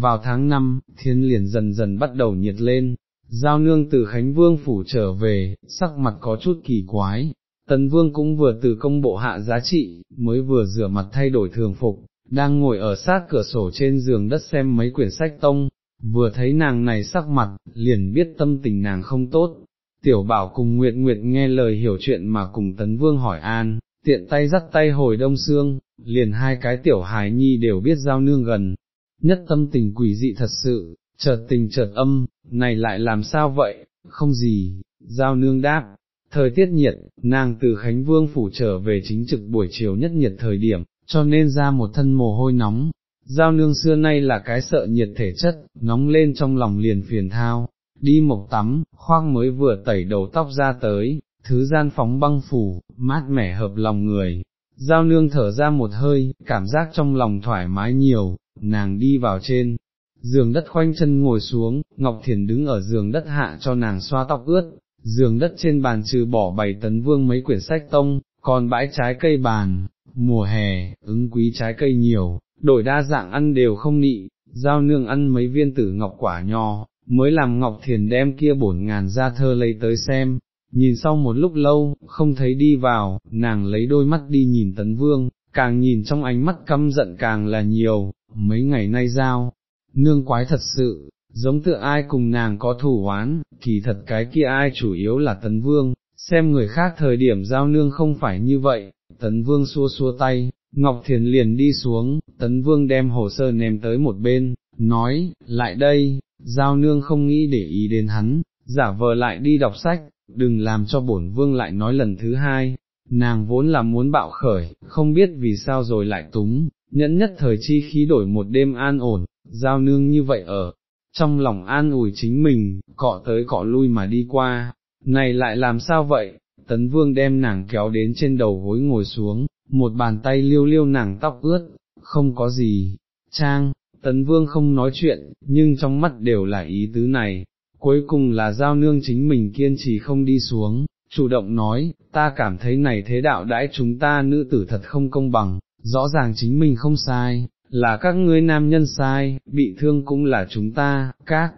vào tháng năm, thiên liền dần dần bắt đầu nhiệt lên, giao nương từ Khánh Vương phủ trở về, sắc mặt có chút kỳ quái, tấn vương cũng vừa từ công bộ hạ giá trị, mới vừa rửa mặt thay đổi thường phục, đang ngồi ở sát cửa sổ trên giường đất xem mấy quyển sách tông, vừa thấy nàng này sắc mặt, liền biết tâm tình nàng không tốt. Tiểu bảo cùng Nguyệt Nguyệt nghe lời hiểu chuyện mà cùng Tấn Vương hỏi an, tiện tay dắt tay hồi đông xương, liền hai cái tiểu hài nhi đều biết giao nương gần, nhất tâm tình quỷ dị thật sự, chợt tình chợt âm, này lại làm sao vậy, không gì, giao nương đáp, thời tiết nhiệt, nàng từ Khánh Vương phủ trở về chính trực buổi chiều nhất nhiệt thời điểm, cho nên ra một thân mồ hôi nóng, giao nương xưa nay là cái sợ nhiệt thể chất, nóng lên trong lòng liền phiền thao, đi mộc tắm, khoang mới vừa tẩy đầu tóc ra tới, thứ gian phóng băng phủ, mát mẻ hợp lòng người. Giao nương thở ra một hơi, cảm giác trong lòng thoải mái nhiều, nàng đi vào trên, giường đất khoanh chân ngồi xuống, Ngọc Thiền đứng ở giường đất hạ cho nàng xoa tóc ướt, giường đất trên bàn trừ bỏ bảy tấn vương mấy quyển sách tông, còn bãi trái cây bàn, mùa hè, ứng quý trái cây nhiều, đổi đa dạng ăn đều không nị, giao nương ăn mấy viên tử ngọc quả nho, mới làm Ngọc Thiền đem kia bổn ngàn ra thơ lấy tới xem, nhìn sau một lúc lâu, không thấy đi vào, nàng lấy đôi mắt đi nhìn tấn vương, càng nhìn trong ánh mắt căm giận càng là nhiều, mấy ngày nay giao, nương quái thật sự, giống tựa ai cùng nàng có thủ oán, kỳ thật cái kia ai chủ yếu là tấn vương, xem người khác thời điểm giao nương không phải như vậy, tấn vương xua xua tay, Ngọc Thiền liền đi xuống, tấn vương đem hồ sơ ném tới một bên, nói, lại đây, giao nương không nghĩ để ý đến hắn, giả vờ lại đi đọc sách, đừng làm cho bổn vương lại nói lần thứ hai, nàng vốn là muốn bạo khởi, không biết vì sao rồi lại túng, nhẫn nhất thời chi khí đổi một đêm an ổn, giao nương như vậy ở, trong lòng an ủi chính mình, cọ tới cọ lui mà đi qua, này lại làm sao vậy, tấn vương đem nàng kéo đến trên đầu gối ngồi xuống, một bàn tay liêu liêu nàng tóc ướt, không có gì, trang, tấn vương không nói chuyện, nhưng trong mắt đều là ý tứ này, cuối cùng là giao nương chính mình kiên trì không đi xuống, chủ động nói, ta cảm thấy này thế đạo đãi chúng ta nữ tử thật không công bằng, rõ ràng chính mình không sai, là các ngươi nam nhân sai, bị thương cũng là chúng ta, các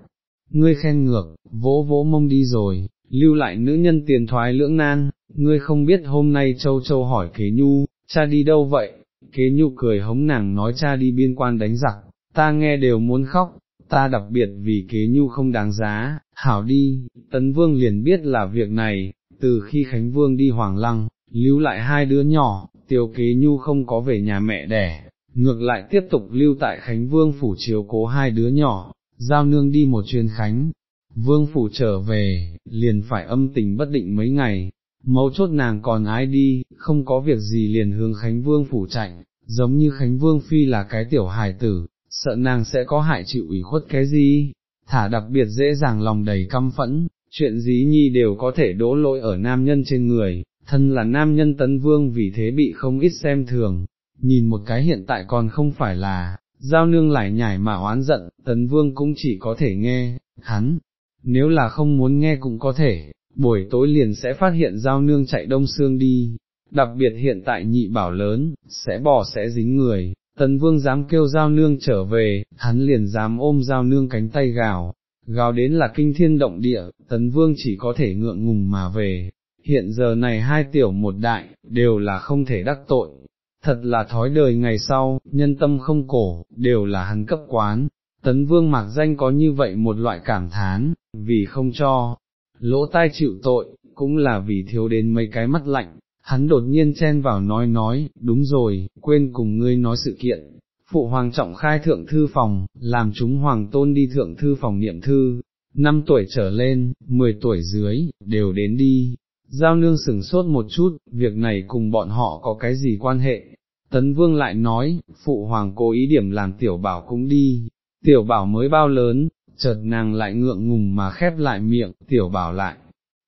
ngươi khen ngược, vỗ vỗ mông đi rồi, lưu lại nữ nhân tiền thoái lưỡng nan, ngươi không biết hôm nay châu châu hỏi kế nhu, cha đi đâu vậy, kế nhu cười hống nàng nói cha đi biên quan đánh giặc, ta nghe đều muốn khóc, ta đặc biệt vì kế nhu không đáng giá, hảo đi, tấn vương liền biết là việc này, từ khi Khánh Vương đi Hoàng Lăng, lưu lại hai đứa nhỏ, tiêu kế nhu không có về nhà mẹ đẻ, ngược lại tiếp tục lưu tại Khánh Vương phủ chiếu cố hai đứa nhỏ, giao nương đi một chuyến Khánh. Vương phủ trở về, liền phải âm tình bất định mấy ngày, mấu chốt nàng còn ai đi, không có việc gì liền hướng Khánh Vương phủ chạy, giống như Khánh Vương Phi là cái tiểu hài tử, sợ nàng sẽ có hại chịu ủy khuất cái gì, thả đặc biệt dễ dàng lòng đầy căm phẫn, chuyện gì nhi đều có thể đỗ lỗi ở nam nhân trên người, thân là nam nhân tấn vương vì thế bị không ít xem thường, nhìn một cái hiện tại còn không phải là, giao nương lại nhảy mà oán giận, tấn vương cũng chỉ có thể nghe, hắn, nếu là không muốn nghe cũng có thể, buổi tối liền sẽ phát hiện giao nương chạy đông xương đi, đặc biệt hiện tại nhị bảo lớn, sẽ bỏ sẽ dính người, tấn vương dám kêu giao nương trở về, hắn liền dám ôm giao nương cánh tay gào, gào đến là kinh thiên động địa, tấn vương chỉ có thể ngượng ngùng mà về, hiện giờ này hai tiểu một đại, đều là không thể đắc tội, thật là thói đời ngày sau, nhân tâm không cổ, đều là hắn cấp quán. Tấn vương mạc danh có như vậy một loại cảm thán, vì không cho, lỗ tai chịu tội, cũng là vì thiếu đến mấy cái mắt lạnh, hắn đột nhiên chen vào nói nói, đúng rồi, quên cùng ngươi nói sự kiện, phụ hoàng trọng khai thượng thư phòng, làm chúng hoàng tôn đi thượng thư phòng niệm thư, năm tuổi trở lên, mười tuổi dưới, đều đến đi, Giao nương sửng sốt một chút, việc này cùng bọn họ có cái gì quan hệ? Tấn vương lại nói, phụ hoàng cố ý điểm làm tiểu bảo cũng đi, tiểu bảo mới bao lớn, chợt nàng lại ngượng ngùng mà khép lại miệng, tiểu bảo lại,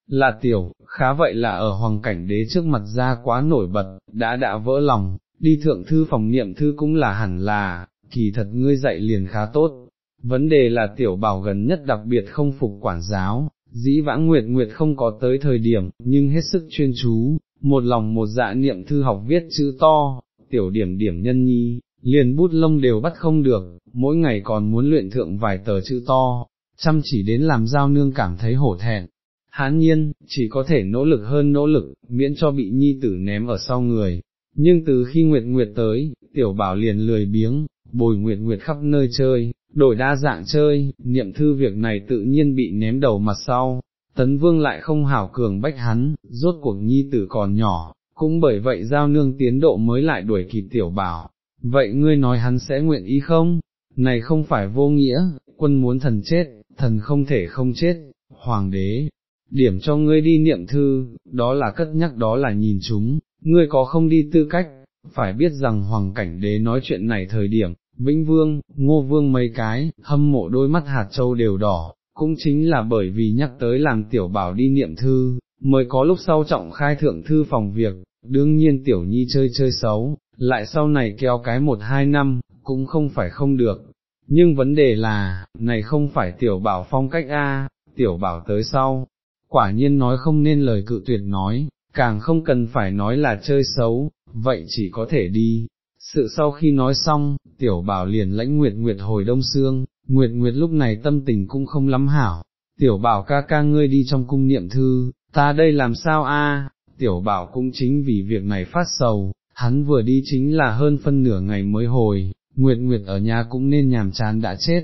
là tiểu, khá vậy là ở hoàng cảnh đế trước mặt ra quá nổi bật, đã đã vỡ lòng, đi thượng thư phòng niệm thư cũng là hẳn là, kỳ thật ngươi dạy liền khá tốt, vấn đề là tiểu bảo gần nhất đặc biệt không phục quản giáo, dĩ vãng Nguyệt Nguyệt không có tới thời điểm, nhưng hết sức chuyên chú, một lòng một dạ niệm thư học viết chữ to, tiểu điểm điểm nhân nhi, liền bút lông đều bắt không được, mỗi ngày còn muốn luyện thượng vài tờ chữ to, chăm chỉ đến làm giao nương cảm thấy hổ thẹn. Hán nhiên, chỉ có thể nỗ lực hơn nỗ lực, miễn cho bị nhi tử ném ở sau người. Nhưng từ khi Nguyệt Nguyệt tới, tiểu bảo liền lười biếng, bồi Nguyệt Nguyệt khắp nơi chơi, đổi đa dạng chơi, niệm thư việc này tự nhiên bị ném đầu mặt sau. Tấn Vương lại không hảo cường bách hắn, rốt cuộc nhi tử còn nhỏ, cũng bởi vậy giao nương tiến độ mới lại đuổi kịp tiểu bảo. Vậy ngươi nói hắn sẽ nguyện ý không? Này không phải vô nghĩa, quân muốn thần chết, thần không thể không chết, hoàng đế, điểm cho ngươi đi niệm thư, đó là cất nhắc đó là nhìn chúng, ngươi có không đi tư cách, phải biết rằng hoàng cảnh đế nói chuyện này thời điểm, Vĩnh Vương, Ngô Vương mấy cái, hâm mộ đôi mắt hạt châu đều đỏ, cũng chính là bởi vì nhắc tới làm tiểu bảo đi niệm thư, mới có lúc sau trọng khai thượng thư phòng việc, đương nhiên tiểu nhi chơi chơi xấu, lại sau này kéo cái một hai năm, cũng không phải không được, nhưng vấn đề là, này không phải tiểu bảo phong cách A, tiểu bảo tới sau, quả nhiên nói không nên lời cự tuyệt nói, càng không cần phải nói là chơi xấu, vậy chỉ có thể đi. Sự sau khi nói xong, tiểu bảo liền lãnh Nguyệt Nguyệt hồi đông xương, Nguyệt Nguyệt lúc này tâm tình cũng không lắm hảo, tiểu bảo ca ca ngươi đi trong cung niệm thư, ta đây làm sao a? tiểu bảo cũng chính vì việc này phát sầu, hắn vừa đi chính là hơn phân nửa ngày mới hồi, Nguyệt Nguyệt ở nhà cũng nên nhàm chán đã chết,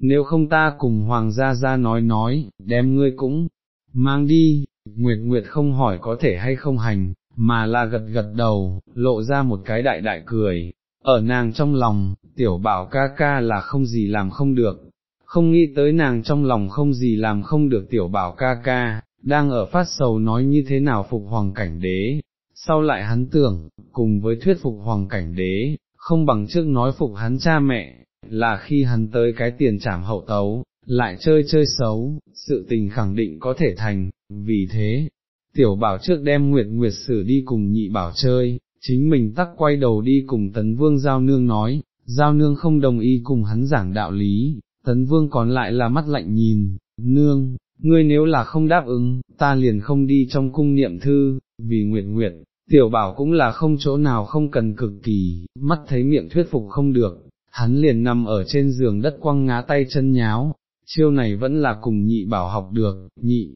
nếu không ta cùng Hoàng gia gia nói nói, đem ngươi cũng mang đi, Nguyệt Nguyệt không hỏi có thể hay không hành, mà là gật gật đầu, lộ ra một cái đại đại cười, ở nàng trong lòng, tiểu bảo ca ca là không gì làm không được, không nghĩ tới nàng trong lòng không gì làm không được tiểu bảo ca ca, đang ở phát sầu nói như thế nào phục hoàng cảnh đế, sau lại hắn tưởng, cùng với thuyết phục hoàng cảnh đế, không bằng trước nói phục hắn cha mẹ, là khi hắn tới cái tiền trảm hậu tấu, lại chơi chơi xấu, sự tình khẳng định có thể thành, vì thế, tiểu bảo trước đem Nguyệt Nguyệt sử đi cùng nhị bảo chơi, chính mình tắc quay đầu đi cùng tấn vương giao nương nói, giao nương không đồng ý cùng hắn giảng đạo lý, tấn vương còn lại là mắt lạnh nhìn, nương, ngươi nếu là không đáp ứng, ta liền không đi trong cung niệm thư, vì Nguyệt Nguyệt, tiểu bảo cũng là không chỗ nào không cần cực kỳ, mắt thấy miệng thuyết phục không được, hắn liền nằm ở trên giường đất quăng ngá tay chân nháo, chiêu này vẫn là cùng nhị bảo học được, nhị,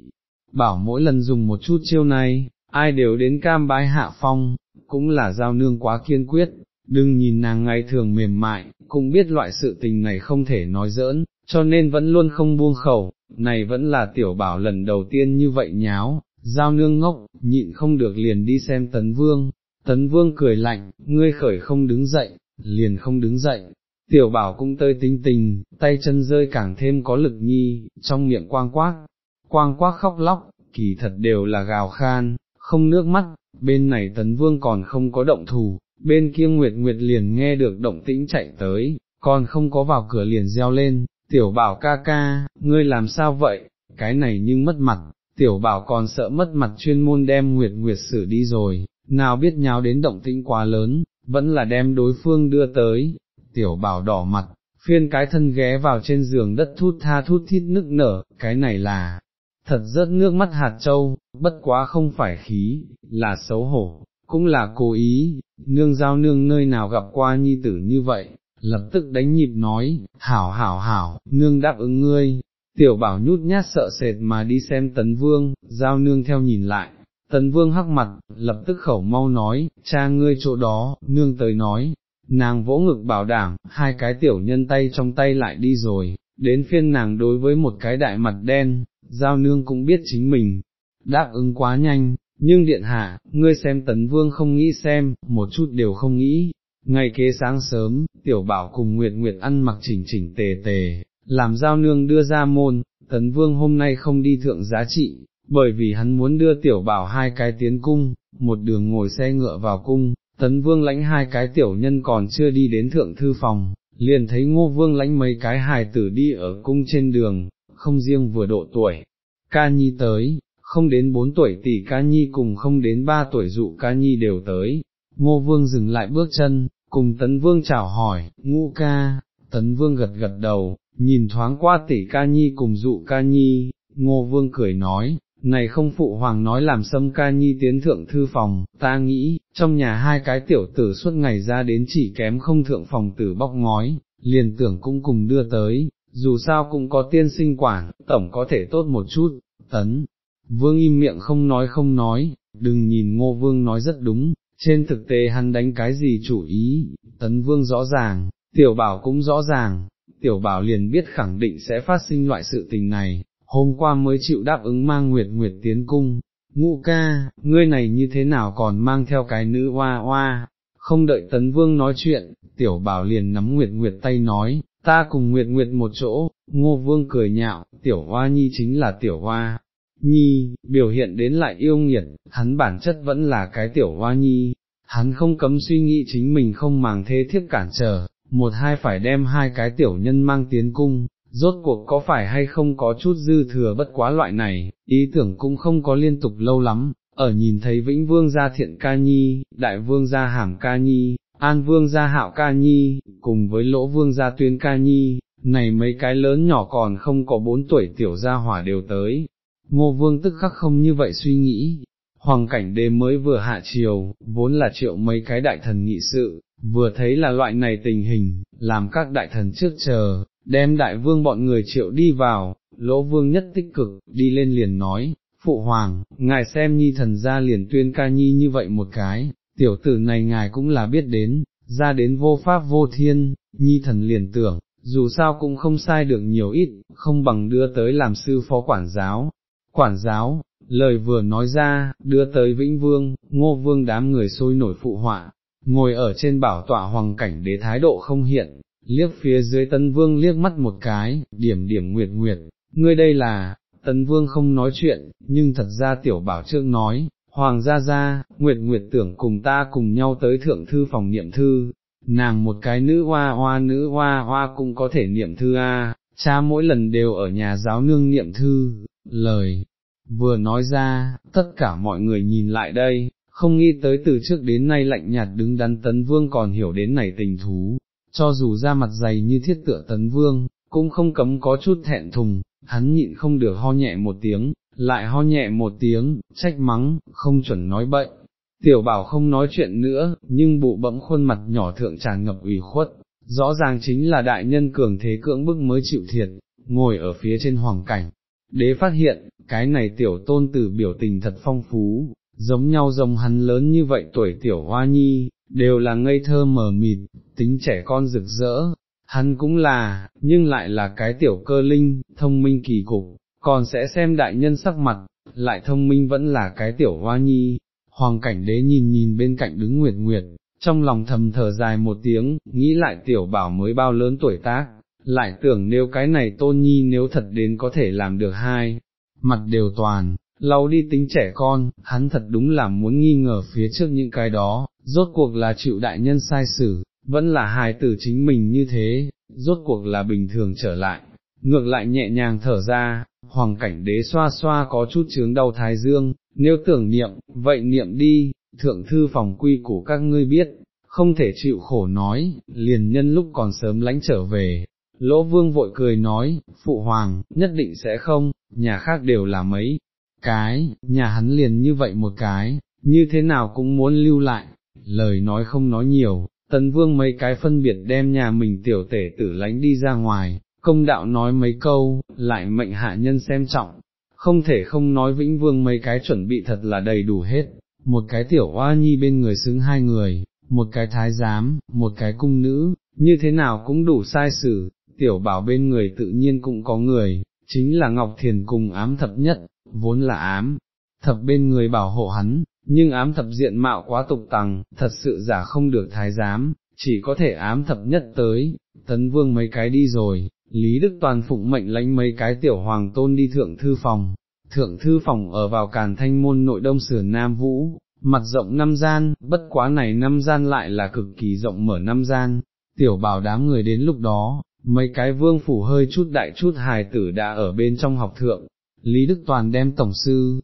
bảo mỗi lần dùng một chút chiêu này, ai đều đến cam bái hạ phong, cũng là giao nương quá kiên quyết, đừng nhìn nàng ngày thường mềm mại, cũng biết loại sự tình này không thể nói giỡn, cho nên vẫn luôn không buông khẩu, này vẫn là tiểu bảo lần đầu tiên như vậy nháo, giao nương ngốc, nhịn không được liền đi xem tấn vương, tấn vương cười lạnh, ngươi khởi không đứng dậy, liền không đứng dậy, tiểu bảo cũng tơi tính tình, tay chân rơi càng thêm có lực nhi, trong miệng quang quát, quang quát khóc lóc, kỳ thật đều là gào khan, không nước mắt, bên này tấn vương còn không có động thù, bên kia Nguyệt Nguyệt liền nghe được động tĩnh chạy tới, còn không có vào cửa liền reo lên, tiểu bảo ca ca, ngươi làm sao vậy, cái này nhưng mất mặt, tiểu bảo còn sợ mất mặt chuyên môn đem Nguyệt Nguyệt xử đi rồi, nào biết nháo đến động tĩnh quá lớn, vẫn là đem đối phương đưa tới, tiểu bảo đỏ mặt, phiên cái thân ghé vào trên giường đất thút tha thút thít nức nở, cái này là, thật rất nước mắt hạt châu, bất quá không phải khí, là xấu hổ, cũng là cố ý, nương giao nương nơi nào gặp qua nhi tử như vậy, lập tức đánh nhịp nói, hảo hảo hảo, nương đáp ứng ngươi, tiểu bảo nhút nhát sợ sệt mà đi xem tấn vương, giao nương theo nhìn lại, tấn vương hắc mặt, lập tức khẩu mau nói, cha ngươi chỗ đó, nương tới nói, nàng vỗ ngực bảo đảm, hai cái tiểu nhân tay trong tay lại đi rồi, đến phiên nàng đối với một cái đại mặt đen, giao nương cũng biết chính mình, đáp ứng quá nhanh, nhưng điện hạ, ngươi xem tấn vương không nghĩ xem, một chút đều không nghĩ. Ngày kế sáng sớm, tiểu bảo cùng Nguyệt Nguyệt ăn mặc chỉnh chỉnh tề tề, làm giao nương đưa ra môn, tấn vương hôm nay không đi thượng giá trị, bởi vì hắn muốn đưa tiểu bảo hai cái tiến cung, một đường ngồi xe ngựa vào cung, tấn vương lãnh hai cái tiểu nhân còn chưa đi đến thượng thư phòng, liền thấy ngô vương lãnh mấy cái hài tử đi ở cung trên đường, không riêng vừa độ tuổi, ca nhi tới, không đến bốn tuổi tỷ ca nhi cùng không đến ba tuổi dụ ca nhi đều tới, ngô vương dừng lại bước chân, cùng tấn vương chào hỏi, ngũ ca, tấn vương gật gật đầu, nhìn thoáng qua tỷ ca nhi cùng dụ ca nhi, ngô vương cười nói, này không phụ hoàng nói làm sâm ca nhi tiến thượng thư phòng, ta nghĩ, trong nhà hai cái tiểu tử suốt ngày ra đến chỉ kém không thượng phòng tử bóc ngói, liền tưởng cũng cùng đưa tới, dù sao cũng có tiên sinh quản, tổng có thể tốt một chút, tấn. Vương im miệng không nói không nói, đừng nhìn ngô vương nói rất đúng, trên thực tế hắn đánh cái gì chủ ý, tấn vương rõ ràng, tiểu bảo cũng rõ ràng, tiểu bảo liền biết khẳng định sẽ phát sinh loại sự tình này, hôm qua mới chịu đáp ứng mang Nguyệt Nguyệt tiến cung, ngũ ca, ngươi này như thế nào còn mang theo cái nữ hoa hoa, không đợi tấn vương nói chuyện, tiểu bảo liền nắm Nguyệt Nguyệt tay nói, ta cùng Nguyệt Nguyệt một chỗ, ngô vương cười nhạo, tiểu hoa nhi chính là tiểu hoa. Nhi, biểu hiện đến lại yêu nghiệt, hắn bản chất vẫn là cái tiểu hoa nhi, hắn không cấm suy nghĩ chính mình không màng thế thiếp cản trở, một hai phải đem hai cái tiểu nhân mang tiến cung, rốt cuộc có phải hay không có chút dư thừa bất quá loại này, ý tưởng cũng không có liên tục lâu lắm, ở nhìn thấy Vĩnh Vương gia thiện ca nhi, Đại Vương gia hàm ca nhi, An Vương gia hạo ca nhi, cùng với Lỗ Vương gia tuyên ca nhi, này mấy cái lớn nhỏ còn không có bốn tuổi tiểu gia hỏa đều tới. Ngô Vương tức khắc không như vậy suy nghĩ, hoàng cảnh đêm mới vừa hạ chiều, vốn là triệu mấy cái đại thần nghị sự, vừa thấy là loại này tình hình, làm các đại thần trước chờ, đem đại vương bọn người triệu đi vào, lỗ vương nhất tích cực, đi lên liền nói, phụ hoàng, ngài xem nhi thần ra liền tuyên ca nhi như vậy một cái, tiểu tử này ngài cũng là biết đến, ra đến vô pháp vô thiên, nhi thần liền tưởng, dù sao cũng không sai được nhiều ít, không bằng đưa tới làm sư phó quản giáo. Quản giáo, lời vừa nói ra, đưa tới Vĩnh Vương, Ngô Vương đám người sôi nổi phụ họa, ngồi ở trên bảo tọa hoàng cảnh đế thái độ không hiện, liếc phía dưới tân vương liếc mắt một cái, điểm điểm nguyệt nguyệt, ngươi đây là, tấn vương không nói chuyện, nhưng thật ra tiểu bảo trương nói, hoàng gia gia, nguyệt nguyệt tưởng cùng ta cùng nhau tới thượng thư phòng niệm thư, nàng một cái nữ hoa hoa nữ hoa hoa cũng có thể niệm thư a. cha mỗi lần đều ở nhà giáo nương niệm thư, lời, vừa nói ra, tất cả mọi người nhìn lại đây, không nghĩ tới từ trước đến nay lạnh nhạt đứng đắn tấn vương còn hiểu đến này tình thú, cho dù ra mặt dày như thiết tựa tấn vương, cũng không cấm có chút thẹn thùng, hắn nhịn không được ho nhẹ một tiếng, lại ho nhẹ một tiếng, trách mắng, không chuẩn nói bệnh. Tiểu bảo không nói chuyện nữa, nhưng bụ bẫm khuôn mặt nhỏ thượng tràn ngập ủy khuất, rõ ràng chính là đại nhân cường thế cưỡng bức mới chịu thiệt, ngồi ở phía trên hoàng cảnh. Đế phát hiện, cái này tiểu tôn tử biểu tình thật phong phú, giống nhau giống hắn lớn như vậy tuổi tiểu hoa nhi, đều là ngây thơ mờ mịt, tính trẻ con rực rỡ, hắn cũng là, nhưng lại là cái tiểu cơ linh, thông minh kỳ cục, còn sẽ xem đại nhân sắc mặt, lại thông minh vẫn là cái tiểu hoa nhi. Hoàng cảnh đế nhìn nhìn bên cạnh đứng nguyệt nguyệt, trong lòng thầm thở dài một tiếng, nghĩ lại tiểu bảo mới bao lớn tuổi tác, lại tưởng nếu cái này tôn nhi nếu thật đến có thể làm được hai, mặt đều toàn, lau đi tính trẻ con, hắn thật đúng là muốn nghi ngờ phía trước những cái đó, rốt cuộc là chịu đại nhân sai xử, vẫn là hài tử chính mình như thế, rốt cuộc là bình thường trở lại, ngược lại nhẹ nhàng thở ra, hoàng cảnh đế xoa xoa có chút chướng đau thái dương, nếu tưởng niệm, vậy niệm đi, thượng thư phòng quy của các ngươi biết, không thể chịu khổ nói, liền nhân lúc còn sớm lánh trở về. Lỗ vương vội cười nói, phụ hoàng, nhất định sẽ không, nhà khác đều là mấy, cái, nhà hắn liền như vậy một cái, như thế nào cũng muốn lưu lại, lời nói không nói nhiều, tấn vương mấy cái phân biệt đem nhà mình tiểu tể tử lánh đi ra ngoài, công đạo nói mấy câu, lại mệnh hạ nhân xem trọng, không thể không nói vĩnh vương mấy cái chuẩn bị thật là đầy đủ hết, một cái tiểu oa nhi bên người xứng hai người, một cái thái giám, một cái cung nữ, như thế nào cũng đủ sai sử, tiểu bảo bên người tự nhiên cũng có người, chính là Ngọc Thiền cùng ám thập nhất, vốn là ám, thập bên người bảo hộ hắn, nhưng ám thập diện mạo quá tục tằng, thật sự giả không được thái giám, chỉ có thể ám thập nhất tới, tấn vương mấy cái đi rồi, Lý Đức Toàn phụng mệnh lãnh mấy cái tiểu hoàng tôn đi thượng thư phòng, thượng thư phòng ở vào càn thanh môn nội đông sườn Nam Vũ, mặt rộng năm gian, bất quá này năm gian lại là cực kỳ rộng mở năm gian, tiểu bảo đám người đến lúc đó, mấy cái vương phủ hơi chút đại chút hài tử đã ở bên trong học thượng, Lý Đức Toàn đem tổng sư,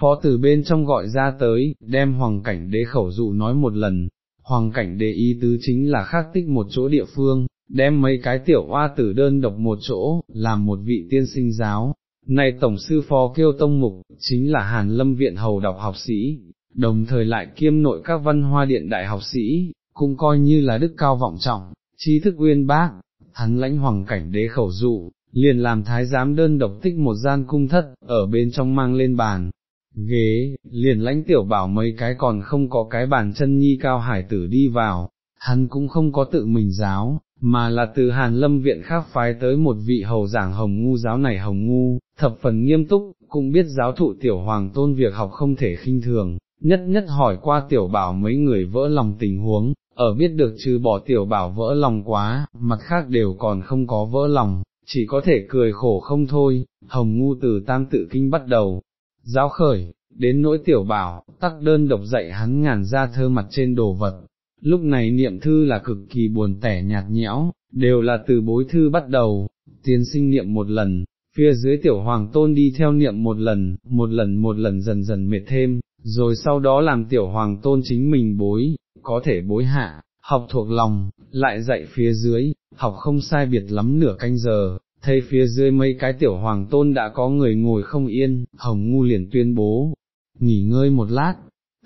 phó từ bên trong gọi ra tới, đem hoàng cảnh đế khẩu dụ nói một lần, hoàng cảnh đế ý tứ chính là khắc tích một chỗ địa phương, đem mấy cái tiểu oa tử đơn độc một chỗ, làm một vị tiên sinh giáo, Này tổng sư phó kêu tông mục, chính là Hàn Lâm Viện Hầu đọc học sĩ, đồng thời lại kiêm nội các văn hoa điện đại học sĩ, cũng coi như là đức cao vọng trọng, trí thức uyên bác, hắn lãnh hoàng cảnh đế khẩu dụ, liền làm thái giám đơn độc tích một gian cung thất, ở bên trong mang lên bàn, ghế, liền lãnh tiểu bảo mấy cái còn không có cái bàn chân nhi cao hải tử đi vào, hắn cũng không có tự mình giáo, mà là từ hàn lâm viện khác phái tới một vị hầu giảng hồng ngu giáo này hồng ngu, thập phần nghiêm túc, cũng biết giáo thụ tiểu hoàng tôn việc học không thể khinh thường, nhất nhất hỏi qua tiểu bảo mấy người vỡ lòng tình huống, ở biết được trừ bỏ tiểu bảo vỡ lòng quá, mặt khác đều còn không có vỡ lòng, chỉ có thể cười khổ không thôi, hồng ngu từ tam tự kinh bắt đầu, giáo khởi, đến nỗi tiểu bảo, tắc đơn độc dạy hắn ngàn ra thơ mặt trên đồ vật. Lúc này niệm thư là cực kỳ buồn tẻ nhạt nhẽo, đều là từ bối thư bắt đầu, tiến sinh niệm một lần, phía dưới tiểu hoàng tôn đi theo niệm một lần, một lần một lần dần dần mệt thêm, rồi sau đó làm tiểu hoàng tôn chính mình bối, có thể bối hạ, học thuộc lòng, lại dạy phía dưới, học không sai biệt lắm nửa canh giờ, thấy phía dưới mấy cái tiểu hoàng tôn đã có người ngồi không yên, hồng ngu liền tuyên bố, nghỉ ngơi một lát,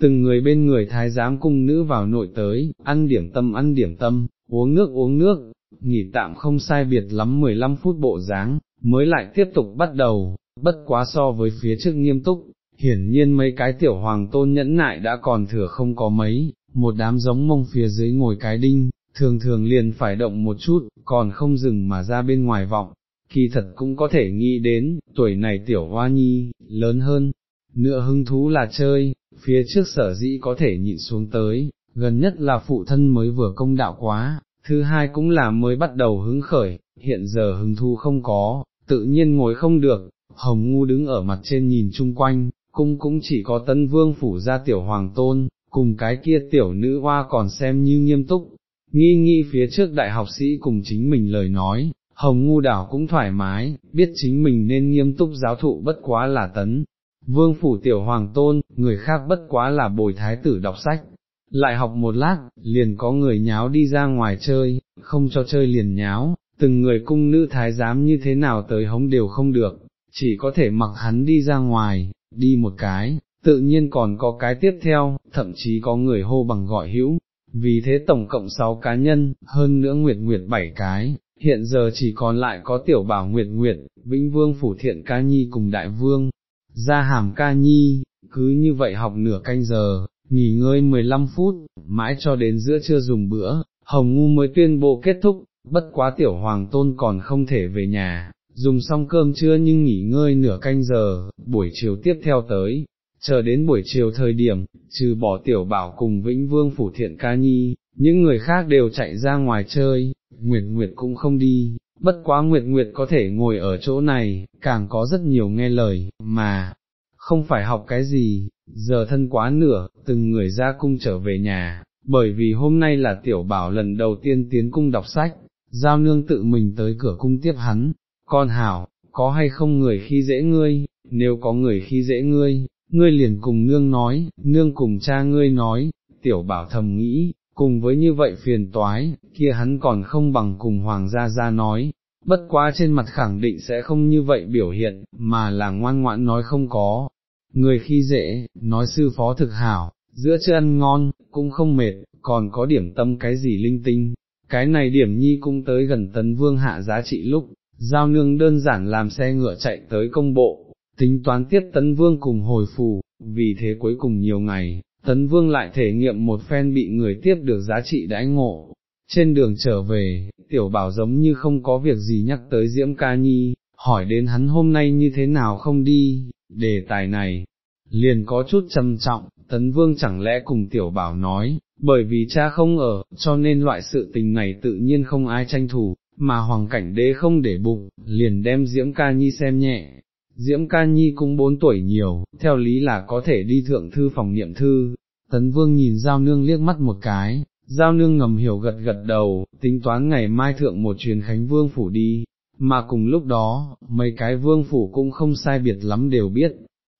từng người bên người thái giám cung nữ vào nội tới, ăn điểm tâm ăn điểm tâm, uống nước uống nước, nghỉ tạm không sai biệt lắm 15 phút bộ dáng, mới lại tiếp tục bắt đầu, bất quá so với phía trước nghiêm túc, hiển nhiên mấy cái tiểu hoàng tôn nhẫn nại đã còn thừa không có mấy, một đám giống mông phía dưới ngồi cái đinh, thường thường liền phải động một chút, còn không dừng mà ra bên ngoài vọng, kỳ thật cũng có thể nghĩ đến, tuổi này tiểu hoa nhi, lớn hơn, nữa hứng thú là chơi, phía trước sở dĩ có thể nhịn xuống tới, gần nhất là phụ thân mới vừa công đạo quá, thứ hai cũng là mới bắt đầu hứng khởi, hiện giờ hứng thu không có, tự nhiên ngồi không được, hồng ngu đứng ở mặt trên nhìn chung quanh, cung cũng chỉ có tân vương phủ ra tiểu hoàng tôn, cùng cái kia tiểu nữ hoa còn xem như nghiêm túc, nghi nghi phía trước đại học sĩ cùng chính mình lời nói, hồng ngu đảo cũng thoải mái, biết chính mình nên nghiêm túc giáo thụ bất quá là tấn. Vương phủ tiểu hoàng tôn, người khác bất quá là bồi thái tử đọc sách, lại học một lát, liền có người nháo đi ra ngoài chơi, không cho chơi liền nháo, từng người cung nữ thái giám như thế nào tới hống đều không được, chỉ có thể mặc hắn đi ra ngoài, đi một cái, tự nhiên còn có cái tiếp theo, thậm chí có người hô bằng gọi hữu, vì thế tổng cộng 6 cá nhân, hơn nữa Nguyệt Nguyệt 7 cái, hiện giờ chỉ còn lại có tiểu bảo Nguyệt Nguyệt, Vĩnh Vương Phủ Thiện Ca Nhi cùng Đại Vương, Gia Hàm Ca Nhi, cứ như vậy học nửa canh giờ, nghỉ ngơi 15 phút, mãi cho đến giữa trưa dùng bữa, Hồng Ngu mới tuyên bộ kết thúc, bất quá tiểu hoàng tôn còn không thể về nhà, dùng xong cơm trưa nhưng nghỉ ngơi nửa canh giờ, buổi chiều tiếp theo tới, chờ đến buổi chiều thời điểm, trừ bỏ tiểu bảo cùng Vĩnh Vương Phủ Thiện Ca Nhi, những người khác đều chạy ra ngoài chơi, Nguyệt Nguyệt cũng không đi, bất quá Nguyệt Nguyệt có thể ngồi ở chỗ này, càng có rất nhiều nghe lời, mà, không phải học cái gì, giờ thân quá nửa, từng người ra cung trở về nhà, bởi vì hôm nay là tiểu bảo lần đầu tiên tiến cung đọc sách, giao nương tự mình tới cửa cung tiếp hắn, con hảo, có hay không người khi dễ ngươi, nếu có người khi dễ ngươi, ngươi liền cùng nương nói, nương cùng cha ngươi nói, tiểu bảo thầm nghĩ, cùng với như vậy phiền toái, kia hắn còn không bằng cùng hoàng gia gia nói, bất quá trên mặt khẳng định sẽ không như vậy biểu hiện, mà là ngoan ngoãn nói không có. Người khi dễ, nói sư phó thực hảo, giữa chưa ăn ngon, cũng không mệt, còn có điểm tâm cái gì linh tinh, cái này điểm nhi cũng tới gần tấn vương hạ giá trị lúc, giao nương đơn giản làm xe ngựa chạy tới công bộ, tính toán tiếp tấn vương cùng hồi phù, vì thế cuối cùng nhiều ngày, tấn vương lại thể nghiệm một phen bị người tiếp được giá trị đãi ngộ. Trên đường trở về, tiểu bảo giống như không có việc gì nhắc tới Diễm Ca Nhi, hỏi đến hắn hôm nay như thế nào không đi, đề tài này, liền có chút trầm trọng, tấn vương chẳng lẽ cùng tiểu bảo nói, bởi vì cha không ở, cho nên loại sự tình này tự nhiên không ai tranh thủ, mà hoàng cảnh đế không để bụng, liền đem Diễm Ca Nhi xem nhẹ. Diễm Ca Nhi cũng bốn tuổi nhiều, theo lý là có thể đi thượng thư phòng niệm thư, tấn vương nhìn giao nương liếc mắt một cái, giao nương ngầm hiểu gật gật đầu, tính toán ngày mai thượng một truyền khánh vương phủ đi, mà cùng lúc đó, mấy cái vương phủ cũng không sai biệt lắm đều biết,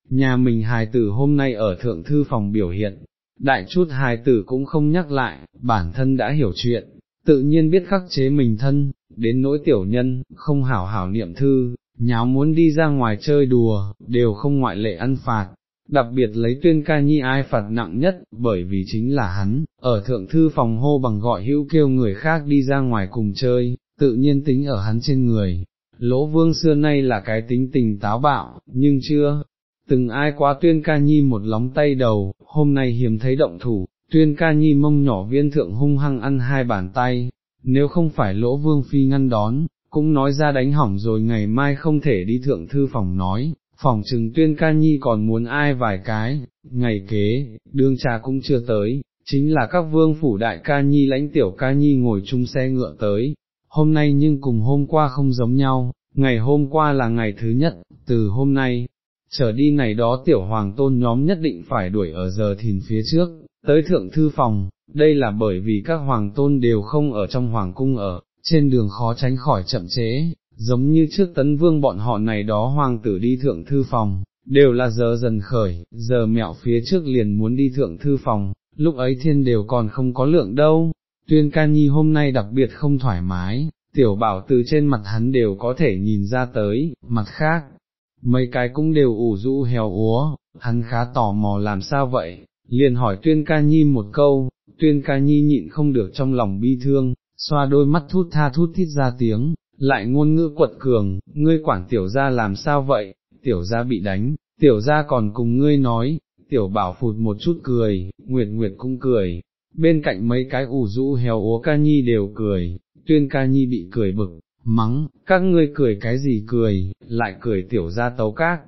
nhà mình hài tử hôm nay ở thượng thư phòng biểu hiện, đại chút hài tử cũng không nhắc lại, bản thân đã hiểu chuyện, tự nhiên biết khắc chế mình thân, đến nỗi tiểu nhân, không hảo hảo niệm thư, nháo muốn đi ra ngoài chơi đùa, đều không ngoại lệ ăn phạt. Đặc biệt lấy tuyên ca nhi ai phạt nặng nhất, bởi vì chính là hắn, ở thượng thư phòng hô bằng gọi hữu kêu người khác đi ra ngoài cùng chơi, tự nhiên tính ở hắn trên người. Lỗ vương xưa nay là cái tính tình táo bạo, nhưng chưa, từng ai quá tuyên ca nhi một lóng tay đầu, hôm nay hiếm thấy động thủ, tuyên ca nhi mông nhỏ viên thượng hung hăng ăn hai bàn tay, nếu không phải lỗ vương phi ngăn đón, cũng nói ra đánh hỏng rồi ngày mai không thể đi thượng thư phòng nói, phòng trừng tuyên ca nhi còn muốn ai vài cái, ngày kế, đương cha cũng chưa tới, chính là các vương phủ đại ca nhi lãnh tiểu ca nhi ngồi chung xe ngựa tới, hôm nay nhưng cùng hôm qua không giống nhau, ngày hôm qua là ngày thứ nhất, từ hôm nay, trở đi này đó tiểu hoàng tôn nhóm nhất định phải đuổi ở giờ thìn phía trước, tới thượng thư phòng, đây là bởi vì các hoàng tôn đều không ở trong hoàng cung ở, trên đường khó tránh khỏi chậm chế, giống như trước tấn vương bọn họ này đó hoàng tử đi thượng thư phòng, đều là giờ dần khởi, giờ mẹo phía trước liền muốn đi thượng thư phòng, lúc ấy thiên đều còn không có lượng đâu, tuyên ca nhi hôm nay đặc biệt không thoải mái, tiểu bảo từ trên mặt hắn đều có thể nhìn ra tới, mặt khác, mấy cái cũng đều ủ rũ heo úa, hắn khá tò mò làm sao vậy, liền hỏi tuyên ca nhi một câu, tuyên ca nhi nhịn không được trong lòng bi thương, xoa đôi mắt thút tha thút thít ra tiếng, lại ngôn ngữ quật cường, ngươi quản tiểu gia làm sao vậy, tiểu gia bị đánh, tiểu gia còn cùng ngươi nói, tiểu bảo phụt một chút cười, nguyệt nguyệt cũng cười, bên cạnh mấy cái ủ rũ heo úa ca nhi đều cười, tuyên ca nhi bị cười bực, mắng, các ngươi cười cái gì cười, lại cười tiểu gia tấu các,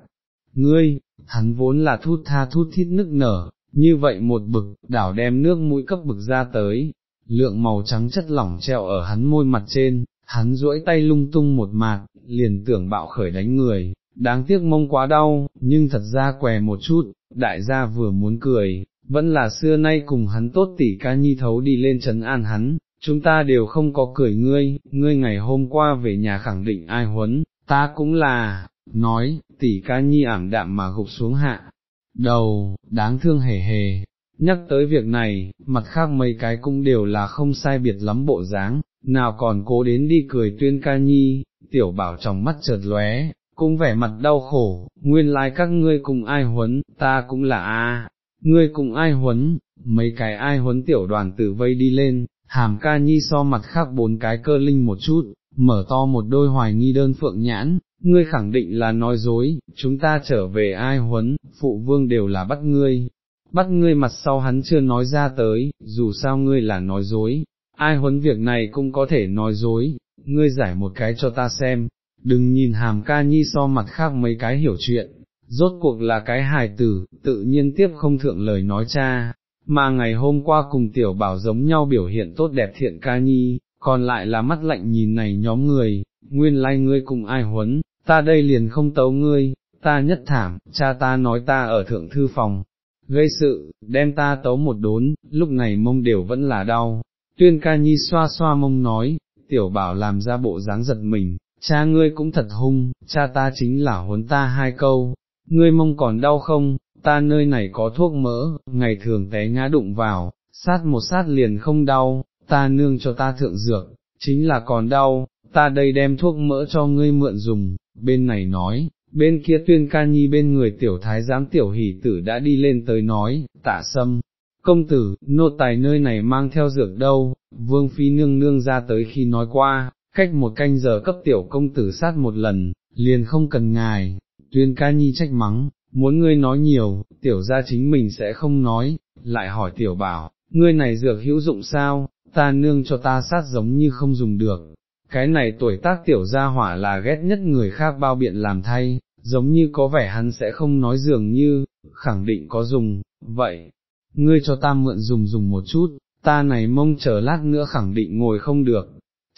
ngươi, hắn vốn là thút tha thút thít nức nở, như vậy một bực, đảo đem nước mũi cấp bực ra tới, lượng màu trắng chất lỏng treo ở hắn môi mặt trên, hắn duỗi tay lung tung một mạt, liền tưởng bạo khởi đánh người, đáng tiếc mông quá đau, nhưng thật ra què một chút, đại gia vừa muốn cười, vẫn là xưa nay cùng hắn tốt tỉ ca nhi thấu đi lên trấn an hắn, chúng ta đều không có cười ngươi, ngươi ngày hôm qua về nhà khẳng định ai huấn, ta cũng là, nói, tỷ ca nhi ảm đạm mà gục xuống hạ, đầu, đáng thương hề hề, nhắc tới việc này, mặt khác mấy cái cũng đều là không sai biệt lắm bộ dáng, nào còn cố đến đi cười tuyên ca nhi, tiểu bảo trong mắt chợt lóe, cũng vẻ mặt đau khổ, nguyên lai các ngươi cùng ai huấn, ta cũng là a, ngươi cùng ai huấn, mấy cái ai huấn tiểu đoàn tử vây đi lên, hàm ca nhi so mặt khác bốn cái cơ linh một chút, mở to một đôi hoài nghi đơn phượng nhãn, ngươi khẳng định là nói dối, chúng ta trở về ai huấn, phụ vương đều là bắt ngươi, bắt ngươi mặt sau hắn chưa nói ra tới, dù sao ngươi là nói dối, ai huấn việc này cũng có thể nói dối, ngươi giải một cái cho ta xem, đừng nhìn hàm ca nhi so mặt khác mấy cái hiểu chuyện, rốt cuộc là cái hài tử, tự nhiên tiếp không thượng lời nói cha, mà ngày hôm qua cùng tiểu bảo giống nhau biểu hiện tốt đẹp thiện ca nhi, còn lại là mắt lạnh nhìn này nhóm người, nguyên lai like ngươi cùng ai huấn, ta đây liền không tấu ngươi, ta nhất thảm, cha ta nói ta ở thượng thư phòng, gây sự, đem ta tấu một đốn, lúc này mông đều vẫn là đau, tuyên ca nhi xoa xoa mông nói, tiểu bảo làm ra bộ dáng giật mình, cha ngươi cũng thật hung, cha ta chính là huấn ta hai câu, ngươi mông còn đau không, ta nơi này có thuốc mỡ, ngày thường té ngã đụng vào, sát một sát liền không đau, ta nương cho ta thượng dược, chính là còn đau, ta đây đem thuốc mỡ cho ngươi mượn dùng, bên này nói, bên kia tuyên ca nhi bên người tiểu thái giám tiểu hỷ tử đã đi lên tới nói, tạ sâm, công tử, nô tài nơi này mang theo dược đâu, vương phi nương nương ra tới khi nói qua, cách một canh giờ cấp tiểu công tử sát một lần, liền không cần ngài, tuyên ca nhi trách mắng, muốn ngươi nói nhiều, tiểu ra chính mình sẽ không nói, lại hỏi tiểu bảo, ngươi này dược hữu dụng sao, ta nương cho ta sát giống như không dùng được, cái này tuổi tác tiểu gia hỏa là ghét nhất người khác bao biện làm thay, giống như có vẻ hắn sẽ không nói dường như, khẳng định có dùng, vậy, ngươi cho ta mượn dùng dùng một chút, ta này mông chờ lát nữa khẳng định ngồi không được,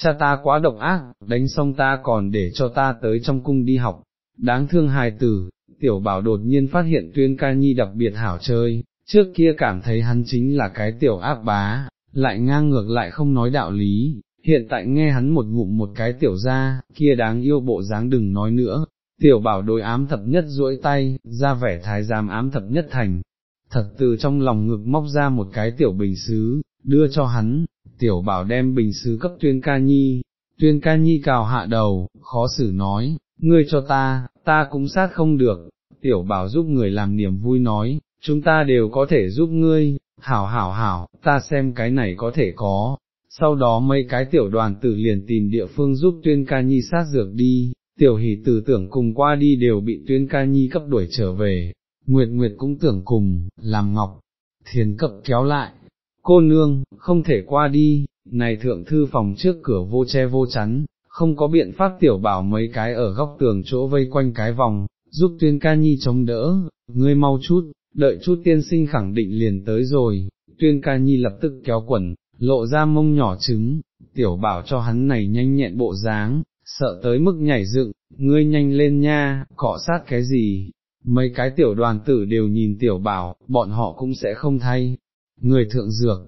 cha ta quá độc ác, đánh xong ta còn để cho ta tới trong cung đi học, đáng thương hài tử, tiểu bảo đột nhiên phát hiện tuyên ca nhi đặc biệt hảo chơi, trước kia cảm thấy hắn chính là cái tiểu ác bá, lại ngang ngược lại không nói đạo lý, hiện tại nghe hắn một ngụm một cái tiểu ra, kia đáng yêu bộ dáng đừng nói nữa, tiểu bảo đối ám thập nhất duỗi tay, ra vẻ thái giám ám thập nhất thành, thật từ trong lòng ngực móc ra một cái tiểu bình xứ, đưa cho hắn, tiểu bảo đem bình xứ cấp tuyên ca nhi, tuyên ca nhi cào hạ đầu, khó xử nói, ngươi cho ta, ta cũng sát không được, tiểu bảo giúp người làm niềm vui nói, chúng ta đều có thể giúp ngươi, hảo hảo hảo, ta xem cái này có thể có. Sau đó mấy cái tiểu đoàn tử liền tìm địa phương giúp tuyên ca nhi sát dược đi, tiểu hỷ tử tưởng cùng qua đi đều bị tuyên ca nhi cấp đuổi trở về, Nguyệt Nguyệt cũng tưởng cùng, làm ngọc, thiền cập kéo lại, cô nương, không thể qua đi, này thượng thư phòng trước cửa vô che vô chắn, không có biện pháp tiểu bảo mấy cái ở góc tường chỗ vây quanh cái vòng, giúp tuyên ca nhi chống đỡ, ngươi mau chút, đợi chút tiên sinh khẳng định liền tới rồi, tuyên ca nhi lập tức kéo quần, lộ ra mông nhỏ trứng, tiểu bảo cho hắn này nhanh nhẹn bộ dáng, sợ tới mức nhảy dựng, ngươi nhanh lên nha, cọ sát cái gì, mấy cái tiểu đoàn tử đều nhìn tiểu bảo, bọn họ cũng sẽ không thay, người thượng dược,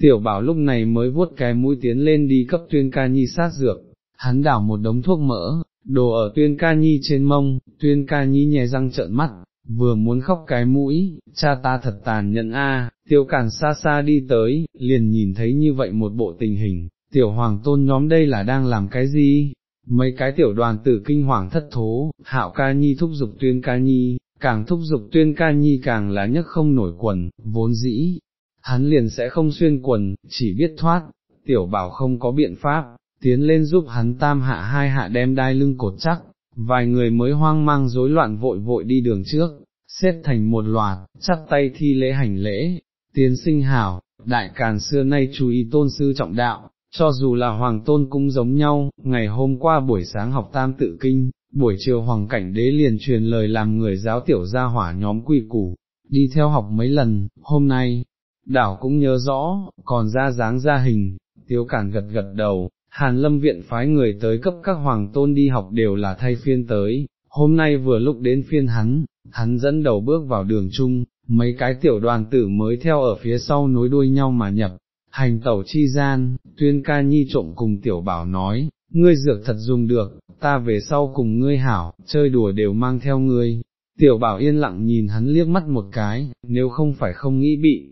tiểu bảo lúc này mới vuốt cái mũi tiến lên đi cấp tuyên ca nhi sát dược, hắn đảo một đống thuốc mỡ, đồ ở tuyên ca nhi trên mông, tuyên ca nhi nhè răng trợn mắt, vừa muốn khóc cái mũi, cha ta thật tàn nhẫn a, tiêu cản xa xa đi tới, liền nhìn thấy như vậy một bộ tình hình, tiểu hoàng tôn nhóm đây là đang làm cái gì? Mấy cái tiểu đoàn tử kinh hoàng thất thố, hạo ca nhi thúc giục tuyên ca nhi, càng thúc giục tuyên ca nhi càng là nhất không nổi quần, vốn dĩ, hắn liền sẽ không xuyên quần, chỉ biết thoát, tiểu bảo không có biện pháp, tiến lên giúp hắn tam hạ hai hạ đem đai lưng cột chắc, vài người mới hoang mang rối loạn vội vội đi đường trước, xếp thành một loạt, chắc tay thi lễ hành lễ, tiến sinh hảo, đại càn xưa nay chú ý tôn sư trọng đạo, cho dù là hoàng tôn cũng giống nhau, ngày hôm qua buổi sáng học tam tự kinh, buổi chiều hoàng cảnh đế liền truyền lời làm người giáo tiểu gia hỏa nhóm quỷ củ, đi theo học mấy lần, hôm nay, đảo cũng nhớ rõ, còn ra dáng ra hình, tiếu cản gật gật đầu, hàn lâm viện phái người tới cấp các hoàng tôn đi học đều là thay phiên tới, hôm nay vừa lúc đến phiên hắn, hắn dẫn đầu bước vào đường chung, mấy cái tiểu đoàn tử mới theo ở phía sau nối đuôi nhau mà nhập, hành tẩu chi gian, tuyên ca nhi trộm cùng tiểu bảo nói, ngươi dược thật dùng được, ta về sau cùng ngươi hảo, chơi đùa đều mang theo ngươi. Tiểu bảo yên lặng nhìn hắn liếc mắt một cái, nếu không phải không nghĩ bị,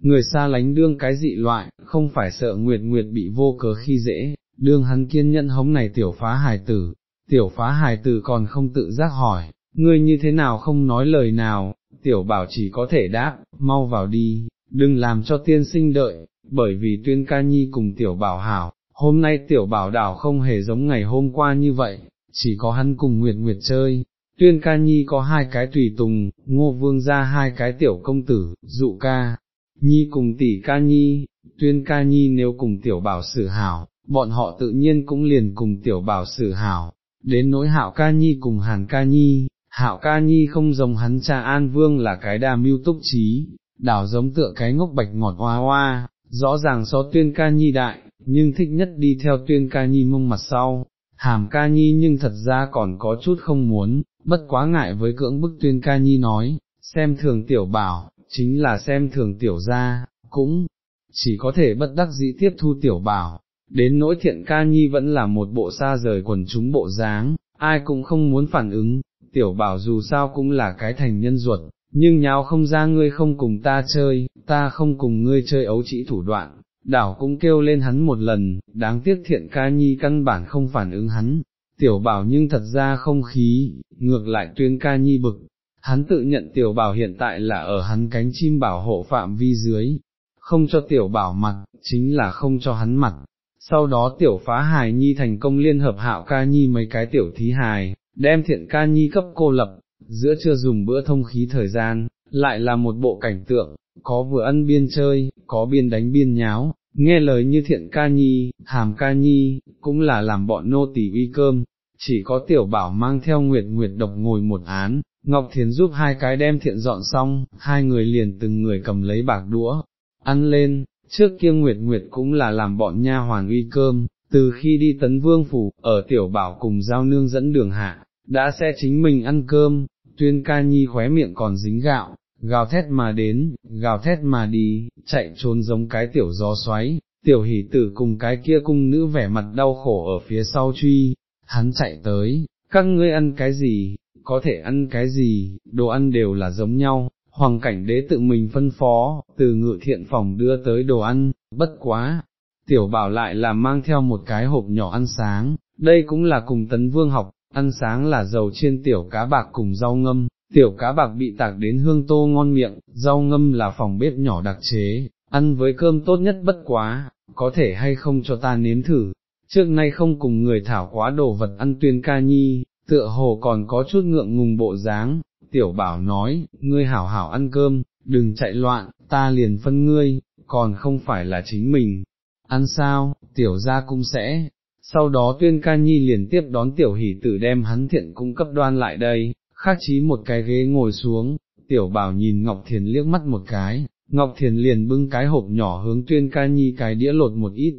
người xa lánh đương cái dị loại, không phải sợ Nguyệt Nguyệt bị vô cớ khi dễ, đương hắn kiên nhẫn hống này tiểu phá hài tử, tiểu phá hài tử còn không tự giác hỏi, ngươi như thế nào không nói lời nào, tiểu bảo chỉ có thể đáp, mau vào đi, đừng làm cho tiên sinh đợi, bởi vì tuyên ca nhi cùng tiểu bảo hảo, hôm nay tiểu bảo đảo không hề giống ngày hôm qua như vậy, chỉ có hắn cùng Nguyệt Nguyệt chơi. Tuyên ca nhi có hai cái tùy tùng, ngô vương ra hai cái tiểu công tử, dụ ca, nhi cùng tỷ ca nhi, tuyên ca nhi nếu cùng tiểu bảo xử hảo, bọn họ tự nhiên cũng liền cùng tiểu bảo xử hảo, đến nỗi hạo ca nhi cùng hàn ca nhi, hạo ca nhi không giống hắn cha an vương là cái đa mưu túc trí, đảo giống tựa cái ngốc bạch ngọt hoa hoa, rõ ràng so tuyên ca nhi đại, nhưng thích nhất đi theo tuyên ca nhi mông mặt sau, hàm ca nhi nhưng thật ra còn có chút không muốn, bất quá ngại với cưỡng bức tuyên ca nhi nói, xem thường tiểu bảo, chính là xem thường tiểu gia, cũng chỉ có thể bất đắc dĩ tiếp thu tiểu bảo, đến nỗi thiện ca nhi vẫn là một bộ xa rời quần chúng bộ dáng, ai cũng không muốn phản ứng, tiểu bảo dù sao cũng là cái thành nhân ruột, nhưng nháo không ra ngươi không cùng ta chơi, ta không cùng ngươi chơi ấu chỉ thủ đoạn, đảo cũng kêu lên hắn một lần, đáng tiếc thiện ca nhi căn bản không phản ứng hắn, tiểu bảo nhưng thật ra không khí, ngược lại tuyên ca nhi bực, hắn tự nhận tiểu bảo hiện tại là ở hắn cánh chim bảo hộ phạm vi dưới, không cho tiểu bảo mặt, chính là không cho hắn mặt. Sau đó tiểu phá hài nhi thành công liên hợp hạo ca nhi mấy cái tiểu thí hài, đem thiện ca nhi cấp cô lập, giữa chưa dùng bữa thông khí thời gian, lại là một bộ cảnh tượng, có vừa ăn biên chơi, có biên đánh biên nháo, nghe lời như thiện ca nhi, hàm ca nhi, cũng là làm bọn nô tỳ uy cơm, chỉ có tiểu bảo mang theo nguyệt nguyệt độc ngồi một án, Ngọc Thiền giúp hai cái đem thiện dọn xong, hai người liền từng người cầm lấy bạc đũa, ăn lên, trước kia Nguyệt Nguyệt cũng là làm bọn nha hoàn uy cơm, từ khi đi tấn vương phủ, ở tiểu bảo cùng giao nương dẫn đường hạ, đã xe chính mình ăn cơm, tuyên ca nhi khóe miệng còn dính gạo, gào thét mà đến, gào thét mà đi, chạy trốn giống cái tiểu gió xoáy, tiểu hỷ tử cùng cái kia cung nữ vẻ mặt đau khổ ở phía sau truy, hắn chạy tới, các ngươi ăn cái gì, có thể ăn cái gì, đồ ăn đều là giống nhau, hoàng cảnh đế tự mình phân phó, từ ngự thiện phòng đưa tới đồ ăn, bất quá, tiểu bảo lại là mang theo một cái hộp nhỏ ăn sáng, đây cũng là cùng tấn vương học, ăn sáng là dầu chiên tiểu cá bạc cùng rau ngâm, tiểu cá bạc bị tạc đến hương tô ngon miệng, rau ngâm là phòng bếp nhỏ đặc chế, ăn với cơm tốt nhất bất quá, có thể hay không cho ta nếm thử, trước nay không cùng người thảo quá đồ vật ăn tuyên ca nhi, tựa hồ còn có chút ngượng ngùng bộ dáng, tiểu bảo nói, ngươi hảo hảo ăn cơm, đừng chạy loạn, ta liền phân ngươi, còn không phải là chính mình, ăn sao, tiểu ra cũng sẽ. Sau đó tuyên ca nhi liền tiếp đón tiểu hỷ tử đem hắn thiện cung cấp đoan lại đây, khắc chí một cái ghế ngồi xuống, tiểu bảo nhìn Ngọc Thiền liếc mắt một cái, Ngọc Thiền liền bưng cái hộp nhỏ hướng tuyên ca nhi cái đĩa lột một ít,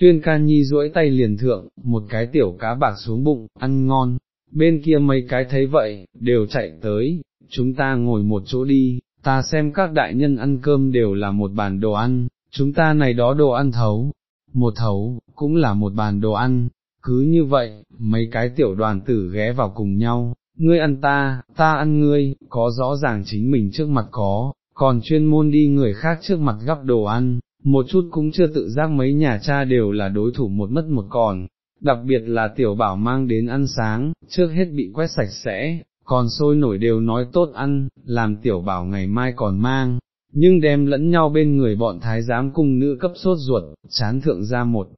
tuyên ca nhi duỗi tay liền thượng, một cái tiểu cá bạc xuống bụng, ăn ngon, bên kia mấy cái thấy vậy, đều chạy tới, chúng ta ngồi một chỗ đi, ta xem các đại nhân ăn cơm đều là một bàn đồ ăn, chúng ta này đó đồ ăn thấu, một thấu, cũng là một bàn đồ ăn, cứ như vậy, mấy cái tiểu đoàn tử ghé vào cùng nhau, ngươi ăn ta, ta ăn ngươi, có rõ ràng chính mình trước mặt có, còn chuyên môn đi người khác trước mặt gắp đồ ăn, một chút cũng chưa tự giác mấy nhà cha đều là đối thủ một mất một còn, đặc biệt là tiểu bảo mang đến ăn sáng, trước hết bị quét sạch sẽ, còn sôi nổi đều nói tốt ăn, làm tiểu bảo ngày mai còn mang, nhưng đem lẫn nhau bên người bọn thái giám cung nữ cấp sốt ruột, chán thượng ra một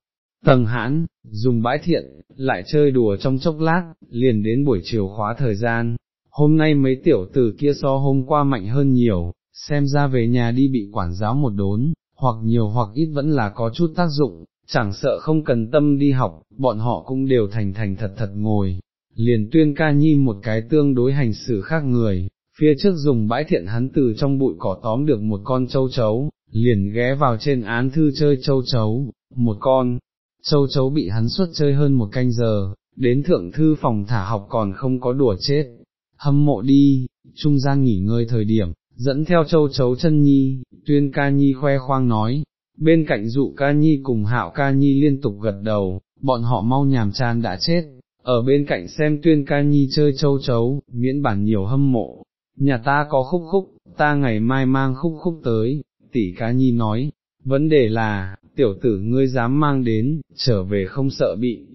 tầng hãn, dùng bãi thiện, lại chơi đùa trong chốc lát, liền đến buổi chiều khóa thời gian. Hôm nay mấy tiểu tử kia so hôm qua mạnh hơn nhiều, xem ra về nhà đi bị quản giáo một đốn, hoặc nhiều hoặc ít vẫn là có chút tác dụng, chẳng sợ không cần tâm đi học, bọn họ cũng đều thành thành thật thật ngồi, liền tuyên ca nhi một cái tương đối hành xử khác người, phía trước dùng bãi thiện hắn từ trong bụi cỏ tóm được một con châu chấu, liền ghé vào trên án thư chơi châu chấu, một con, châu chấu bị hắn suốt chơi hơn một canh giờ, đến thượng thư phòng thả học còn không có đùa chết, hâm mộ đi, trung gian nghỉ ngơi thời điểm, dẫn theo châu chấu chân nhi, tuyên ca nhi khoe khoang nói, bên cạnh dụ ca nhi cùng hạo ca nhi liên tục gật đầu, bọn họ mau nhàm chán đã chết, ở bên cạnh xem tuyên ca nhi chơi châu chấu, miễn bản nhiều hâm mộ, nhà ta có khúc khúc, ta ngày mai mang khúc khúc tới, tỷ cá nhi nói, vấn đề là, tiểu tử ngươi dám mang đến, trở về không sợ bị,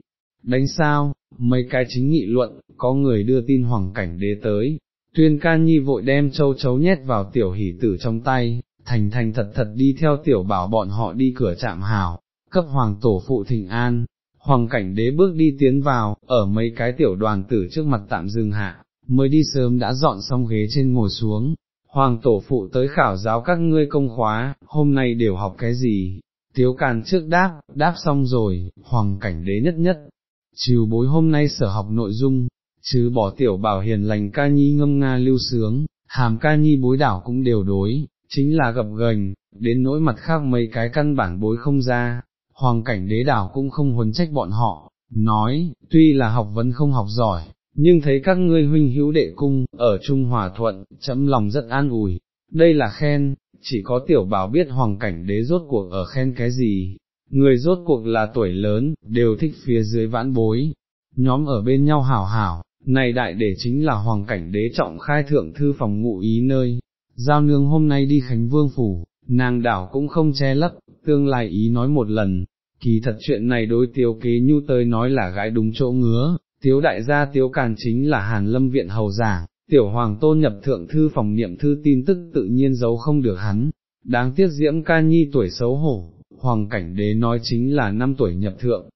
đánh sao, mấy cái chính nghị luận, có người đưa tin hoàng cảnh đế tới, tuyên ca nhi vội đem châu chấu nhét vào tiểu hỷ tử trong tay, thành thành thật thật đi theo tiểu bảo bọn họ đi cửa chạm hào, cấp hoàng tổ phụ thịnh an, hoàng cảnh đế bước đi tiến vào, ở mấy cái tiểu đoàn tử trước mặt tạm dừng hạ, mới đi sớm đã dọn xong ghế trên ngồi xuống, hoàng tổ phụ tới khảo giáo các ngươi công khóa, hôm nay đều học cái gì, tiếu càn trước đáp, đáp xong rồi, hoàng cảnh đế nhất nhất, chiều bối hôm nay sở học nội dung, chứ bỏ tiểu bảo hiền lành ca nhi ngâm nga lưu sướng, hàm ca nhi bối đảo cũng đều đối, chính là gập gành, đến nỗi mặt khác mấy cái căn bản bối không ra, hoàng cảnh đế đảo cũng không huấn trách bọn họ, nói, tuy là học vấn không học giỏi, nhưng thấy các ngươi huynh hữu đệ cung, ở Trung Hòa Thuận, chấm lòng rất an ủi, đây là khen, chỉ có tiểu bảo biết hoàng cảnh đế rốt cuộc ở khen cái gì, người rốt cuộc là tuổi lớn, đều thích phía dưới vãn bối, nhóm ở bên nhau hảo hảo, này đại để chính là hoàng cảnh đế trọng khai thượng thư phòng ngụ ý nơi, giao nương hôm nay đi Khánh Vương Phủ, nàng đảo cũng không che lấp, tương lai ý nói một lần, kỳ thật chuyện này đối tiêu kế nhu tới nói là gái đúng chỗ ngứa, tiếu đại gia tiếu càn chính là hàn lâm viện hầu giảng, tiểu hoàng tôn nhập thượng thư phòng niệm thư tin tức tự nhiên giấu không được hắn, đáng tiếc diễm ca nhi tuổi xấu hổ, hoàng cảnh đế nói chính là năm tuổi nhập thượng.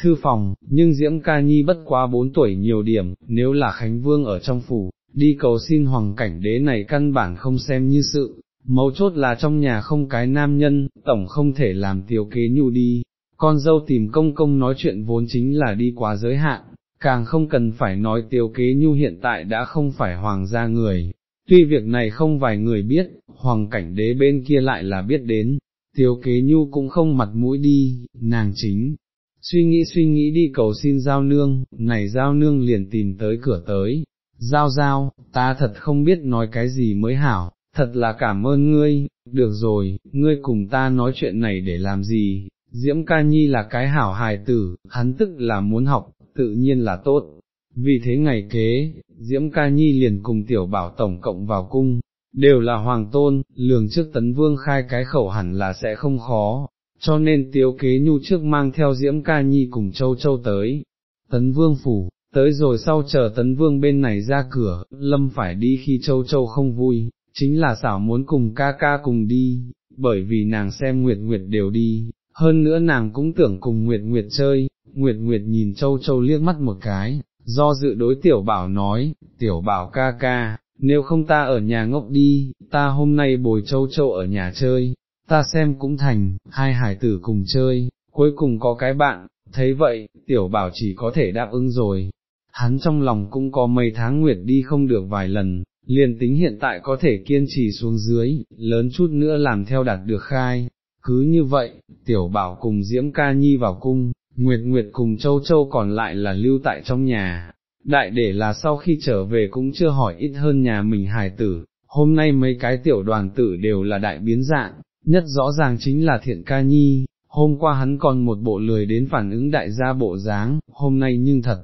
Thư phòng, nhưng Diễm Ca Nhi bất quá bốn tuổi nhiều điểm, nếu là Khánh Vương ở trong phủ, đi cầu xin hoàng cảnh đế này căn bản không xem như sự, mấu chốt là trong nhà không cái nam nhân, tổng không thể làm tiểu kế nhu đi, con dâu tìm công công nói chuyện vốn chính là đi quá giới hạn, càng không cần phải nói tiểu kế nhu hiện tại đã không phải hoàng gia người. Tuy việc này không vài người biết, hoàng cảnh đế bên kia lại là biết đến, tiểu kế nhu cũng không mặt mũi đi, nàng chính, suy nghĩ suy nghĩ đi cầu xin giao nương, này giao nương liền tìm tới cửa tới, giao giao, ta thật không biết nói cái gì mới hảo, thật là cảm ơn ngươi, được rồi, ngươi cùng ta nói chuyện này để làm gì, Diễm Ca Nhi là cái hảo hài tử, hắn tức là muốn học, tự nhiên là tốt. Vì thế ngày kế, Diễm Ca Nhi liền cùng tiểu bảo tổng cộng vào cung, đều là hoàng tôn, lường trước tấn vương khai cái khẩu hẳn là sẽ không khó, cho nên tiếu kế nhu trước mang theo Diễm Ca Nhi cùng châu châu tới. Tấn vương phủ, tới rồi sau chờ tấn vương bên này ra cửa, lâm phải đi khi châu châu không vui, chính là xảo muốn cùng ca ca cùng đi, bởi vì nàng xem Nguyệt Nguyệt đều đi, hơn nữa nàng cũng tưởng cùng Nguyệt Nguyệt chơi, Nguyệt Nguyệt nhìn châu châu liếc mắt một cái, do dự đối tiểu bảo nói, tiểu bảo ca ca, nếu không ta ở nhà ngốc đi, ta hôm nay bồi châu châu ở nhà chơi, ta xem cũng thành, hai hải tử cùng chơi, cuối cùng có cái bạn, thấy vậy, tiểu bảo chỉ có thể đáp ứng rồi, hắn trong lòng cũng có mấy tháng nguyệt đi không được vài lần, liền tính hiện tại có thể kiên trì xuống dưới, lớn chút nữa làm theo đạt được khai, cứ như vậy, tiểu bảo cùng Diễm Ca Nhi vào cung, Nguyệt Nguyệt cùng Châu Châu còn lại là lưu tại trong nhà, đại để là sau khi trở về cũng chưa hỏi ít hơn nhà mình hài tử, hôm nay mấy cái tiểu đoàn tử đều là đại biến dạng, nhất rõ ràng chính là thiện ca nhi, hôm qua hắn còn một bộ lười đến phản ứng đại gia bộ dáng, hôm nay nhưng thật,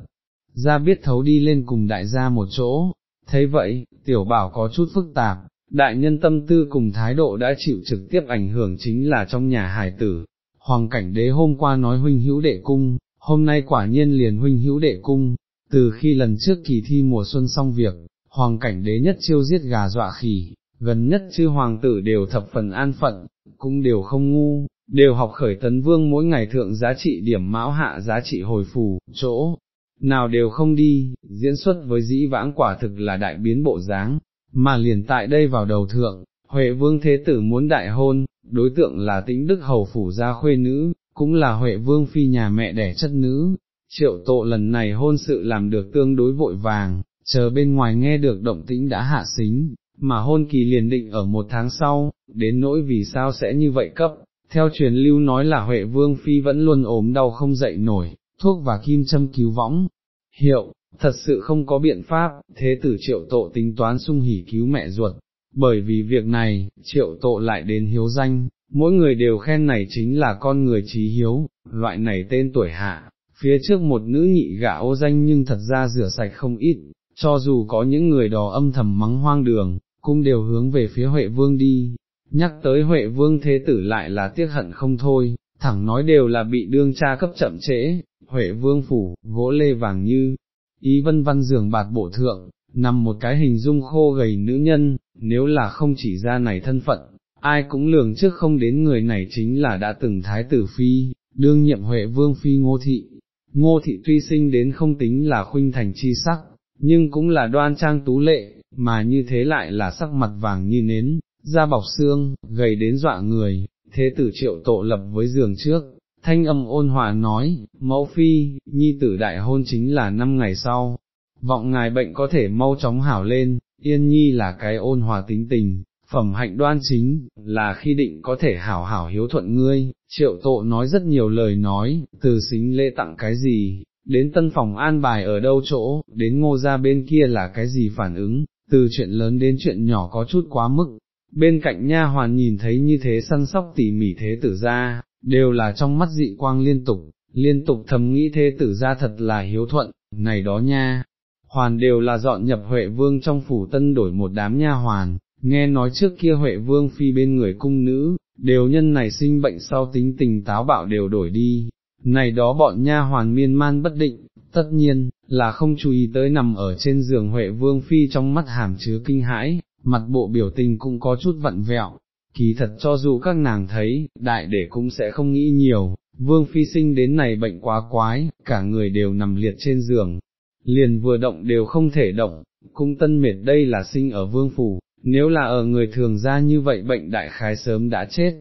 ra biết thấu đi lên cùng đại gia một chỗ, thấy vậy, tiểu bảo có chút phức tạp, đại nhân tâm tư cùng thái độ đã chịu trực tiếp ảnh hưởng chính là trong nhà hài tử, hoàng cảnh đế hôm qua nói huynh hữu đệ cung, hôm nay quả nhiên liền huynh hữu đệ cung, từ khi lần trước kỳ thi mùa xuân xong việc, hoàng cảnh đế nhất chiêu giết gà dọa khỉ, gần nhất chư hoàng tử đều thập phần an phận, cũng đều không ngu, đều học khởi tấn vương mỗi ngày thượng giá trị điểm mão hạ giá trị hồi phù, chỗ, nào đều không đi, diễn xuất với dĩ vãng quả thực là đại biến bộ dáng, mà liền tại đây vào đầu thượng, Huệ vương thế tử muốn đại hôn, đối tượng là tĩnh đức hầu phủ gia khuê nữ, cũng là Huệ vương phi nhà mẹ đẻ chất nữ, triệu tộ lần này hôn sự làm được tương đối vội vàng, chờ bên ngoài nghe được động tĩnh đã hạ xính, mà hôn kỳ liền định ở một tháng sau, đến nỗi vì sao sẽ như vậy cấp, theo truyền lưu nói là Huệ Vương Phi vẫn luôn ốm đau không dậy nổi, thuốc và kim châm cứu võng, hiệu, thật sự không có biện pháp, thế tử triệu tộ tính toán sung hỉ cứu mẹ ruột, bởi vì việc này, triệu tộ lại đến hiếu danh, mỗi người đều khen này chính là con người trí hiếu, loại này tên tuổi hạ, phía trước một nữ nhị gã ô danh nhưng thật ra rửa sạch không ít, cho dù có những người đó âm thầm mắng hoang đường, cũng đều hướng về phía Huệ Vương đi, nhắc tới Huệ Vương thế tử lại là tiếc hận không thôi, thẳng nói đều là bị đương cha cấp chậm trễ, Huệ Vương phủ, gỗ lê vàng như, ý vân văn giường bạc bộ thượng, nằm một cái hình dung khô gầy nữ nhân, nếu là không chỉ ra này thân phận, ai cũng lường trước không đến người này chính là đã từng thái tử phi, đương nhiệm Huệ Vương phi ngô thị. Ngô thị tuy sinh đến không tính là khuynh thành chi sắc, nhưng cũng là đoan trang tú lệ, mà như thế lại là sắc mặt vàng như nến, da bọc xương, gầy đến dọa người, thế tử triệu tổ lập với giường trước, thanh âm ôn hòa nói, mẫu phi, nhi tử đại hôn chính là năm ngày sau, vọng ngài bệnh có thể mau chóng hảo lên, yên nhi là cái ôn hòa tính tình, phẩm hạnh đoan chính, là khi định có thể hảo hảo hiếu thuận ngươi, triệu Tộ nói rất nhiều lời nói, từ xính lễ tặng cái gì, đến tân phòng an bài ở đâu chỗ, đến ngô ra bên kia là cái gì phản ứng, từ chuyện lớn đến chuyện nhỏ có chút quá mức, bên cạnh nha hoàn nhìn thấy như thế săn sóc tỉ mỉ thế tử ra, đều là trong mắt dị quang liên tục, liên tục thầm nghĩ thế tử ra thật là hiếu thuận, này đó nha. Hoàn đều là dọn nhập Huệ Vương trong phủ tân đổi một đám nha hoàn, nghe nói trước kia Huệ Vương phi bên người cung nữ, đều nhân này sinh bệnh sau tính tình táo bạo đều đổi đi, này đó bọn nha hoàn miên man bất định, tất nhiên, là không chú ý tới nằm ở trên giường Huệ Vương Phi trong mắt hàm chứa kinh hãi, mặt bộ biểu tình cũng có chút vặn vẹo, kỳ thật cho dù các nàng thấy, đại để cũng sẽ không nghĩ nhiều, Vương Phi sinh đến này bệnh quá quái, cả người đều nằm liệt trên giường, liền vừa động đều không thể động, cung tân mệt đây là sinh ở Vương Phủ, nếu là ở người thường ra như vậy bệnh đại khái sớm đã chết,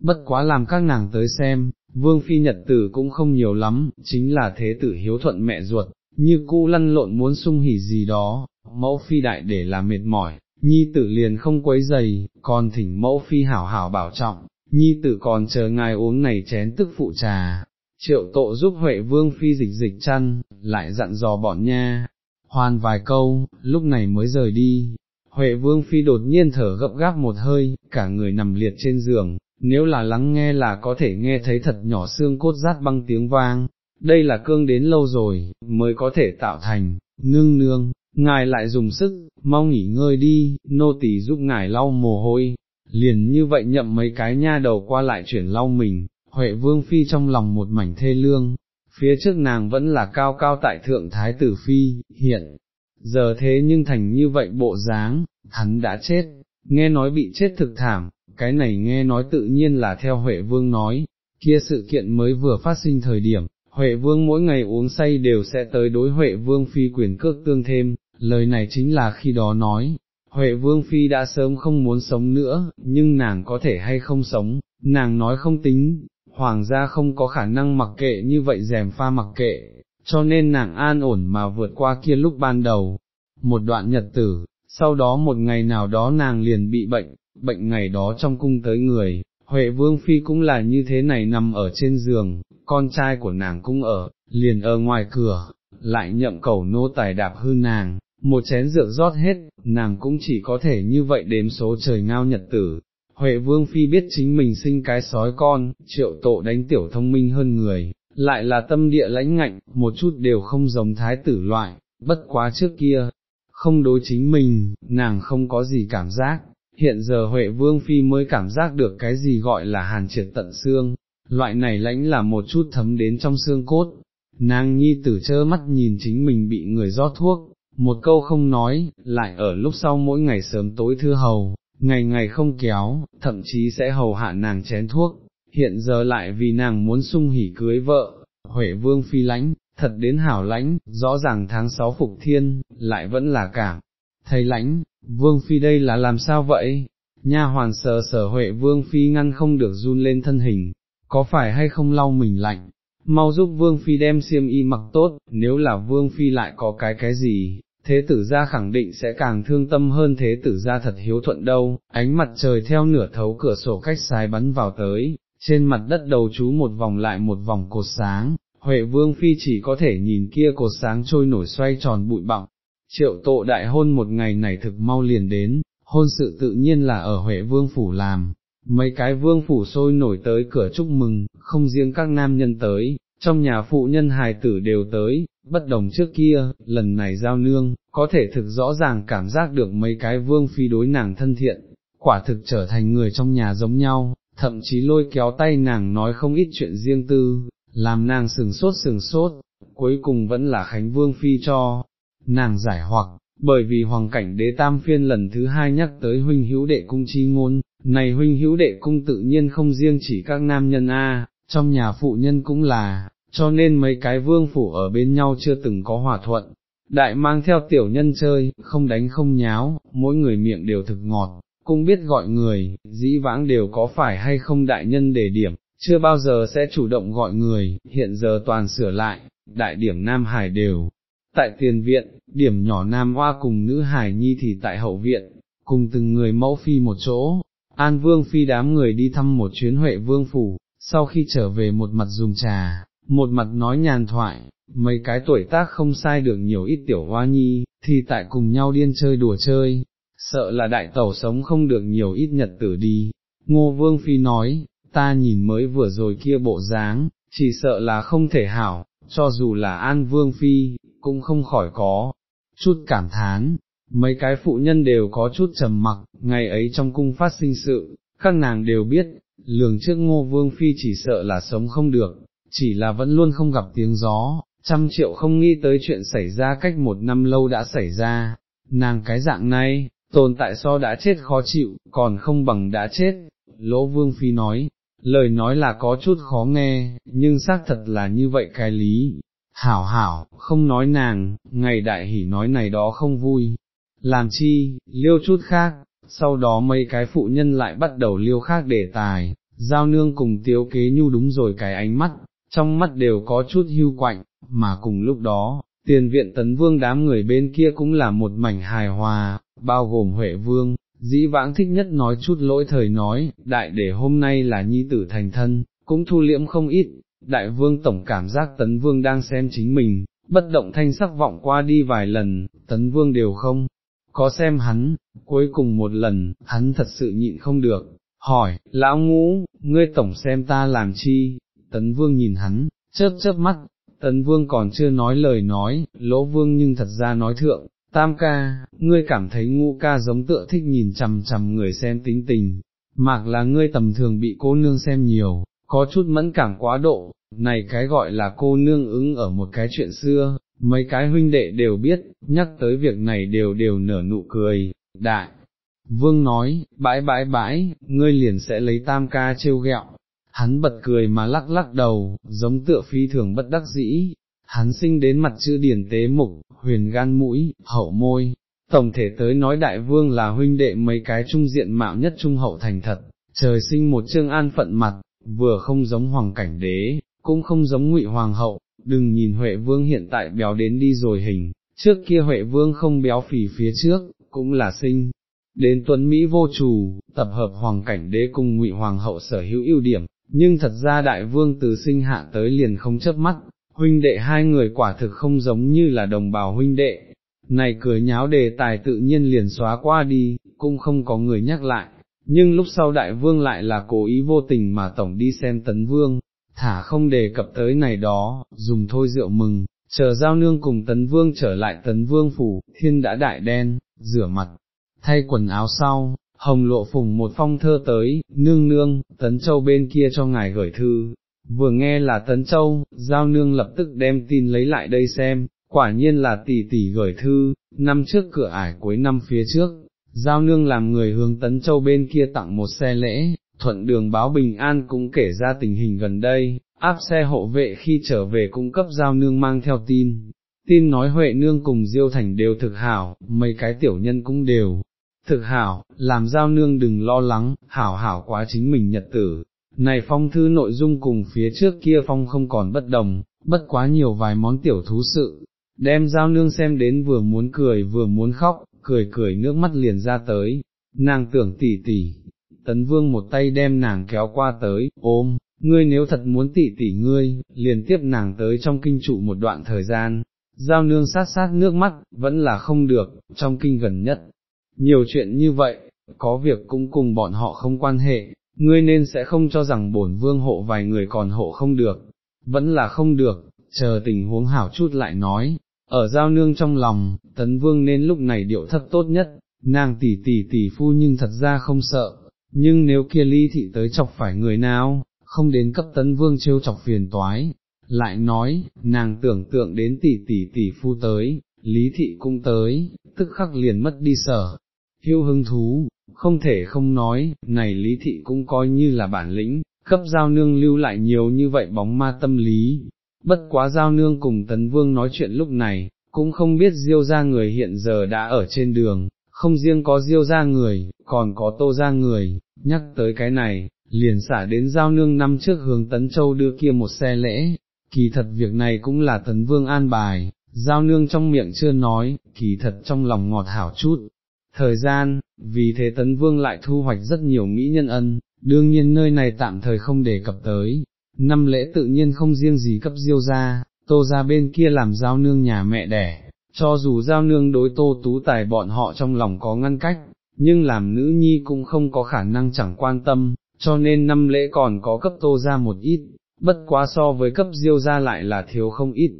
bất quá làm các nàng tới xem, vương phi nhật tử cũng không nhiều lắm, chính là thế tử hiếu thuận mẹ ruột, như cu lăn lộn muốn sung hỉ gì đó, mẫu phi đại để làm mệt mỏi, nhi tử liền không quấy dày, còn thỉnh mẫu phi hảo hảo bảo trọng, nhi tử còn chờ ngài uống này chén tức phụ trà. Triệu tộ giúp Huệ Vương Phi dịch dịch chăn, lại dặn dò bọn nha, hoàn vài câu, lúc này mới rời đi, Huệ Vương Phi đột nhiên thở gấp gáp một hơi, cả người nằm liệt trên giường, nếu là lắng nghe là có thể nghe thấy thật nhỏ xương cốt rát băng tiếng vang, đây là cương đến lâu rồi, mới có thể tạo thành, nương nương, ngài lại dùng sức, mau nghỉ ngơi đi, nô tỳ giúp ngài lau mồ hôi, liền như vậy nhậm mấy cái nha đầu qua lại chuyển lau mình, Huệ Vương Phi trong lòng một mảnh thê lương, phía trước nàng vẫn là cao cao tại thượng thái tử phi, hiện, giờ thế nhưng thành như vậy bộ dáng, hắn đã chết, nghe nói bị chết thực thảm, cái này nghe nói tự nhiên là theo Huệ Vương nói, kia sự kiện mới vừa phát sinh thời điểm, Huệ Vương mỗi ngày uống say đều sẽ tới đối Huệ Vương phi quyền cước tương thêm, lời này chính là khi đó nói, Huệ Vương phi đã sớm không muốn sống nữa, nhưng nàng có thể hay không sống, nàng nói không tính, hoàng gia không có khả năng mặc kệ như vậy rèm pha mặc kệ, cho nên nàng an ổn mà vượt qua kia lúc ban đầu, một đoạn nhật tử, sau đó một ngày nào đó nàng liền bị bệnh, bệnh ngày đó trong cung tới người, Huệ Vương Phi cũng là như thế này nằm ở trên giường, con trai của nàng cũng ở, liền ở ngoài cửa, lại nhậm cầu nô tài đạp hư nàng, một chén rượu rót hết, nàng cũng chỉ có thể như vậy đếm số trời ngao nhật tử. Huệ Vương Phi biết chính mình sinh cái sói con, triệu tổ đánh tiểu thông minh hơn người, lại là tâm địa lãnh ngạnh, một chút đều không giống thái tử loại, bất quá trước kia, không đối chính mình, nàng không có gì cảm giác, hiện giờ Huệ Vương Phi mới cảm giác được cái gì gọi là hàn triệt tận xương, loại này lãnh là một chút thấm đến trong xương cốt, nàng nhi tử chơ mắt nhìn chính mình bị người rót thuốc, một câu không nói, lại ở lúc sau mỗi ngày sớm tối thưa hầu, ngày ngày không kéo, thậm chí sẽ hầu hạ nàng chén thuốc, hiện giờ lại vì nàng muốn sung hỉ cưới vợ, Huệ Vương Phi lãnh, thật đến hảo lãnh, rõ ràng tháng sáu phục thiên, lại vẫn là cảm, thầy lãnh, vương phi đây là làm sao vậy? Nha hoàn sờ sờ huệ vương phi ngăn không được run lên thân hình, có phải hay không lau mình lạnh, mau giúp vương phi đem xiêm y mặc tốt, nếu là vương phi lại có cái cái gì, thế tử gia khẳng định sẽ càng thương tâm hơn thế tử gia thật hiếu thuận đâu, ánh mặt trời theo nửa thấu cửa sổ cách sai bắn vào tới, trên mặt đất đầu chú một vòng lại một vòng cột sáng, Huệ Vương Phi chỉ có thể nhìn kia cột sáng trôi nổi xoay tròn bụi bặm, triệu tộ đại hôn một ngày này thực mau liền đến, hôn sự tự nhiên là ở Huệ Vương Phủ làm, mấy cái vương phủ sôi nổi tới cửa chúc mừng, không riêng các nam nhân tới, trong nhà phụ nhân hài tử đều tới, bất đồng trước kia, lần này giao nương, có thể thực rõ ràng cảm giác được mấy cái vương phi đối nàng thân thiện, quả thực trở thành người trong nhà giống nhau, thậm chí lôi kéo tay nàng nói không ít chuyện riêng tư, làm nàng sừng sốt sừng sốt, cuối cùng vẫn là Khánh Vương Phi cho, nàng giải hoặc, bởi vì hoàng cảnh đế tam phiên lần thứ hai nhắc tới huynh hữu đệ cung chi ngôn, này huynh hữu đệ cung tự nhiên không riêng chỉ các nam nhân A, trong nhà phụ nhân cũng là, cho nên mấy cái vương phủ ở bên nhau chưa từng có hòa thuận. Đại mang theo tiểu nhân chơi, không đánh không nháo, mỗi người miệng đều thực ngọt, cũng biết gọi người, dĩ vãng đều có phải hay không đại nhân để điểm, chưa bao giờ sẽ chủ động gọi người, hiện giờ toàn sửa lại, đại điểm Nam Hải đều. Tại tiền viện, điểm nhỏ Nam Hoa cùng nữ Hải Nhi thì tại hậu viện, cùng từng người mẫu phi một chỗ, An Vương phi đám người đi thăm một chuyến Huệ Vương phủ, sau khi trở về một mặt dùng trà, một mặt nói nhàn thoại, mấy cái tuổi tác không sai được nhiều ít tiểu hoa nhi, thì tại cùng nhau điên chơi đùa chơi, sợ là đại tẩu sống không được nhiều ít nhật tử đi. Ngô Vương Phi nói, ta nhìn mới vừa rồi kia bộ dáng, chỉ sợ là không thể hảo, cho dù là An Vương Phi, cũng không khỏi có, chút cảm thán, mấy cái phụ nhân đều có chút trầm mặc, ngày ấy trong cung phát sinh sự, các nàng đều biết, lường trước ngô Vương Phi chỉ sợ là sống không được, chỉ là vẫn luôn không gặp tiếng gió, trăm triệu không nghĩ tới chuyện xảy ra cách một năm lâu đã xảy ra, nàng cái dạng này, tồn tại so đã chết khó chịu, còn không bằng đã chết, lỗ Vương Phi nói, lời nói là có chút khó nghe, nhưng xác thật là như vậy cái lý. Hảo hảo, không nói nàng, ngày đại hỉ nói này đó không vui, làm chi, liêu chút khác, sau đó mấy cái phụ nhân lại bắt đầu liêu khác đề tài, giao nương cùng tiếu kế nhu đúng rồi cái ánh mắt, trong mắt đều có chút hưu quạnh, mà cùng lúc đó, tiền viện tấn vương đám người bên kia cũng là một mảnh hài hòa, bao gồm Huệ Vương, dĩ vãng thích nhất nói chút lỗi thời nói, đại để hôm nay là nhi tử thành thân, cũng thu liễm không ít, đại vương tổng cảm giác tấn vương đang xem chính mình, bất động thanh sắc vọng qua đi vài lần, tấn vương đều không, có xem hắn, cuối cùng một lần, hắn thật sự nhịn không được, hỏi, lão ngũ, ngươi tổng xem ta làm chi, tấn vương nhìn hắn, chớp chớp mắt, tấn vương còn chưa nói lời nói, lỗ vương nhưng thật ra nói thượng, Tam ca, ngươi cảm thấy ngũ ca giống tựa thích nhìn chằm chằm người xem tính tình, mạc là ngươi tầm thường bị cô nương xem nhiều, có chút mẫn cảm quá độ, này cái gọi là cô nương ứng ở một cái chuyện xưa, mấy cái huynh đệ đều biết, nhắc tới việc này đều đều nở nụ cười, đại. Vương nói, bãi bãi bãi, ngươi liền sẽ lấy tam ca trêu ghẹo. Hắn bật cười mà lắc lắc đầu, giống tựa phi thường bất đắc dĩ. Hắn sinh đến mặt chữ điển tế mục, huyền gan mũi, hậu môi. Tổng thể tới nói đại vương là huynh đệ mấy cái trung diện mạo nhất trung hậu thành thật, trời sinh một chương an phận mặt, vừa không giống hoàng cảnh đế, cũng không giống ngụy hoàng hậu, đừng nhìn Huệ Vương hiện tại béo đến đi rồi hình, trước kia Huệ Vương không béo phì phía trước, cũng là sinh. Đến tuấn Mỹ vô trù, tập hợp hoàng cảnh đế cùng ngụy hoàng hậu sở hữu ưu điểm, nhưng thật ra đại vương từ sinh hạ tới liền không chớp mắt, huynh đệ hai người quả thực không giống như là đồng bào huynh đệ. Này cười nháo đề tài tự nhiên liền xóa qua đi, cũng không có người nhắc lại, nhưng lúc sau đại vương lại là cố ý vô tình mà tổng đi xem tấn vương, thả không đề cập tới này đó, dùng thôi rượu mừng, chờ giao nương cùng tấn vương trở lại tấn vương phủ, thiên đã đại đen, rửa mặt, thay quần áo sau, hồng lộ phùng một phong thơ tới, nương nương, tấn châu bên kia cho ngài gửi thư, vừa nghe là tấn châu, giao nương lập tức đem tin lấy lại đây xem, quả nhiên là tỷ tỷ gửi thư, năm trước cửa ải cuối năm phía trước, giao nương làm người hướng tấn châu bên kia tặng một xe lễ, thuận đường báo bình an cũng kể ra tình hình gần đây, áp xe hộ vệ khi trở về cung cấp giao nương mang theo tin. Tin nói Huệ Nương cùng Diêu Thành đều thực hảo, mấy cái tiểu nhân cũng đều thực hảo, làm giao nương đừng lo lắng, hảo hảo quá chính mình nhật tử. Này phong thư nội dung cùng phía trước kia phong không còn bất đồng, bất quá nhiều vài món tiểu thú sự, đem giao nương xem đến vừa muốn cười vừa muốn khóc, cười cười nước mắt liền ra tới, nàng tưởng tỷ tỷ tấn vương một tay đem nàng kéo qua tới, ôm, ngươi nếu thật muốn tỷ tỷ ngươi, liền tiếp nàng tới trong kinh trụ một đoạn thời gian, giao nương sát sát nước mắt, vẫn là không được, trong kinh gần nhất. Nhiều chuyện như vậy, có việc cũng cùng bọn họ không quan hệ, ngươi nên sẽ không cho rằng bổn vương hộ vài người còn hộ không được, vẫn là không được, chờ tình huống hảo chút lại nói, ở giao nương trong lòng, tấn vương nên lúc này điệu thấp tốt nhất, nàng tỷ tỷ tỷ phu nhưng thật ra không sợ, nhưng nếu kia ly thị tới chọc phải người nào, không đến cấp tấn vương trêu chọc phiền toái, lại nói, nàng tưởng tượng đến tỷ tỷ tỷ phu tới, lý thị cũng tới, tức khắc liền mất đi sở, hiu hứng thú, không thể không nói, này lý thị cũng coi như là bản lĩnh, cấp giao nương lưu lại nhiều như vậy bóng ma tâm lý, bất quá giao nương cùng tấn vương nói chuyện lúc này, cũng không biết diêu ra người hiện giờ đã ở trên đường, không riêng có diêu ra người, còn có tô ra người, nhắc tới cái này, liền xả đến giao nương năm trước hướng Tấn Châu đưa kia một xe lễ, kỳ thật việc này cũng là Tấn Vương an bài, giao nương trong miệng chưa nói, kỳ thật trong lòng ngọt hảo chút. Thời gian, vì thế Tấn Vương lại thu hoạch rất nhiều mỹ nhân ân, đương nhiên nơi này tạm thời không đề cập tới, năm lễ tự nhiên không riêng gì cấp diêu ra, tô ra bên kia làm giao nương nhà mẹ đẻ, cho dù giao nương đối tô tú tài bọn họ trong lòng có ngăn cách, nhưng làm nữ nhi cũng không có khả năng chẳng quan tâm, cho nên năm lễ còn có cấp tô ra một ít, bất quá so với cấp diêu ra lại là thiếu không ít.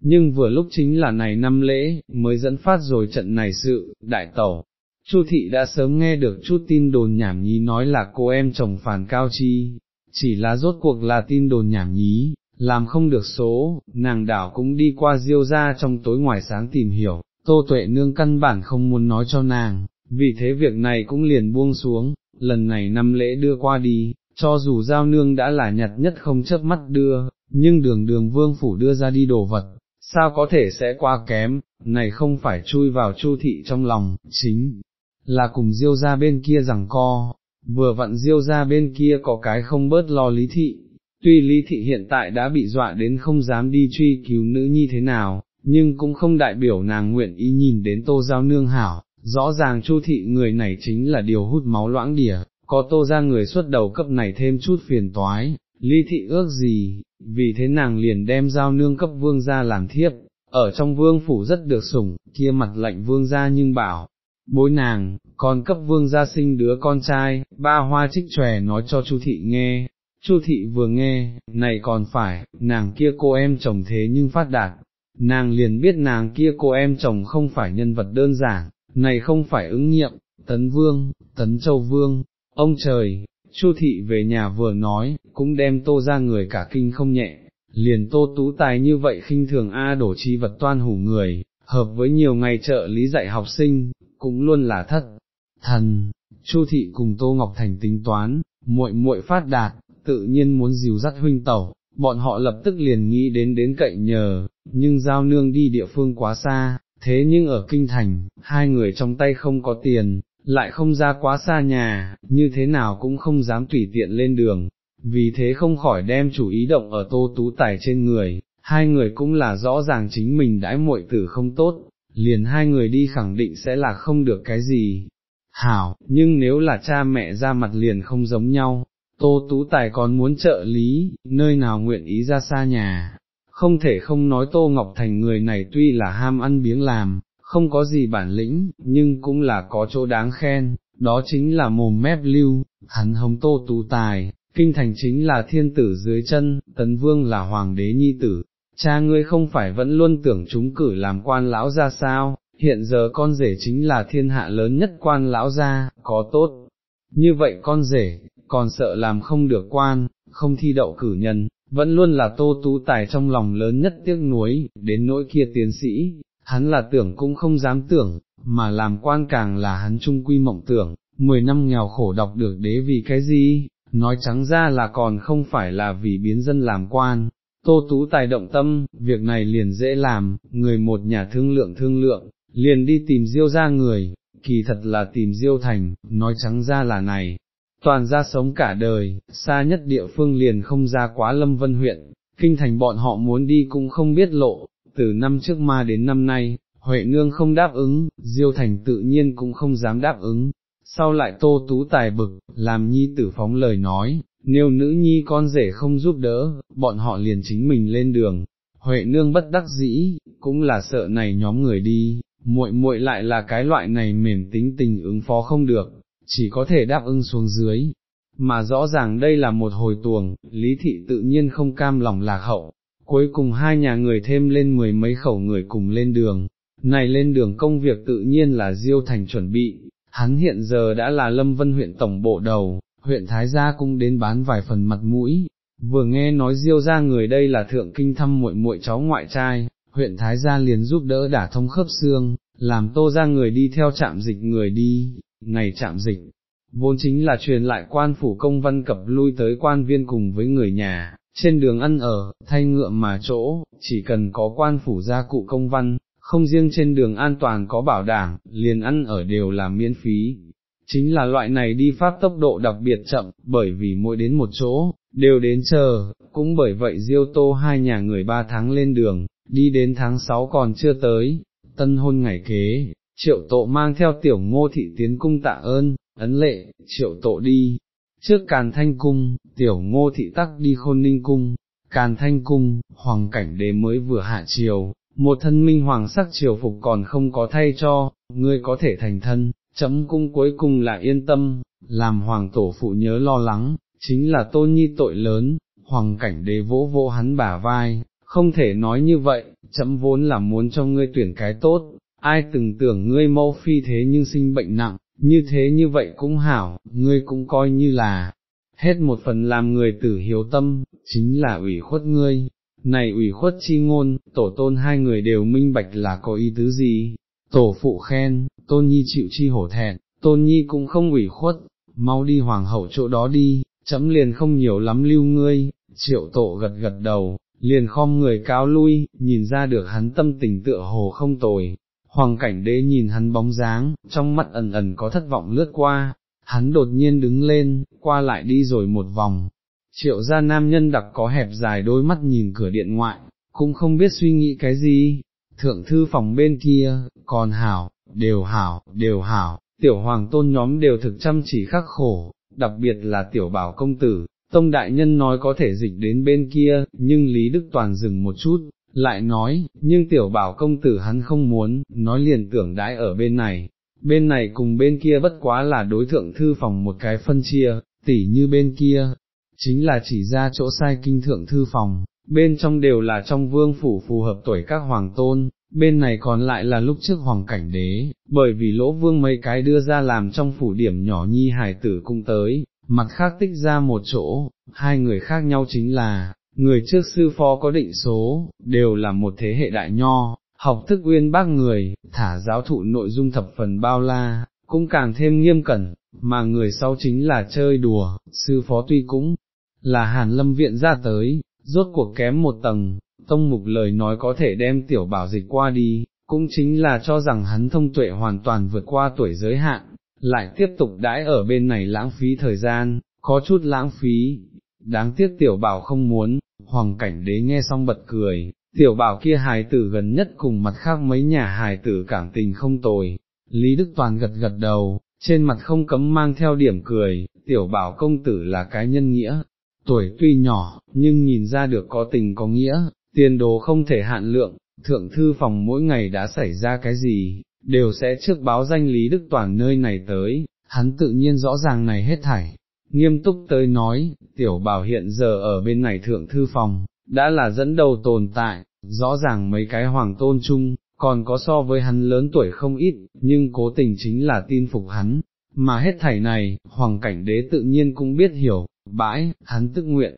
Nhưng vừa lúc chính là này năm lễ, mới dẫn phát rồi trận này sự, đại tẩu. Chu thị đã sớm nghe được chút tin đồn nhảm nhí nói là cô em chồng phản cao chi, chỉ là rốt cuộc là tin đồn nhảm nhí, làm không được số, nàng đảo cũng đi qua diêu ra trong tối ngoài sáng tìm hiểu, tô tuệ nương căn bản không muốn nói cho nàng, vì thế việc này cũng liền buông xuống, lần này năm lễ đưa qua đi, cho dù giao nương đã là nhặt nhất không chớp mắt đưa, nhưng đường đường vương phủ đưa ra đi đồ vật, sao có thể sẽ qua kém, này không phải chui vào chu thị trong lòng, chính là cùng diêu ra bên kia rằng co, vừa vặn diêu ra bên kia có cái không bớt lo lý thị, tuy lý thị hiện tại đã bị dọa đến không dám đi truy cứu nữ nhi thế nào, nhưng cũng không đại biểu nàng nguyện ý nhìn đến tô giao nương hảo, rõ ràng chu thị người này chính là điều hút máu loãng đỉa, có tô ra người xuất đầu cấp này thêm chút phiền toái, Lý thị ước gì, vì thế nàng liền đem giao nương cấp vương ra làm thiếp, ở trong vương phủ rất được sủng, kia mặt lệnh vương ra nhưng bảo, bối nàng, còn cấp vương gia sinh đứa con trai, ba hoa trích tròe nói cho chu thị nghe. Chu thị vừa nghe, này còn phải, nàng kia cô em chồng thế nhưng phát đạt, nàng liền biết nàng kia cô em chồng không phải nhân vật đơn giản, này không phải ứng nghiệm, tấn vương, tấn châu vương, ông trời, Chu thị về nhà vừa nói, cũng đem tô ra người cả kinh không nhẹ, liền tô tú tài như vậy khinh thường A đổ chi vật toan hủ người, hợp với nhiều ngày trợ lý dạy học sinh, cũng luôn là thất, thần, Chu thị cùng Tô Ngọc Thành tính toán, muội muội phát đạt, tự nhiên muốn dìu dắt huynh tẩu, bọn họ lập tức liền nghĩ đến đến cậy nhờ, nhưng giao nương đi địa phương quá xa, thế nhưng ở kinh thành, hai người trong tay không có tiền, lại không ra quá xa nhà, như thế nào cũng không dám tùy tiện lên đường, vì thế không khỏi đem chủ ý động ở tô tú tài trên người, hai người cũng là rõ ràng chính mình đãi muội tử không tốt, liền hai người đi khẳng định sẽ là không được cái gì. Hảo, nhưng nếu là cha mẹ ra mặt liền không giống nhau, Tô Tú Tài còn muốn trợ lý, nơi nào nguyện ý ra xa nhà, không thể không nói Tô Ngọc Thành người này tuy là ham ăn biếng làm, không có gì bản lĩnh, nhưng cũng là có chỗ đáng khen, đó chính là mồm mép lưu, hắn hống Tô Tú Tài, kinh thành chính là thiên tử dưới chân, tấn vương là hoàng đế nhi tử, cha ngươi không phải vẫn luôn tưởng chúng cử làm quan lão ra sao, hiện giờ con rể chính là thiên hạ lớn nhất quan lão gia, có tốt. Như vậy con rể, còn sợ làm không được quan, không thi đậu cử nhân, vẫn luôn là tô tú tài trong lòng lớn nhất tiếc nuối, đến nỗi kia tiến sĩ, hắn là tưởng cũng không dám tưởng, mà làm quan càng là hắn trung quy mộng tưởng, mười năm nghèo khổ đọc được đế vì cái gì, nói trắng ra là còn không phải là vì biến dân làm quan. Tô Tú Tài động tâm, việc này liền dễ làm, người một nhà thương lượng thương lượng, liền đi tìm Diêu ra người, kỳ thật là tìm Diêu Thành, nói trắng ra là này, toàn ra sống cả đời, xa nhất địa phương liền không ra quá lâm vân huyện, kinh thành bọn họ muốn đi cũng không biết lộ, từ năm trước ma đến năm nay, Huệ Nương không đáp ứng, Diêu Thành tự nhiên cũng không dám đáp ứng, sau lại tô tú tài bực, làm nhi tử phóng lời nói, nếu nữ nhi con rể không giúp đỡ, bọn họ liền chính mình lên đường. Huệ nương bất đắc dĩ, cũng là sợ này nhóm người đi, muội muội lại là cái loại này mềm tính tình ứng phó không được, chỉ có thể đáp ứng xuống dưới. Mà rõ ràng đây là một hồi tuồng, lý thị tự nhiên không cam lòng lạc hậu, cuối cùng hai nhà người thêm lên mười mấy khẩu người cùng lên đường, này lên đường công việc tự nhiên là Diêu Thành chuẩn bị, hắn hiện giờ đã là Lâm Vân huyện tổng bộ đầu, huyện Thái Gia cũng đến bán vài phần mặt mũi, vừa nghe nói Diêu ra người đây là thượng kinh thăm muội muội cháu ngoại trai, huyện Thái Gia liền giúp đỡ đả thông khớp xương, làm tô ra người đi theo trạm dịch người đi, ngày trạm dịch, vốn chính là truyền lại quan phủ công văn cập lui tới quan viên cùng với người nhà, trên đường ăn ở, thay ngựa mà chỗ, chỉ cần có quan phủ gia cụ công văn, không riêng trên đường an toàn có bảo đảm, liền ăn ở đều là miễn phí. Chính là loại này đi phát tốc độ đặc biệt chậm, bởi vì mỗi đến một chỗ, đều đến chờ, cũng bởi vậy diêu tô hai nhà người ba tháng lên đường, đi đến tháng sáu còn chưa tới, tân hôn ngày kế, triệu tộ mang theo tiểu ngô thị tiến cung tạ ơn, ấn lệ, triệu tộ đi, trước càn thanh cung, tiểu ngô thị tắc đi khôn ninh cung, càn thanh cung, hoàng cảnh đế mới vừa hạ chiều một thân minh hoàng sắc triều phục còn không có thay cho, ngươi có thể thành thân, chấm cung cuối cùng là yên tâm, làm hoàng tổ phụ nhớ lo lắng, chính là tôn nhi tội lớn, hoàng cảnh đế vỗ vỗ hắn bả vai, không thể nói như vậy, chấm vốn là muốn cho ngươi tuyển cái tốt, ai từng tưởng ngươi mâu phi thế nhưng sinh bệnh nặng, như thế như vậy cũng hảo, ngươi cũng coi như là, hết một phần làm người tử hiếu tâm, chính là ủy khuất ngươi, này ủy khuất chi ngôn, tổ tôn hai người đều minh bạch là có ý tứ gì, tổ phụ khen, tôn nhi chịu chi hổ thẹn, tôn nhi cũng không ủy khuất, mau đi hoàng hậu chỗ đó đi, chấm liền không nhiều lắm lưu ngươi, triệu tổ gật gật đầu, liền khom người cáo lui, nhìn ra được hắn tâm tình tựa hồ không tồi. Hoàng cảnh đế nhìn hắn bóng dáng, trong mắt ẩn ẩn có thất vọng lướt qua, hắn đột nhiên đứng lên, qua lại đi rồi một vòng, triệu gia nam nhân đặc có hẹp dài đôi mắt nhìn cửa điện ngoại, cũng không biết suy nghĩ cái gì, thượng thư phòng bên kia, còn hảo, đều hảo, đều hảo, tiểu hoàng tôn nhóm đều thực chăm chỉ khắc khổ, đặc biệt là tiểu bảo công tử, tông đại nhân nói có thể dịch đến bên kia, nhưng Lý Đức Toàn dừng một chút, lại nói, nhưng tiểu bảo công tử hắn không muốn, nói liền tưởng đãi ở bên này, bên này cùng bên kia bất quá là đối thượng thư phòng một cái phân chia, tỉ như bên kia, chính là chỉ ra chỗ sai kinh thượng thư phòng, bên trong đều là trong vương phủ phù hợp tuổi các hoàng tôn, bên này còn lại là lúc trước hoàng cảnh đế, bởi vì lỗ vương mấy cái đưa ra làm trong phủ điểm nhỏ nhi hải tử cung tới, mặt khác tích ra một chỗ, hai người khác nhau chính là, người trước sư phó có định số, đều là một thế hệ đại nho, học thức uyên bác người, thả giáo thụ nội dung thập phần bao la, cũng càng thêm nghiêm cẩn, mà người sau chính là chơi đùa, sư phó tuy cũng là hàn lâm viện ra tới, rốt cuộc kém một tầng, tông mục lời nói có thể đem tiểu bảo dịch qua đi, cũng chính là cho rằng hắn thông tuệ hoàn toàn vượt qua tuổi giới hạn, lại tiếp tục đãi ở bên này lãng phí thời gian, có chút lãng phí, đáng tiếc tiểu bảo không muốn, hoàng cảnh đế nghe xong bật cười, tiểu bảo kia hài tử gần nhất cùng mặt khác mấy nhà hài tử cảm tình không tồi, Lý Đức Toàn gật gật đầu, trên mặt không cấm mang theo điểm cười, tiểu bảo công tử là cái nhân nghĩa, tuổi tuy nhỏ, nhưng nhìn ra được có tình có nghĩa, tiền đồ không thể hạn lượng, thượng thư phòng mỗi ngày đã xảy ra cái gì, đều sẽ trước báo danh Lý Đức Toàn nơi này tới, hắn tự nhiên rõ ràng này hết thảy. Nghiêm túc tới nói, tiểu bảo hiện giờ ở bên này thượng thư phòng, đã là dẫn đầu tồn tại, rõ ràng mấy cái hoàng tôn chung, còn có so với hắn lớn tuổi không ít, nhưng cố tình chính là tin phục hắn, mà hết thảy này, hoàng cảnh đế tự nhiên cũng biết hiểu, bãi, hắn tức nguyện,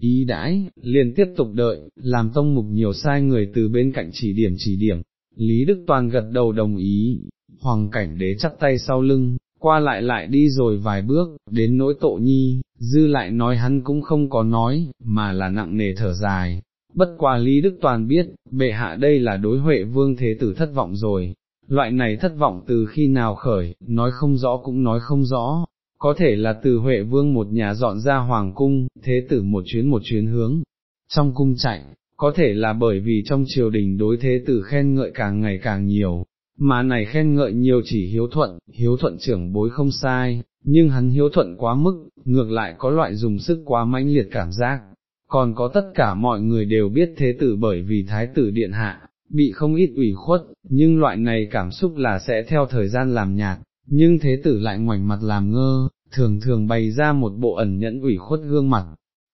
ý đãi, liền tiếp tục đợi, làm tông mục nhiều sai người từ bên cạnh chỉ điểm chỉ điểm, Lý Đức Toàn gật đầu đồng ý, hoàng cảnh đế chắp tay sau lưng, qua lại lại đi rồi vài bước, đến nỗi tội nhi, dư lại nói hắn cũng không có nói, mà là nặng nề thở dài. Bất qua Lý Đức Toàn biết, bệ hạ đây là đối huệ vương thế tử thất vọng rồi, loại này thất vọng từ khi nào khởi, nói không rõ cũng nói không rõ, có thể là từ Huệ Vương một nhà dọn ra Hoàng cung, thế tử một chuyến một chuyến hướng, trong cung chạy, có thể là bởi vì trong triều đình đối thế tử khen ngợi càng ngày càng nhiều, mà này khen ngợi nhiều chỉ hiếu thuận, hiếu thuận trưởng bối không sai, nhưng hắn hiếu thuận quá mức, ngược lại có loại dùng sức quá mãnh liệt cảm giác, còn có tất cả mọi người đều biết thế tử bởi vì thái tử điện hạ, bị không ít ủy khuất, nhưng loại này cảm xúc là sẽ theo thời gian làm nhạt, nhưng thế tử lại ngoảnh mặt làm ngơ, thường thường bày ra một bộ ẩn nhẫn ủy khuất gương mặt.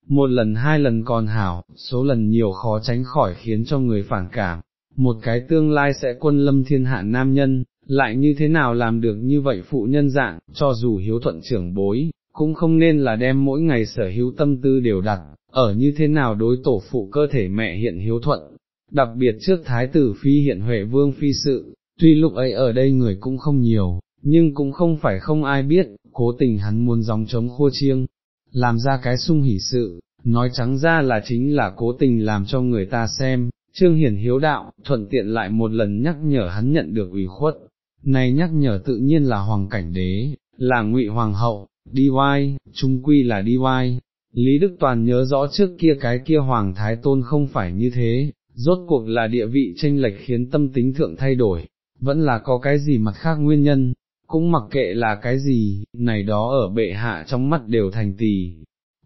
Một lần hai lần còn hảo, số lần nhiều khó tránh khỏi khiến cho người phản cảm, một cái tương lai sẽ quân lâm thiên hạ nam nhân, lại như thế nào làm được như vậy phụ nhân dạng, cho dù hiếu thuận trưởng bối, cũng không nên là đem mỗi ngày sở hữu tâm tư đều đặt, ở như thế nào đối tổ phụ cơ thể mẹ hiện hiếu thuận. Đặc biệt trước thái tử phi hiện huệ vương phi sự, tuy lúc ấy ở đây người cũng không nhiều, nhưng cũng không phải không ai biết, cố tình hắn muốn dòng chống khua chiêng, làm ra cái sung hỉ sự, nói trắng ra là chính là cố tình làm cho người ta xem, trương hiển hiếu đạo, thuận tiện lại một lần nhắc nhở hắn nhận được ủy khuất, này nhắc nhở tự nhiên là hoàng cảnh đế, là ngụy hoàng hậu, đi oai, trung quy là đi oai. Lý Đức Toàn nhớ rõ trước kia cái kia hoàng thái tôn không phải như thế, rốt cuộc là địa vị tranh lệch khiến tâm tính thượng thay đổi, vẫn là có cái gì mặt khác nguyên nhân, cũng mặc kệ là cái gì, này đó ở bệ hạ trong mắt đều thành tỳ,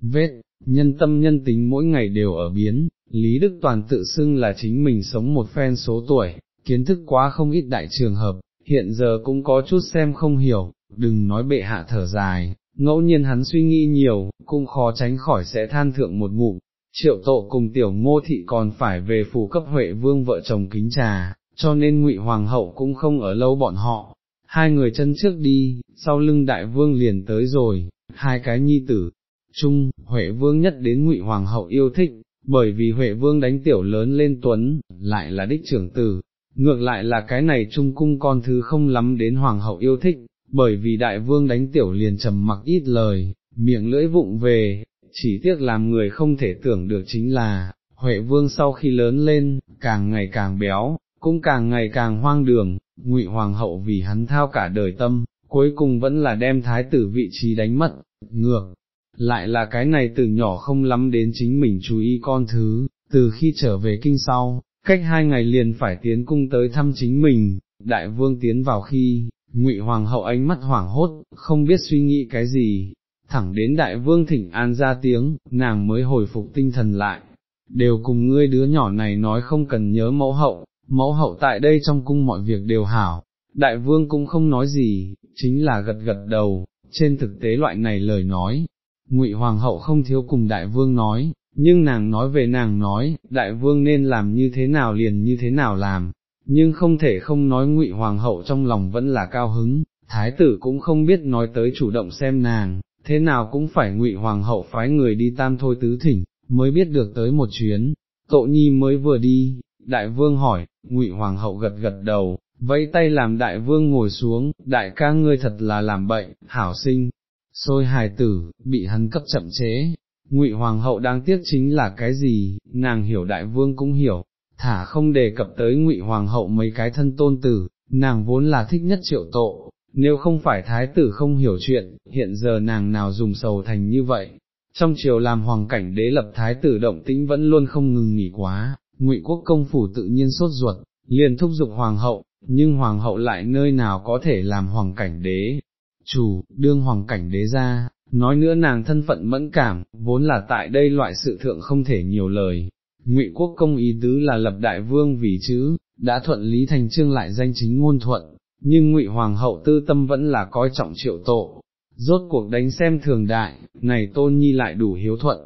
vết, nhân tâm nhân tính mỗi ngày đều ở biến, Lý Đức Toàn tự xưng là chính mình sống một phen số tuổi, kiến thức quá không ít đại trường hợp, hiện giờ cũng có chút xem không hiểu, đừng nói bệ hạ thở dài, ngẫu nhiên hắn suy nghĩ nhiều, cũng khó tránh khỏi sẽ than thượng một ngụm. Triệu tổ cùng tiểu ngô thị còn phải về phủ cấp Huệ vương vợ chồng kính trà, cho nên ngụy Hoàng hậu cũng không ở lâu bọn họ, hai người chân trước đi, sau lưng đại vương liền tới rồi, hai cái nhi tử, chung, Huệ vương nhất đến ngụy Hoàng hậu yêu thích, bởi vì Huệ vương đánh tiểu lớn lên tuấn, lại là đích trưởng tử, ngược lại là cái này trung cung con thứ không lắm đến Hoàng hậu yêu thích, bởi vì đại vương đánh tiểu liền trầm mặc ít lời, miệng lưỡi vụng về, chỉ tiếc làm người không thể tưởng được chính là, Huệ vương sau khi lớn lên, càng ngày càng béo, cũng càng ngày càng hoang đường, ngụy hoàng hậu vì hắn thao cả đời tâm, cuối cùng vẫn là đem thái tử vị trí đánh mất, ngược, lại là cái này từ nhỏ không lắm đến chính mình chú ý con thứ, từ khi trở về kinh sau, cách hai ngày liền phải tiến cung tới thăm chính mình, đại vương tiến vào khi, ngụy hoàng hậu ánh mắt hoảng hốt, không biết suy nghĩ cái gì, thẳng đến đại vương thỉnh an ra tiếng, nàng mới hồi phục tinh thần lại, đều cùng ngươi đứa nhỏ này nói không cần nhớ mẫu hậu, mẫu hậu tại đây trong cung mọi việc đều hảo, đại vương cũng không nói gì, chính là gật gật đầu, trên thực tế loại này lời nói, ngụy hoàng hậu không thiếu cùng đại vương nói, nhưng nàng nói về nàng nói, đại vương nên làm như thế nào liền như thế nào làm, nhưng không thể không nói ngụy hoàng hậu trong lòng vẫn là cao hứng, thái tử cũng không biết nói tới chủ động xem nàng, thế nào cũng phải ngụy hoàng hậu phái người đi tam thôi tứ thỉnh, mới biết được tới một chuyến, Tộ nhi mới vừa đi, đại vương hỏi, ngụy hoàng hậu gật gật đầu, vẫy tay làm đại vương ngồi xuống, đại ca ngươi thật là làm bệnh, hảo sinh, xôi hài tử, bị hắn cấp chậm chế. Ngụy hoàng hậu đáng tiếc chính là cái gì, nàng hiểu đại vương cũng hiểu, thả không đề cập tới ngụy hoàng hậu mấy cái thân tôn tử, nàng vốn là thích nhất triệu tộ, nếu không phải thái tử không hiểu chuyện, hiện giờ nàng nào dùng sầu thành như vậy, trong chiều làm hoàng cảnh đế lập thái tử động tĩnh vẫn luôn không ngừng nghỉ quá, ngụy quốc công phủ tự nhiên sốt ruột, liền thúc giục hoàng hậu, nhưng hoàng hậu lại nơi nào có thể làm hoàng cảnh đế, chủ, đương hoàng cảnh đế ra, nói nữa nàng thân phận mẫn cảm, vốn là tại đây loại sự thượng không thể nhiều lời. Ngụy quốc công ý tứ là lập đại vương vì chứ, đã thuận lý thành trương lại danh chính ngôn thuận, nhưng Ngụy hoàng hậu tư tâm vẫn là coi trọng triệu tổ, rốt cuộc đánh xem thường đại, này tôn nhi lại đủ hiếu thuận,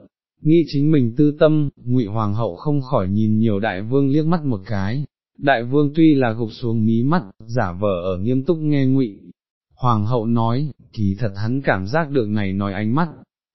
nghĩ chính mình tư tâm, ngụy hoàng hậu không khỏi nhìn nhiều đại vương liếc mắt một cái, đại vương tuy là gục xuống mí mắt, giả vờ ở nghiêm túc nghe ngụy. Hoàng hậu nói, kỳ thật hắn cảm giác được này nói ánh mắt,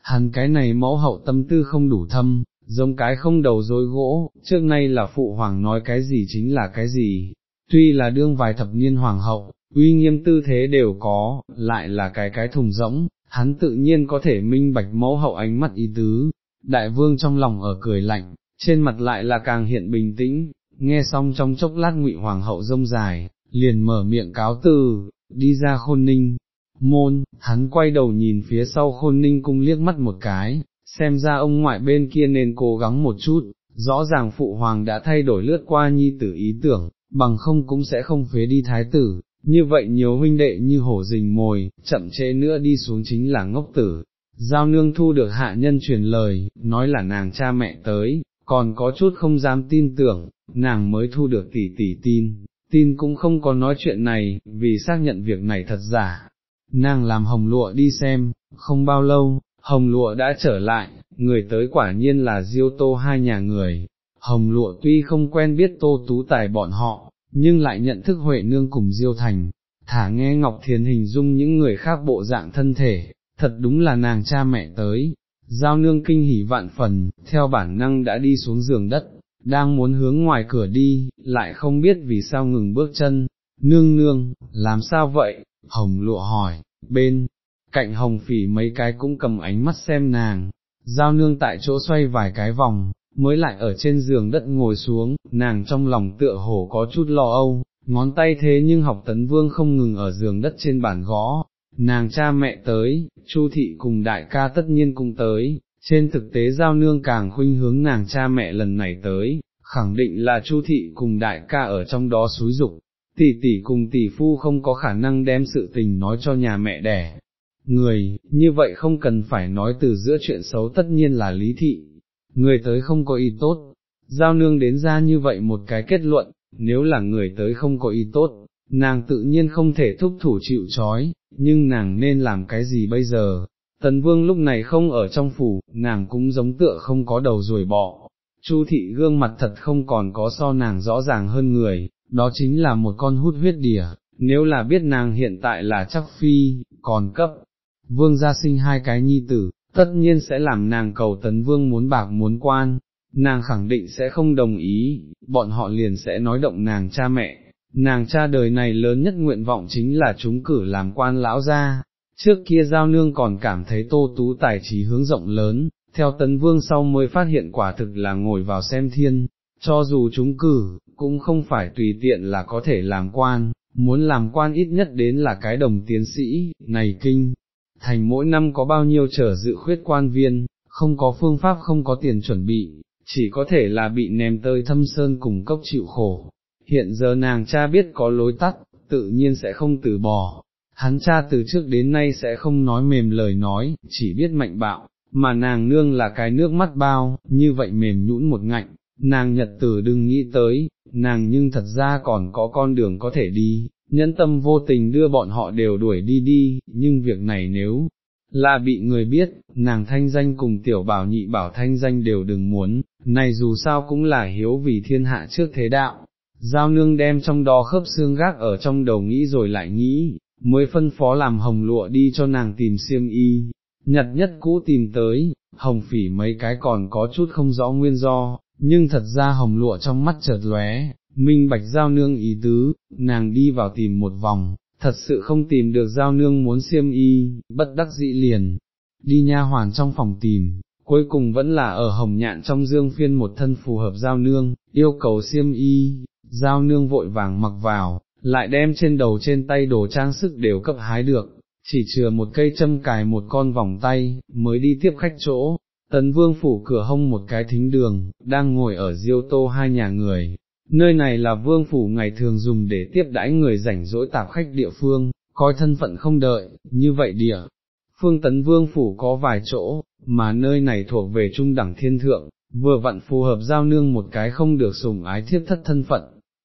hắn cái này mẫu hậu tâm tư không đủ thâm, giống cái không đầu dối gỗ, trước nay là phụ hoàng nói cái gì chính là cái gì, tuy là đương vài thập niên hoàng hậu, uy nghiêm tư thế đều có, lại là cái cái thùng rỗng, hắn tự nhiên có thể minh bạch mẫu hậu ánh mắt ý tứ, đại vương trong lòng ở cười lạnh, trên mặt lại là càng hiện bình tĩnh, nghe xong trong chốc lát ngụy hoàng hậu rông dài, liền mở miệng cáo từ, đi ra khôn ninh, môn, hắn quay đầu nhìn phía sau khôn ninh cung liếc mắt một cái, xem ra ông ngoại bên kia nên cố gắng một chút, rõ ràng phụ hoàng đã thay đổi lướt qua nhi tử ý tưởng, bằng không cũng sẽ không phế đi thái tử, như vậy nhiều huynh đệ như hổ rình mồi, chậm trễ nữa đi xuống chính là ngốc tử. Giao nương thu được hạ nhân truyền lời, nói là nàng cha mẹ tới, còn có chút không dám tin tưởng, nàng mới thu được tỷ tỷ tin, tin cũng không có nói chuyện này, vì xác nhận việc này thật giả. Nàng làm hồng lụa đi xem, không bao lâu, hồng lụa đã trở lại, người tới quả nhiên là diêu tô hai nhà người. Hồng lụa tuy không quen biết tô tú tài bọn họ, nhưng lại nhận thức Huệ Nương cùng Diêu Thành, thả nghe Ngọc Thiền hình dung những người khác bộ dạng thân thể, thật đúng là nàng cha mẹ tới. Giao nương kinh hỉ vạn phần, theo bản năng đã đi xuống giường đất, đang muốn hướng ngoài cửa đi, lại không biết vì sao ngừng bước chân, nương nương, làm sao vậy, hồng lụa hỏi, bên, cạnh hồng phỉ mấy cái cũng cầm ánh mắt xem nàng, giao nương tại chỗ xoay vài cái vòng, mới lại ở trên giường đất ngồi xuống, nàng trong lòng tựa hồ có chút lo âu, ngón tay thế nhưng học tấn vương không ngừng ở giường đất trên bàn gõ, nàng cha mẹ tới, chu thị cùng đại ca tất nhiên cũng tới, trên thực tế giao nương càng khuynh hướng nàng cha mẹ lần này tới, khẳng định là chu thị cùng đại ca ở trong đó xúi dục, tỷ tỷ cùng tỷ phu không có khả năng đem sự tình nói cho nhà mẹ đẻ. Người, như vậy không cần phải nói từ giữa chuyện xấu tất nhiên là lý thị, người tới không có ý tốt, giao nương đến ra như vậy một cái kết luận, nếu là người tới không có ý tốt, nàng tự nhiên không thể thúc thủ chịu trói, nhưng nàng nên làm cái gì bây giờ? Tần vương lúc này không ở trong phủ, nàng cũng giống tựa không có đầu rồi bỏ. Chu thị gương mặt thật không còn có so nàng rõ ràng hơn người, đó chính là một con hút huyết đỉa, nếu là biết nàng hiện tại là chắc phi, còn cấp, vương gia sinh hai cái nhi tử, tất nhiên sẽ làm nàng cầu tấn vương muốn bạc muốn quan, nàng khẳng định sẽ không đồng ý, bọn họ liền sẽ nói động nàng cha mẹ, nàng cha đời này lớn nhất nguyện vọng chính là chúng cử làm quan lão gia. Trước kia giao nương còn cảm thấy tô tú tài trí hướng rộng lớn, theo tấn vương sau mới phát hiện quả thực là ngồi vào xem thiên, cho dù chúng cử, cũng không phải tùy tiện là có thể làm quan, muốn làm quan ít nhất đến là cái đồng tiến sĩ, này kinh, thành mỗi năm có bao nhiêu trở dự khuyết quan viên, không có phương pháp không có tiền chuẩn bị, chỉ có thể là bị ném tơi thâm sơn cùng cốc chịu khổ. Hiện giờ nàng cha biết có lối tắt, tự nhiên sẽ không từ bỏ, hắn cha từ trước đến nay sẽ không nói mềm lời nói, chỉ biết mạnh bạo, mà nàng nương là cái nước mắt bao, như vậy mềm nhũn một ngạnh, nàng nhật tử đừng nghĩ tới, nàng nhưng thật ra còn có con đường có thể đi, nhân tâm vô tình đưa bọn họ đều đuổi đi đi, nhưng việc này nếu là bị người biết, nàng thanh danh cùng tiểu bảo nhị bảo thanh danh đều đừng muốn, này dù sao cũng là hiếu vì thiên hạ trước thế đạo. Giao nương đem trong đó khớp xương gác ở trong đầu nghĩ rồi lại nghĩ, mới phân phó làm hồng lụa đi cho nàng tìm xiêm y, nhặt nhất cũ tìm tới, hồng phỉ mấy cái còn có chút không rõ nguyên do, nhưng thật ra hồng lụa trong mắt chợt lóe, minh bạch giao nương ý tứ, nàng đi vào tìm một vòng, thật sự không tìm được giao nương muốn xiêm y, bất đắc dĩ liền, đi nha hoàn trong phòng tìm, cuối cùng vẫn là ở hồng nhạn trong dương phiên một thân phù hợp giao nương, yêu cầu xiêm y, giao nương vội vàng mặc vào, lại đem trên đầu trên tay đồ trang sức đều cấp hái được, chỉ chừa một cây châm cài một con vòng tay, mới đi tiếp khách chỗ. Tấn vương phủ cửa hông một cái thính đường, đang ngồi ở diêu tô hai nhà người, nơi này là vương phủ ngày thường dùng để tiếp đãi người rảnh rỗi tạp khách địa phương, coi thân phận không đợi, như vậy địa. Phương tấn vương phủ có vài chỗ, mà nơi này thuộc về trung đẳng thiên thượng, vừa vặn phù hợp giao nương một cái không được sủng ái thiết thất thân phận,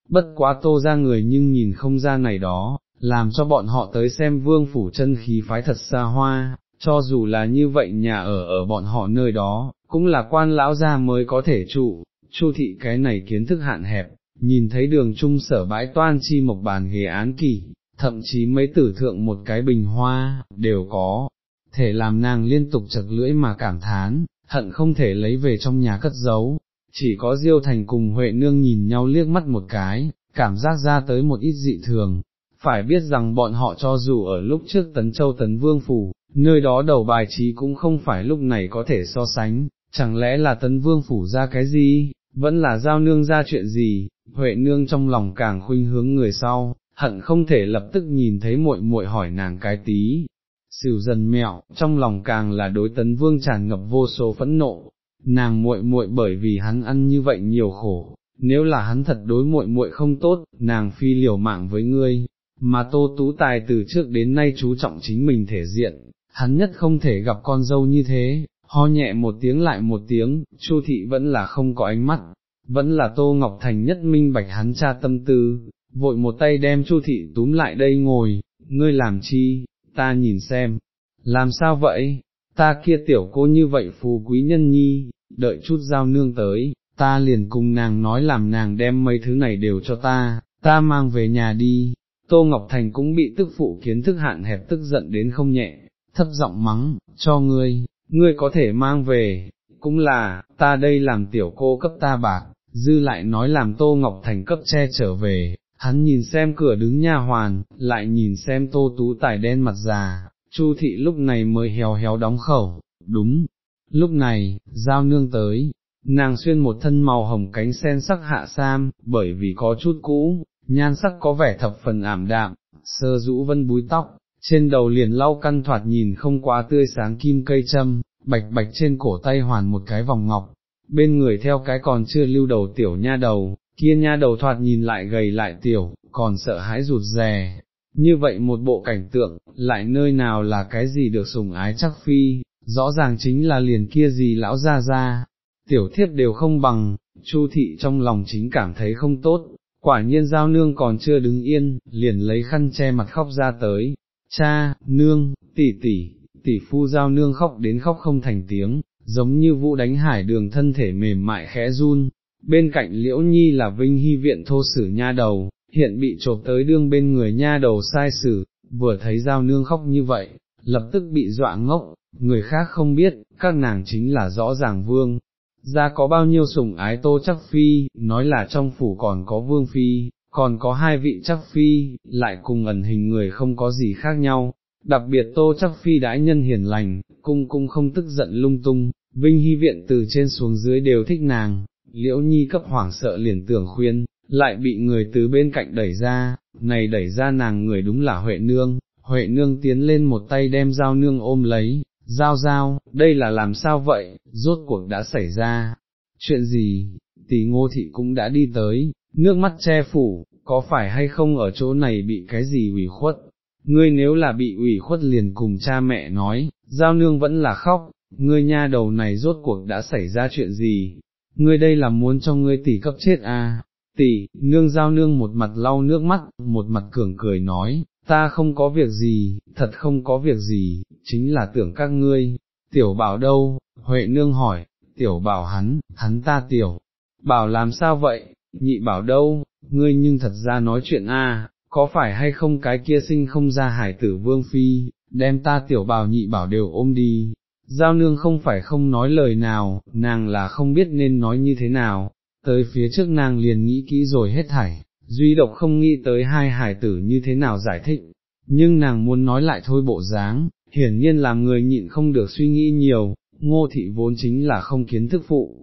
bất quá tô ra người nhưng nhìn không ra này đó, làm cho bọn họ tới xem vương phủ chân khí phái thật xa hoa, cho dù là như vậy nhà ở ở bọn họ nơi đó, cũng là quan lão gia mới có thể trụ, chu thị cái này kiến thức hạn hẹp, nhìn thấy đường trung sở bãi toan chi mộc bàn ghế án kỳ, thậm chí mấy tử thượng một cái bình hoa, đều có, thể làm nàng liên tục chật lưỡi mà cảm thán, hận không thể lấy về trong nhà cất giấu, chỉ có Diêu Thành cùng Huệ Nương nhìn nhau liếc mắt một cái, cảm giác ra tới một ít dị thường, phải biết rằng bọn họ cho dù ở lúc trước Tấn Châu Tấn Vương Phủ, nơi đó đầu bài trí cũng không phải lúc này có thể so sánh, chẳng lẽ là Tấn Vương Phủ ra cái gì, vẫn là giao nương ra chuyện gì, Huệ Nương trong lòng càng khuynh hướng người sau, hận không thể lập tức nhìn thấy muội muội hỏi nàng cái tí. Sửu dần mẹo, trong lòng càng là đối tấn vương tràn ngập vô số phẫn nộ, nàng muội muội bởi vì hắn ăn như vậy nhiều khổ, nếu là hắn thật đối muội muội không tốt, nàng phi liều mạng với ngươi, mà tô tú tài từ trước đến nay chú trọng chính mình thể diện, hắn nhất không thể gặp con dâu như thế, ho nhẹ một tiếng lại một tiếng, chu thị vẫn là không có ánh mắt, vẫn là tô ngọc thành nhất minh bạch hắn cha tâm tư, vội một tay đem chu thị túm lại đây ngồi, ngươi làm chi, ta nhìn xem, làm sao vậy, ta kia tiểu cô như vậy phù quý nhân nhi, đợi chút giao nương tới, ta liền cùng nàng nói làm nàng đem mấy thứ này đều cho ta, ta mang về nhà đi. Tô Ngọc Thành cũng bị tức phụ kiến thức hạn hẹp tức giận đến không nhẹ, thấp giọng mắng, cho ngươi, ngươi có thể mang về, cũng là, ta đây làm tiểu cô cấp ta bạc, dư lại nói làm Tô Ngọc Thành cấp che trở về, hắn nhìn xem cửa đứng nha hoàn, lại nhìn xem Tô Tú Tài đen mặt già, Chu thị lúc này mới héo héo đóng khẩu, đúng, lúc này, giao nương tới, nàng xuyên một thân màu hồng cánh sen sắc hạ sam, bởi vì có chút cũ, nhan sắc có vẻ thập phần ảm đạm, sơ rũ vân búi tóc, trên đầu liền lau căn thoạt nhìn không quá tươi sáng kim cây châm, bạch bạch trên cổ tay hoàn một cái vòng ngọc, bên người theo cái còn chưa lưu đầu tiểu nha đầu, kia nha đầu thoạt nhìn lại gầy lại tiểu, còn sợ hãi rụt rè, như vậy một bộ cảnh tượng, lại nơi nào là cái gì được sùng ái chắc phi, rõ ràng chính là liền kia gì lão ra ra, tiểu thiếp đều không bằng, chu thị trong lòng chính cảm thấy không tốt, quả nhiên giao nương còn chưa đứng yên, liền lấy khăn che mặt khóc ra tới, cha, nương, tỷ tỷ, tỷ phu giao nương khóc đến khóc không thành tiếng, giống như vũ đánh hải đường thân thể mềm mại khẽ run, bên cạnh liễu nhi là vinh hy viện thô sử nha đầu, hiện bị chộp tới đương bên người nha đầu sai sử, vừa thấy giao nương khóc như vậy, lập tức bị dọa ngốc, người khác không biết, các nàng chính là rõ ràng vương. Ra có bao nhiêu sủng ái tô chắc phi, nói là trong phủ còn có vương phi, còn có hai vị chắc phi, lại cùng ẩn hình người không có gì khác nhau, đặc biệt tô chắc phi đãi nhân hiền lành, cung cung không tức giận lung tung, vinh hy viện từ trên xuống dưới đều thích nàng, liễu nhi cấp hoảng sợ liền tưởng khuyên, lại bị người từ bên cạnh đẩy ra, này đẩy ra nàng người đúng là Huệ Nương, Huệ Nương tiến lên một tay đem dao nương ôm lấy, giao giao, đây là làm sao vậy, rốt cuộc đã xảy ra, chuyện gì, tỷ ngô thị cũng đã đi tới, nước mắt che phủ, có phải hay không ở chỗ này bị cái gì ủy khuất, ngươi nếu là bị ủy khuất liền cùng cha mẹ nói, giao nương vẫn là khóc, ngươi nha đầu này rốt cuộc đã xảy ra chuyện gì, ngươi đây là muốn cho ngươi tỷ cấp chết à, tỷ, nương giao nương một mặt lau nước mắt, một mặt cường cười nói, ta không có việc gì, thật không có việc gì, chính là tưởng các ngươi, tiểu bảo đâu, Huệ nương hỏi, tiểu bảo hắn, hắn ta tiểu, bảo làm sao vậy, nhị bảo đâu, ngươi nhưng thật ra nói chuyện a, có phải hay không cái kia sinh không ra hải tử vương phi, đem ta tiểu bào nhị bảo đều ôm đi. Giao nương không phải không nói lời nào, nàng là không biết nên nói như thế nào, tới phía trước nàng liền nghĩ kỹ rồi hết thảy, duy độc không nghĩ tới hai hải tử như thế nào giải thích, nhưng nàng muốn nói lại thôi bộ dáng, hiển nhiên làm người nhịn không được suy nghĩ nhiều, ngô thị vốn chính là không kiến thức phụ.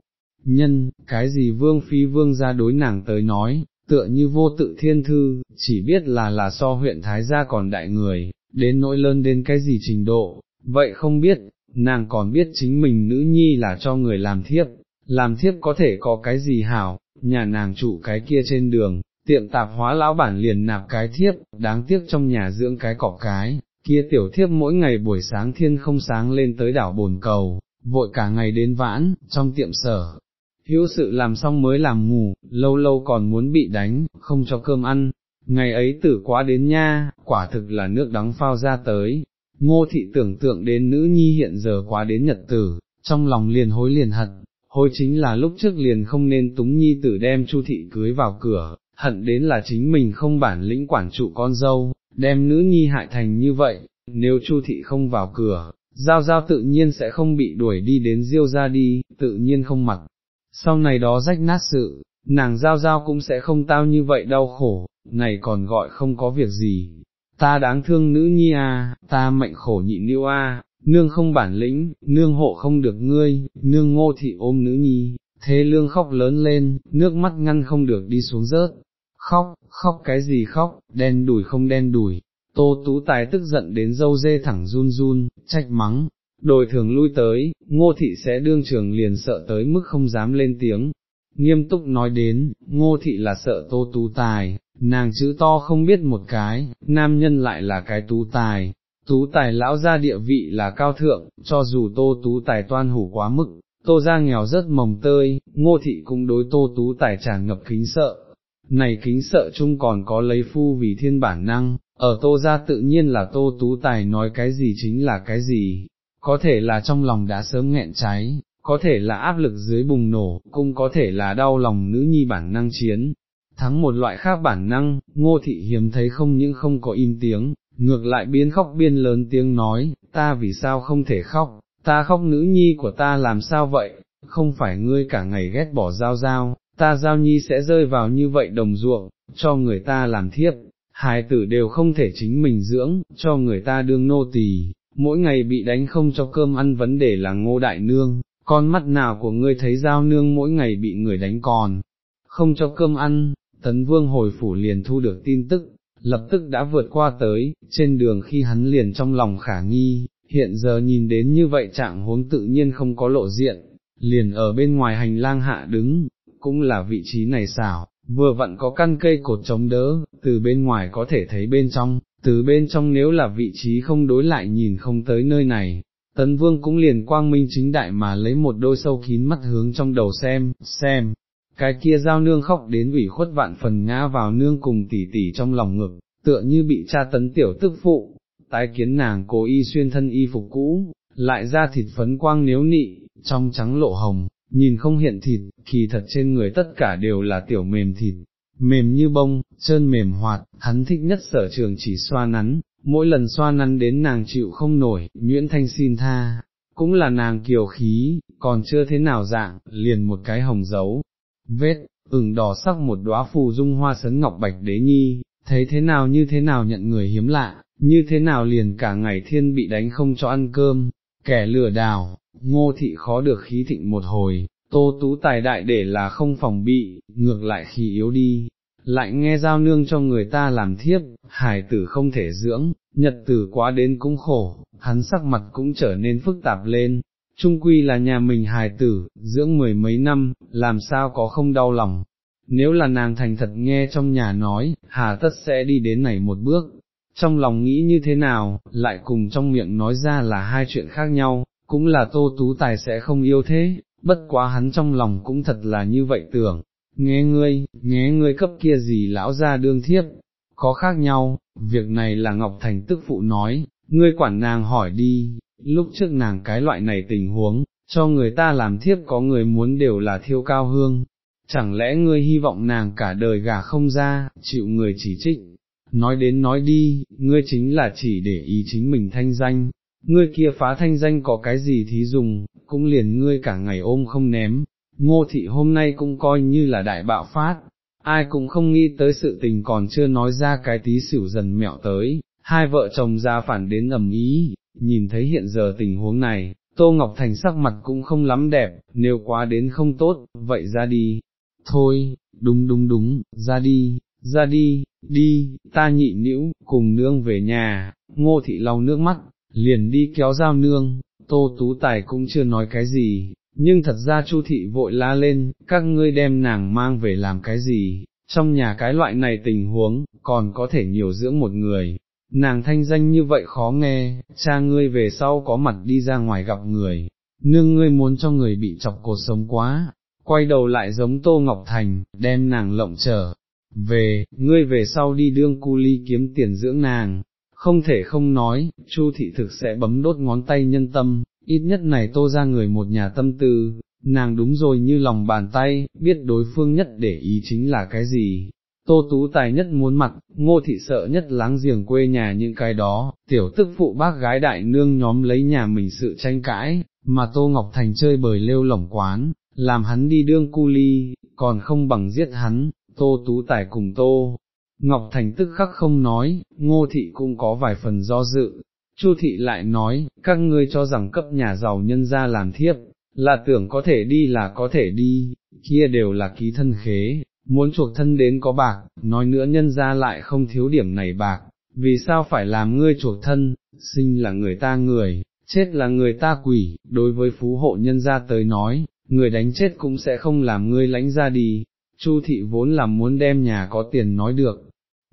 Nhân, cái gì vương phi vương ra đối nàng tới nói, tựa như vô tự thiên thư, chỉ biết là là so huyện Thái gia còn đại người, đến nỗi lớn đến cái gì trình độ, vậy không biết, nàng còn biết chính mình nữ nhi là cho người làm thiếp, làm thiếp có thể có cái gì hảo, nhà nàng trụ cái kia trên đường, tiệm tạp hóa lão bản liền nạp cái thiếp, đáng tiếc trong nhà dưỡng cái cỏ cái, kia tiểu thiếp mỗi ngày buổi sáng thiên không sáng lên tới đảo bồn cầu, vội cả ngày đến vãn, trong tiệm sở. Hữu sự làm xong mới làm ngủ, lâu lâu còn muốn bị đánh, không cho cơm ăn, ngày ấy tử quá đến nha, quả thực là nước đắng phao ra tới, ngô thị tưởng tượng đến nữ nhi hiện giờ quá đến nhật tử, trong lòng liền hối liền hận, hối chính là lúc trước liền không nên túng nhi tử đem chu thị cưới vào cửa, hận đến là chính mình không bản lĩnh quản trụ con dâu, đem nữ nhi hại thành như vậy, nếu chu thị không vào cửa, giao giao tự nhiên sẽ không bị đuổi đi đến diêu ra đi, tự nhiên không mặc. Sau này đó rách nát sự, nàng giao giao cũng sẽ không tao như vậy đau khổ, này còn gọi không có việc gì. Ta đáng thương nữ nhi à, ta mệnh khổ nhịn niêu a, à, nương không bản lĩnh, nương hộ không được ngươi, nương ngô thị ôm nữ nhi, thế lương khóc lớn lên, nước mắt ngăn không được đi xuống rớt, khóc, khóc cái gì khóc, đen đùi không đen đùi, tô tú tài tức giận đến dâu dê thẳng run run, trách mắng, đồi thường lui tới, ngô thị sẽ đương trường liền sợ tới mức không dám lên tiếng, nghiêm túc nói đến, ngô thị là sợ tô tú tài, nàng chữ to không biết một cái, nam nhân lại là cái tú tài, tú tài lão ra địa vị là cao thượng, cho dù tô tú tài toan hủ quá mức, tô ra nghèo rất mồng tơi, ngô thị cũng đối tô tú tài tràn ngập kính sợ, này kính sợ chung còn có lấy phu vì thiên bản năng, ở tô ra tự nhiên là tô tú tài nói cái gì chính là cái gì, có thể là trong lòng đã sớm nghẹn cháy, có thể là áp lực dưới bùng nổ, cũng có thể là đau lòng nữ nhi bản năng chiến. Thắng một loại khác bản năng, ngô thị hiếm thấy không những không có im tiếng, ngược lại biến khóc biên lớn tiếng nói, ta vì sao không thể khóc, ta khóc nữ nhi của ta làm sao vậy, không phải ngươi cả ngày ghét bỏ giao giao, ta giao nhi sẽ rơi vào như vậy đồng ruộng, cho người ta làm thiếp, hài tử đều không thể chính mình dưỡng, cho người ta đương nô tỳ, mỗi ngày bị đánh không cho cơm ăn vấn đề là ngô đại nương, con mắt nào của ngươi thấy giao nương mỗi ngày bị người đánh còn, không cho cơm ăn, tấn vương hồi phủ liền thu được tin tức, lập tức đã vượt qua tới, trên đường khi hắn liền trong lòng khả nghi, hiện giờ nhìn đến như vậy trạng huống tự nhiên không có lộ diện, liền ở bên ngoài hành lang hạ đứng, cũng là vị trí này xảo, vừa vặn có căn cây cột chống đỡ, từ bên ngoài có thể thấy bên trong, từ bên trong nếu là vị trí không đối lại nhìn không tới nơi này, tấn vương cũng liền quang minh chính đại mà lấy một đôi sâu kín mắt hướng trong đầu xem, xem, cái kia giao nương khóc đến ủy khuất vạn phần ngã vào nương cùng tỉ tỉ trong lòng ngực, tựa như bị cha tấn tiểu tức phụ, tái kiến nàng cố y xuyên thân y phục cũ, lại ra thịt phấn quang nếu nị, trong trắng lộ hồng, nhìn không hiện thịt, kỳ thật trên người tất cả đều là tiểu mềm thịt, mềm như bông, trơn mềm hoạt, hắn thích nhất sở trường chỉ xoa nắn, mỗi lần xoa nắn đến nàng chịu không nổi, Nguyễn Thanh xin tha, cũng là nàng kiều khí, còn chưa thế nào dạng, liền một cái hồng dấu, vết, ửng đỏ sắc một đóa phù dung hoa sấn ngọc bạch đế nhi, thấy thế nào như thế nào nhận người hiếm lạ, như thế nào liền cả ngày thiên bị đánh không cho ăn cơm, kẻ lừa đảo, ngô thị khó được khí thịnh một hồi, tô tú tài đại để là không phòng bị, ngược lại khi yếu đi, lại nghe giao nương cho người ta làm thiếp, hài tử không thể dưỡng, nhật tử quá đến cũng khổ, hắn sắc mặt cũng trở nên phức tạp lên, trung quy là nhà mình hài tử, dưỡng mười mấy năm, làm sao có không đau lòng. Nếu là nàng thành thật nghe trong nhà nói, hà tất sẽ đi đến này một bước, trong lòng nghĩ như thế nào, lại cùng trong miệng nói ra là hai chuyện khác nhau, cũng là tô tú tài sẽ không yêu thế, bất quá hắn trong lòng cũng thật là như vậy tưởng, nghe ngươi, nghe ngươi cấp kia gì lão ra đương thiếp, có khác nhau, việc này là Ngọc Thành tức phụ nói, ngươi quản nàng hỏi đi, lúc trước nàng cái loại này tình huống, cho người ta làm thiếp có người muốn đều là thiêu cao hương, chẳng lẽ ngươi hy vọng nàng cả đời gà không ra, chịu người chỉ trích, nói đến nói đi, ngươi chính là chỉ để ý chính mình thanh danh, ngươi kia phá thanh danh có cái gì thí dùng, cũng liền ngươi cả ngày ôm không ném, ngô thị hôm nay cũng coi như là đại bạo phát, ai cũng không nghĩ tới sự tình còn chưa nói ra cái tí xỉu dần mẹo tới, hai vợ chồng ra phản đến ầm ý, nhìn thấy hiện giờ tình huống này, Tô Ngọc Thành sắc mặt cũng không lắm đẹp, nếu quá đến không tốt, vậy ra đi, thôi, đúng đúng đúng, ra đi, ra đi, đi, ta nhị nữ, cùng nương về nhà, ngô thị lau nước mắt, liền đi kéo dao nương, tô tú tài cũng chưa nói cái gì, nhưng thật ra chu thị vội la lên, các ngươi đem nàng mang về làm cái gì, trong nhà cái loại này tình huống, còn có thể nhiều dưỡng một người, nàng thanh danh như vậy khó nghe, cha ngươi về sau có mặt đi ra ngoài gặp người, nương ngươi muốn cho người bị chọc cột sống quá, quay đầu lại giống Tô Ngọc Thành, đem nàng lộng trở, về, ngươi về sau đi đương cu ly kiếm tiền dưỡng nàng, không thể không nói, Chu thị thực sẽ bấm đốt ngón tay nhân tâm, ít nhất này tô ra người một nhà tâm tư, nàng đúng rồi như lòng bàn tay, biết đối phương nhất để ý chính là cái gì. Tô tú tài nhất muốn mặt, ngô thị sợ nhất láng giềng quê nhà những cái đó, tiểu tức phụ bác gái đại nương nhóm lấy nhà mình sự tranh cãi, mà Tô Ngọc Thành chơi bời lêu lỏng quán, làm hắn đi đương cu ly, còn không bằng giết hắn, Tô Tú Tài cùng Tô. Ngọc Thành tức khắc không nói, ngô thị cũng có vài phần do dự, Chu thị lại nói, các ngươi cho rằng cấp nhà giàu nhân ra làm thiếp, là tưởng có thể đi là có thể đi, kia đều là ký thân khế, muốn chuộc thân đến có bạc, nói nữa nhân ra lại không thiếu điểm này bạc, vì sao phải làm ngươi chuộc thân, sinh là người ta người, chết là người ta quỷ, đối với phú hộ nhân ra tới nói, người đánh chết cũng sẽ không làm ngươi lãnh ra đi, Chu thị vốn là muốn đem nhà có tiền nói được,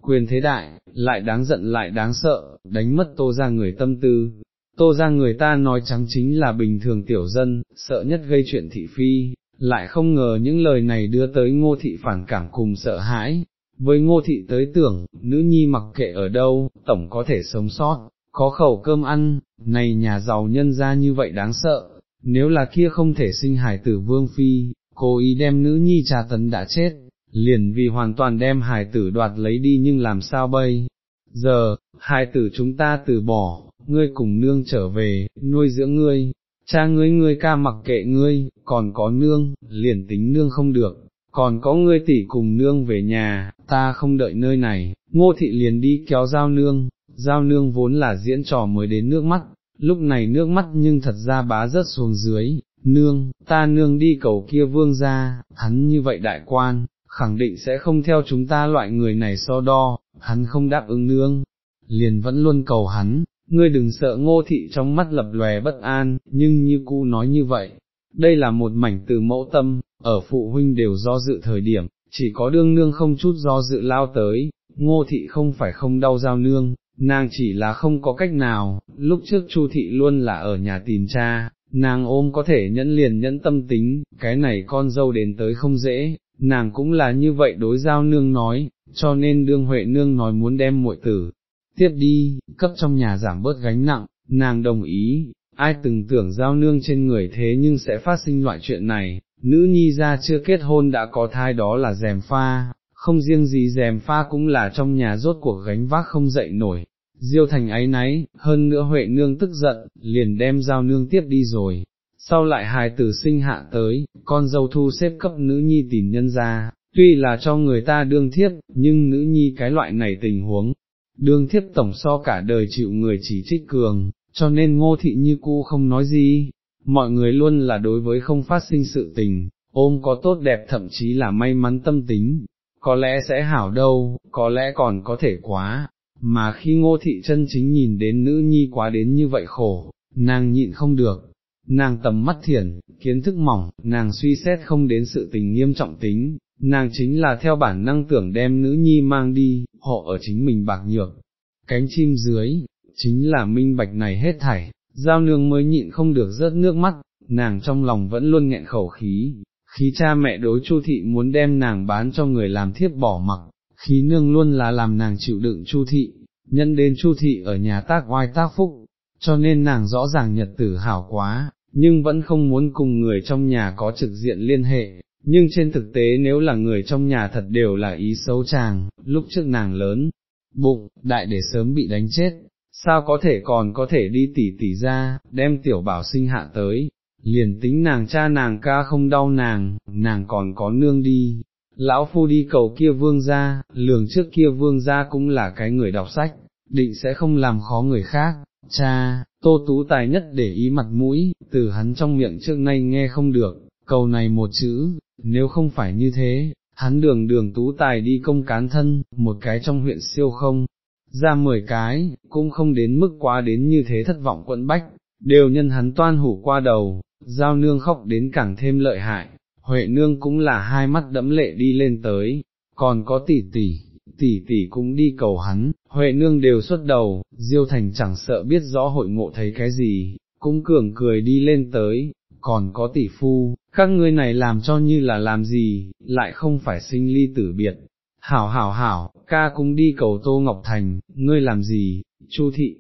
quyền thế đại, lại đáng giận lại đáng sợ, đánh mất tô ra người tâm tư, tô ra người ta nói trắng chính là bình thường tiểu dân, sợ nhất gây chuyện thị phi, lại không ngờ những lời này đưa tới ngô thị phản cảm cùng sợ hãi, với ngô thị tới tưởng, nữ nhi mặc kệ ở đâu, tổng có thể sống sót, có khẩu cơm ăn, này nhà giàu nhân ra như vậy đáng sợ, nếu là kia không thể sinh hải tử vương phi, cố ý đem nữ nhi trà tấn đã chết, liền vì hoàn toàn đem hài tử đoạt lấy đi nhưng làm sao bây, giờ, hài tử chúng ta từ bỏ, ngươi cùng nương trở về, nuôi dưỡng ngươi, cha ngươi ngươi ca mặc kệ ngươi, còn có nương, liền tính nương không được, còn có ngươi tỷ cùng nương về nhà, ta không đợi nơi này, ngô thị liền đi kéo giao nương, giao nương vốn là diễn trò mới đến nước mắt, lúc này nước mắt nhưng thật ra bá rớt xuống dưới, nương, ta nương đi cầu kia vương ra, hắn như vậy đại quan, khẳng định sẽ không theo chúng ta loại người này so đo, hắn không đáp ứng nương, liền vẫn luôn cầu hắn, ngươi đừng sợ ngô thị trong mắt lập lòe bất an, nhưng như cu nói như vậy, đây là một mảnh từ mẫu tâm, ở phụ huynh đều do dự thời điểm, chỉ có đương nương không chút do dự lao tới, ngô thị không phải không đau giao nương, nàng chỉ là không có cách nào, lúc trước chu thị luôn là ở nhà tìm cha, nàng ôm có thể nhẫn liền nhẫn tâm tính, cái này con dâu đến tới không dễ, nàng cũng là như vậy đối giao nương nói, cho nên đương Huệ nương nói muốn đem muội tử, tiếp đi, cấp trong nhà giảm bớt gánh nặng, nàng đồng ý, ai từng tưởng giao nương trên người thế nhưng sẽ phát sinh loại chuyện này, nữ nhi ra chưa kết hôn đã có thai đó là dèm pha, không riêng gì dèm pha cũng là trong nhà rốt cuộc gánh vác không dậy nổi. Diêu thành ấy náy, hơn nữa Huệ nương tức giận, liền đem giao nương tiếp đi rồi, sau lại hài tử sinh hạ tới, con dâu thu xếp cấp nữ nhi tìm nhân ra, tuy là cho người ta đương thiếp, nhưng nữ nhi cái loại này tình huống, đương thiếp tổng so cả đời chịu người chỉ trích cường, cho nên ngô thị như cu không nói gì, mọi người luôn là đối với không phát sinh sự tình, ôm có tốt đẹp thậm chí là may mắn tâm tính, có lẽ sẽ hảo đâu, có lẽ còn có thể quá, mà khi ngô thị chân chính nhìn đến nữ nhi quá đến như vậy khổ, nàng nhịn không được, nàng tầm mắt thiển, kiến thức mỏng, nàng suy xét không đến sự tình nghiêm trọng tính, nàng chính là theo bản năng tưởng đem nữ nhi mang đi, họ ở chính mình bạc nhược, cánh chim dưới, chính là minh bạch này hết thảy, giao nương mới nhịn không được rớt nước mắt, nàng trong lòng vẫn luôn nghẹn khẩu khí, khí cha mẹ đối chu thị muốn đem nàng bán cho người làm thiếp bỏ mặc, khí nương luôn là làm nàng chịu đựng chu thị, nhân đến chu thị ở nhà tác oai tác phúc, cho nên nàng rõ ràng nhật tử hảo quá, nhưng vẫn không muốn cùng người trong nhà có trực diện liên hệ, nhưng trên thực tế nếu là người trong nhà thật đều là ý xấu chàng, lúc trước nàng lớn, bụng, đại để sớm bị đánh chết, sao có thể còn có thể đi tỉ tỉ ra, đem tiểu bảo sinh hạ tới, liền tính nàng cha nàng ca không đau nàng, nàng còn có nương đi. Lão phu đi cầu kia vương gia, lường trước kia vương gia cũng là cái người đọc sách, định sẽ không làm khó người khác, cha, tô tú tài nhất để ý mặt mũi, từ hắn trong miệng trước nay nghe không được, cầu này một chữ, nếu không phải như thế, hắn đường đường tú tài đi công cán thân, một cái trong huyện siêu không, ra mười cái, cũng không đến mức quá đến như thế thất vọng quẫn bách, đều nhân hắn toan hủ qua đầu, giao nương khóc đến càng thêm lợi hại, Huệ nương cũng là hai mắt đẫm lệ đi lên tới, còn có tỷ tỷ, tỷ tỷ cũng đi cầu hắn, Huệ nương đều xuất đầu, Diêu Thành chẳng sợ biết rõ hội ngộ thấy cái gì, cũng cường cười đi lên tới, còn có tỷ phu, các ngươi này làm cho như là làm gì, lại không phải sinh ly tử biệt. Hảo hảo hảo, ca cũng đi cầu Tô Ngọc Thành, ngươi làm gì, Chu thị,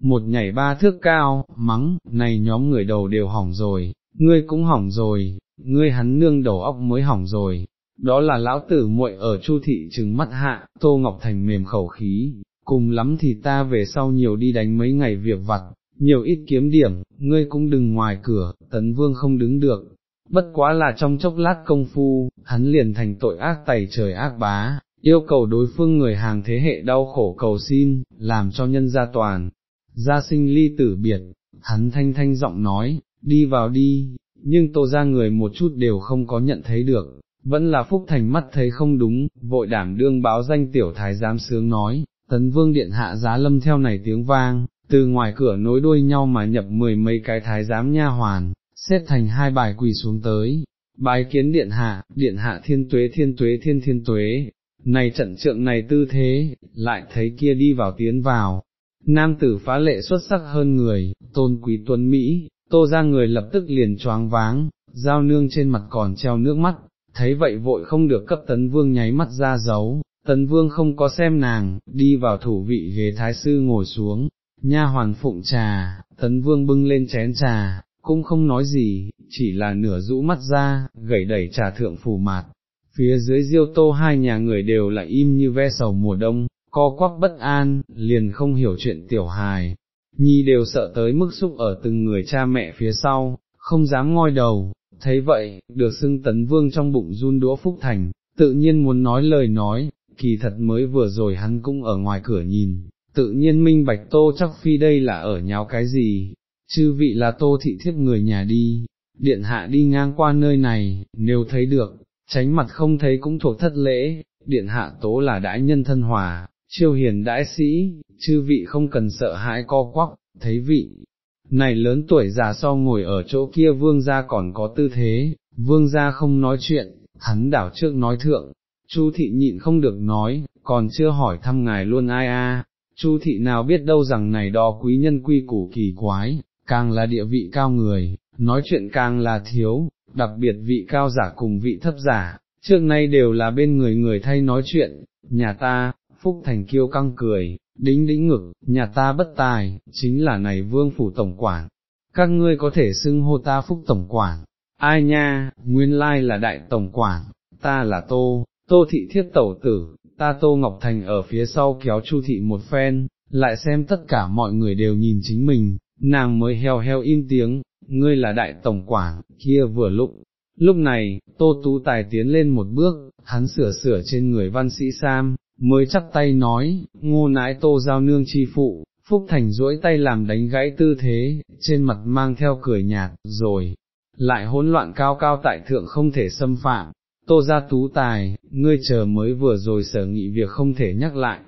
một nhảy ba thước cao, mắng, này nhóm người đầu đều hỏng rồi, ngươi cũng hỏng rồi, ngươi hắn nương đầu óc mới hỏng rồi, đó là lão tử muội ở chu thị trừng mắt hạ, Tô Ngọc Thành mềm khẩu khí, cùng lắm thì ta về sau nhiều đi đánh mấy ngày việc vặt, nhiều ít kiếm điểm, ngươi cũng đừng ngoài cửa, tấn vương không đứng được, bất quá là trong chốc lát công phu, hắn liền thành tội ác tày trời ác bá, yêu cầu đối phương người hàng thế hệ đau khổ cầu xin, làm cho nhân gia toàn, gia sinh ly tử biệt, hắn thanh thanh giọng nói, đi vào đi, nhưng tô ra người một chút đều không có nhận thấy được, vẫn là Phúc Thành mắt thấy không đúng, vội đảm đương báo danh tiểu thái giám sướng nói, tấn vương điện hạ giá lâm theo này tiếng vang, từ ngoài cửa nối đuôi nhau mà nhập mười mấy cái thái giám nha hoàn, xếp thành hai bài quỳ xuống tới, bài kiến điện hạ, điện hạ thiên tuế thiên tuế thiên thiên tuế, này trận trượng này tư thế, lại thấy kia đi vào tiến vào, nam tử phá lệ xuất sắc hơn người, tôn quý tuấn Mỹ, tô ra người lập tức liền choáng váng, giao nương trên mặt còn treo nước mắt, thấy vậy vội không được cấp tấn vương nháy mắt ra giấu, tấn vương không có xem nàng, đi vào thủ vị ghế thái sư ngồi xuống, nha hoàn phụng trà, tấn vương bưng lên chén trà, cũng không nói gì, chỉ là nửa rũ mắt ra, gẩy đẩy trà thượng phủ mạt. Phía dưới diêu tô hai nhà người đều lại im như ve sầu mùa đông, co quắp bất an, liền không hiểu chuyện tiểu hài, nhi đều sợ tới mức xúc ở từng người cha mẹ phía sau, không dám ngoi đầu, thấy vậy, được xưng tấn vương trong bụng run đũa phúc thành, tự nhiên muốn nói lời nói, kỳ thật mới vừa rồi hắn cũng ở ngoài cửa nhìn, tự nhiên minh bạch tô chắc phi đây là ở nháo cái gì, chư vị là tô thị thiếp người nhà đi, điện hạ đi ngang qua nơi này, nếu thấy được, tránh mặt không thấy cũng thuộc thất lễ, điện hạ tố là đãi nhân thân hòa, chiêu hiền đãi sĩ, chư vị không cần sợ hãi co quắc, thấy vị, này lớn tuổi già so ngồi ở chỗ kia vương gia còn có tư thế, vương gia không nói chuyện, hắn đảo trước nói thượng, chu thị nhịn không được nói, còn chưa hỏi thăm ngài luôn ai a. chu thị nào biết đâu rằng này đó quý nhân quy củ kỳ quái, càng là địa vị cao người, nói chuyện càng là thiếu, đặc biệt vị cao giả cùng vị thấp giả, trước nay đều là bên người người thay nói chuyện, nhà ta, Phúc Thành kiêu căng cười, đính đính ngực, nhà ta bất tài, chính là này vương phủ tổng quản, các ngươi có thể xưng hô ta Phúc Tổng quản, ai nha, nguyên lai là đại tổng quản, ta là Tô, Tô Thị Thiết Tẩu Tử, ta Tô Ngọc Thành ở phía sau kéo Chu Thị một phen, lại xem tất cả mọi người đều nhìn chính mình, nàng mới heo heo im tiếng, ngươi là đại tổng quản, kia vừa lúc. Lúc này, Tô Tú Tài tiến lên một bước, hắn sửa sửa trên người văn sĩ Sam, mới chắp tay nói, ngô nãi tô giao nương chi phụ, Phúc Thành duỗi tay làm đánh gãy tư thế, trên mặt mang theo cười nhạt, rồi, lại hỗn loạn cao cao tại thượng không thể xâm phạm, tô ra tú tài, ngươi chờ mới vừa rồi sở nghị việc không thể nhắc lại,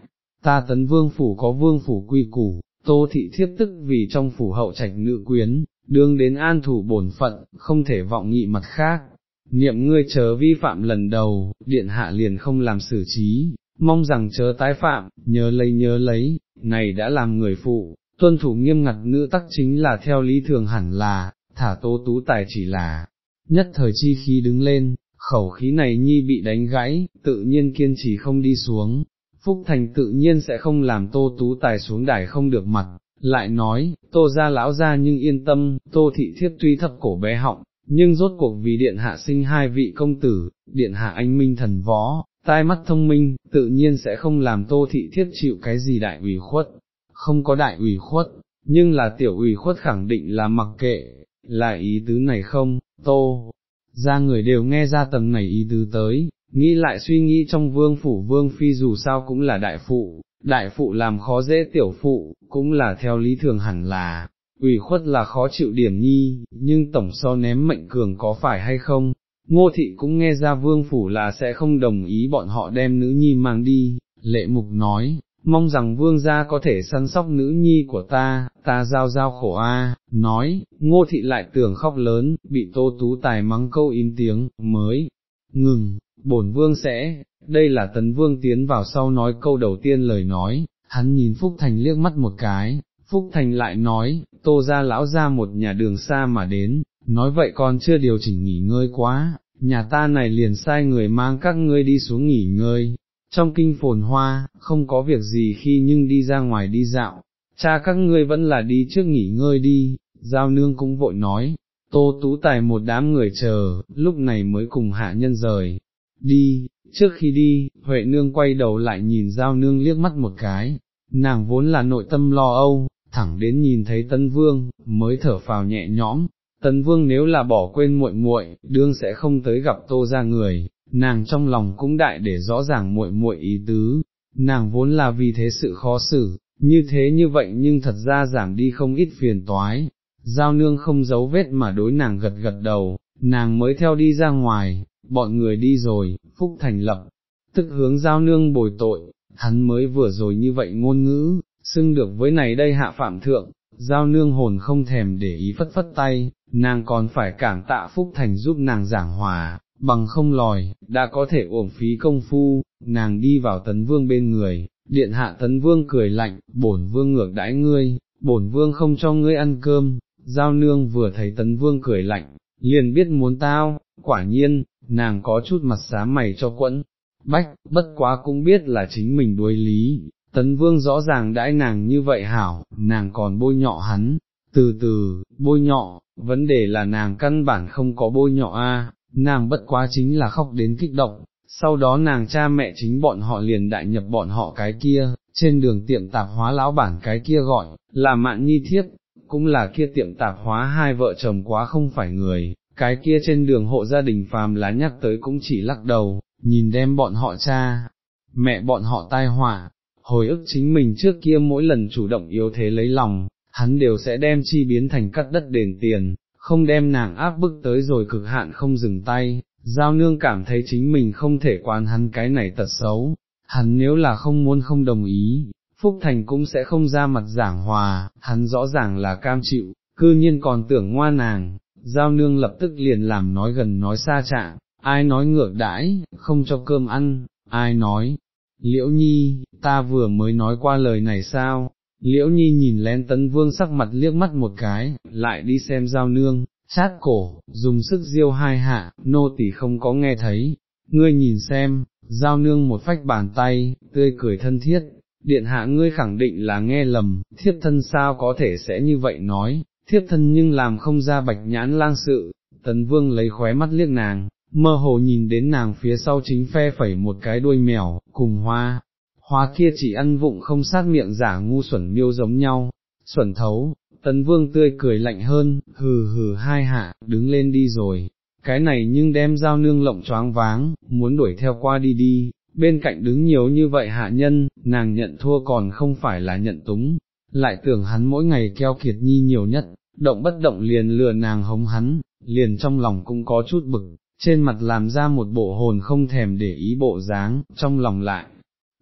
ta tấn vương phủ có vương phủ quy củ, tô thị thiếp tức vì trong phủ hậu trạch nữ quyến, đương đến an thủ bổn phận, không thể vọng nghị mặt khác. Niệm ngươi chờ vi phạm lần đầu, điện hạ liền không làm xử trí, mong rằng chớ tái phạm, nhớ lấy nhớ lấy, này đã làm người phụ, tuân thủ nghiêm ngặt nữ tắc chính là theo lý thường hẳn là, thả tố tú tài chỉ là, nhất thời chi khí đứng lên, khẩu khí này nhi bị đánh gãy, tự nhiên kiên trì không đi xuống, Phúc Thành tự nhiên sẽ không làm tô tú tài xuống đài không được mặt, lại nói, tô ra lão ra nhưng yên tâm, tô thị thiếp tuy thấp cổ bé họng, nhưng rốt cuộc vì điện hạ sinh hai vị công tử, điện hạ anh minh thần võ, tai mắt thông minh, tự nhiên sẽ không làm tô thị thiết chịu cái gì đại ủy khuất, không có đại ủy khuất, nhưng là tiểu ủy khuất khẳng định là mặc kệ, là ý tứ này không, tô, ra người đều nghe ra tầng này ý tứ tới, nghĩ lại suy nghĩ trong vương phủ vương phi dù sao cũng là đại phụ, đại phụ làm khó dễ tiểu phụ, cũng là theo lý thường hẳn là, ủy khuất là khó chịu điểm nhi, nhưng tổng so ném mệnh cường có phải hay không, ngô thị cũng nghe ra vương phủ là sẽ không đồng ý bọn họ đem nữ nhi mang đi, lệ mục nói, mong rằng vương gia có thể săn sóc nữ nhi của ta, ta giao giao khổ a. nói, ngô thị lại tưởng khóc lớn, bị tô tú tài mắng câu im tiếng, mới, ngừng, bổn vương sẽ, đây là tấn vương tiến vào sau nói câu đầu tiên lời nói, hắn nhìn Phúc Thành liếc mắt một cái, Phúc Thành lại nói, tô ra lão ra một nhà đường xa mà đến, nói vậy con chưa điều chỉnh nghỉ ngơi quá, nhà ta này liền sai người mang các ngươi đi xuống nghỉ ngơi, trong kinh phồn hoa, không có việc gì khi nhưng đi ra ngoài đi dạo, cha các ngươi vẫn là đi trước nghỉ ngơi đi, giao nương cũng vội nói, tô tú tài một đám người chờ, lúc này mới cùng hạ nhân rời, đi, trước khi đi, Huệ nương quay đầu lại nhìn giao nương liếc mắt một cái, nàng vốn là nội tâm lo âu, thẳng đến nhìn thấy tân vương, mới thở phào nhẹ nhõm, tân vương nếu là bỏ quên muội muội, đương sẽ không tới gặp tô ra người, nàng trong lòng cũng đại để rõ ràng muội muội ý tứ, nàng vốn là vì thế sự khó xử, như thế như vậy nhưng thật ra giảm đi không ít phiền toái, giao nương không giấu vết mà đối nàng gật gật đầu, nàng mới theo đi ra ngoài, bọn người đi rồi, Phúc Thành lập, tức hướng giao nương bồi tội, hắn mới vừa rồi như vậy ngôn ngữ, xưng được với này đây hạ phạm thượng, giao nương hồn không thèm để ý phất phất tay, nàng còn phải cảm tạ Phúc Thành giúp nàng giảng hòa, bằng không lòi, đã có thể uổng phí công phu, nàng đi vào tấn vương bên người, điện hạ tấn vương cười lạnh, bổn vương ngược đãi ngươi, bổn vương không cho ngươi ăn cơm, giao nương vừa thấy tấn vương cười lạnh, liền biết muốn tao, quả nhiên, nàng có chút mặt xám mày cho quẫn, bách, bất quá cũng biết là chính mình đuối lý, tấn vương rõ ràng đãi nàng như vậy hảo, nàng còn bôi nhọ hắn, từ từ, bôi nhọ, vấn đề là nàng căn bản không có bôi nhọ a, nàng bất quá chính là khóc đến kích động, sau đó nàng cha mẹ chính bọn họ liền đại nhập bọn họ cái kia, trên đường tiệm tạp hóa lão bản cái kia gọi, là mạn nhi thiếp, cũng là kia tiệm tạp hóa hai vợ chồng quá không phải người, cái kia trên đường hộ gia đình phàm lá nhắc tới cũng chỉ lắc đầu, nhìn đem bọn họ cha, mẹ bọn họ tai họa, hồi ức chính mình trước kia mỗi lần chủ động yếu thế lấy lòng, hắn đều sẽ đem chi biến thành cắt đất đền tiền, không đem nàng áp bức tới rồi cực hạn không dừng tay, giao nương cảm thấy chính mình không thể quan hắn cái này tật xấu, hắn nếu là không muốn không đồng ý, Phúc Thành cũng sẽ không ra mặt giảng hòa, hắn rõ ràng là cam chịu, cư nhiên còn tưởng ngoa nàng, giao nương lập tức liền làm nói gần nói xa trạng, ai nói ngược đãi, không cho cơm ăn, ai nói, liễu nhi, ta vừa mới nói qua lời này sao, liễu nhi nhìn lén tấn vương sắc mặt liếc mắt một cái, lại đi xem giao nương, chát cổ, dùng sức diêu hai hạ, nô tỳ không có nghe thấy, ngươi nhìn xem, giao nương một phách bàn tay, tươi cười thân thiết, điện hạ ngươi khẳng định là nghe lầm, thiếp thân sao có thể sẽ như vậy nói, thiếp thân nhưng làm không ra bạch nhãn lang sự, tấn vương lấy khóe mắt liếc nàng, mơ hồ nhìn đến nàng phía sau chính phe phẩy một cái đuôi mèo, cùng hoa, hoa kia chỉ ăn vụng không sát miệng giả ngu xuẩn miêu giống nhau, xuẩn thấu, tấn vương tươi cười lạnh hơn, hừ hừ hai hạ, đứng lên đi rồi, cái này nhưng đem giao nương lộng choáng váng, muốn đuổi theo qua đi đi, bên cạnh đứng nhiều như vậy hạ nhân, nàng nhận thua còn không phải là nhận túng, lại tưởng hắn mỗi ngày keo kiệt nhi nhiều nhất, động bất động liền lừa nàng hống hắn, liền trong lòng cũng có chút bực, trên mặt làm ra một bộ hồn không thèm để ý bộ dáng, trong lòng lại,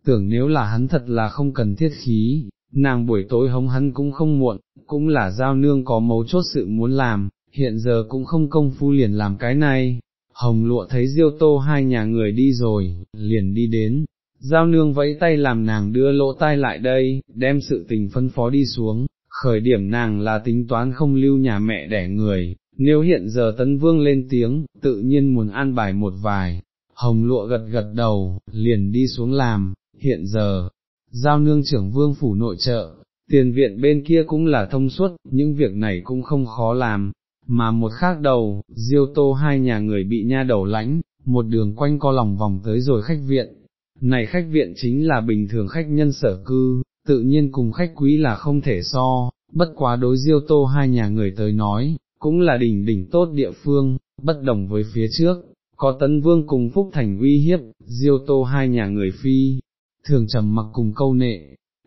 tưởng nếu là hắn thật là không cần thiết khí, nàng buổi tối hống hắn cũng không muộn, cũng là giao nương có mấu chốt sự muốn làm, hiện giờ cũng không công phu liền làm cái này. Hồng lụa thấy diêu tô hai nhà người đi rồi, liền đi đến, giao nương vẫy tay làm nàng đưa lỗ tai lại đây, đem sự tình phân phó đi xuống, khởi điểm nàng là tính toán không lưu nhà mẹ đẻ người, nếu hiện giờ tấn vương lên tiếng, tự nhiên muốn an bài một vài, hồng lụa gật gật đầu, liền đi xuống làm, hiện giờ, giao nương trưởng vương phủ nội trợ, tiền viện bên kia cũng là thông suốt, những việc này cũng không khó làm, mà một khác đầu, diêu tô hai nhà người bị nha đầu lãnh, một đường quanh co lòng vòng tới rồi khách viện. Này khách viện chính là bình thường khách nhân sở cư, tự nhiên cùng khách quý là không thể so, bất quá đối diêu tô hai nhà người tới nói, cũng là đỉnh đỉnh tốt địa phương, bất đồng với phía trước, có tấn vương cùng phúc thành uy hiếp, diêu tô hai nhà người phi, thường trầm mặc cùng câu nệ,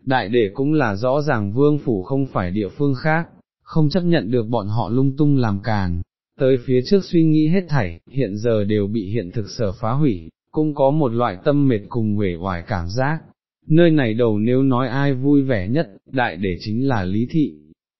đại đệ cũng là rõ ràng vương phủ không phải địa phương khác, không chấp nhận được bọn họ lung tung làm càn, tới phía trước suy nghĩ hết thảy, hiện giờ đều bị hiện thực sở phá hủy, cũng có một loại tâm mệt cùng uể oải cảm giác. Nơi này đầu nếu nói ai vui vẻ nhất, đại để chính là lý thị.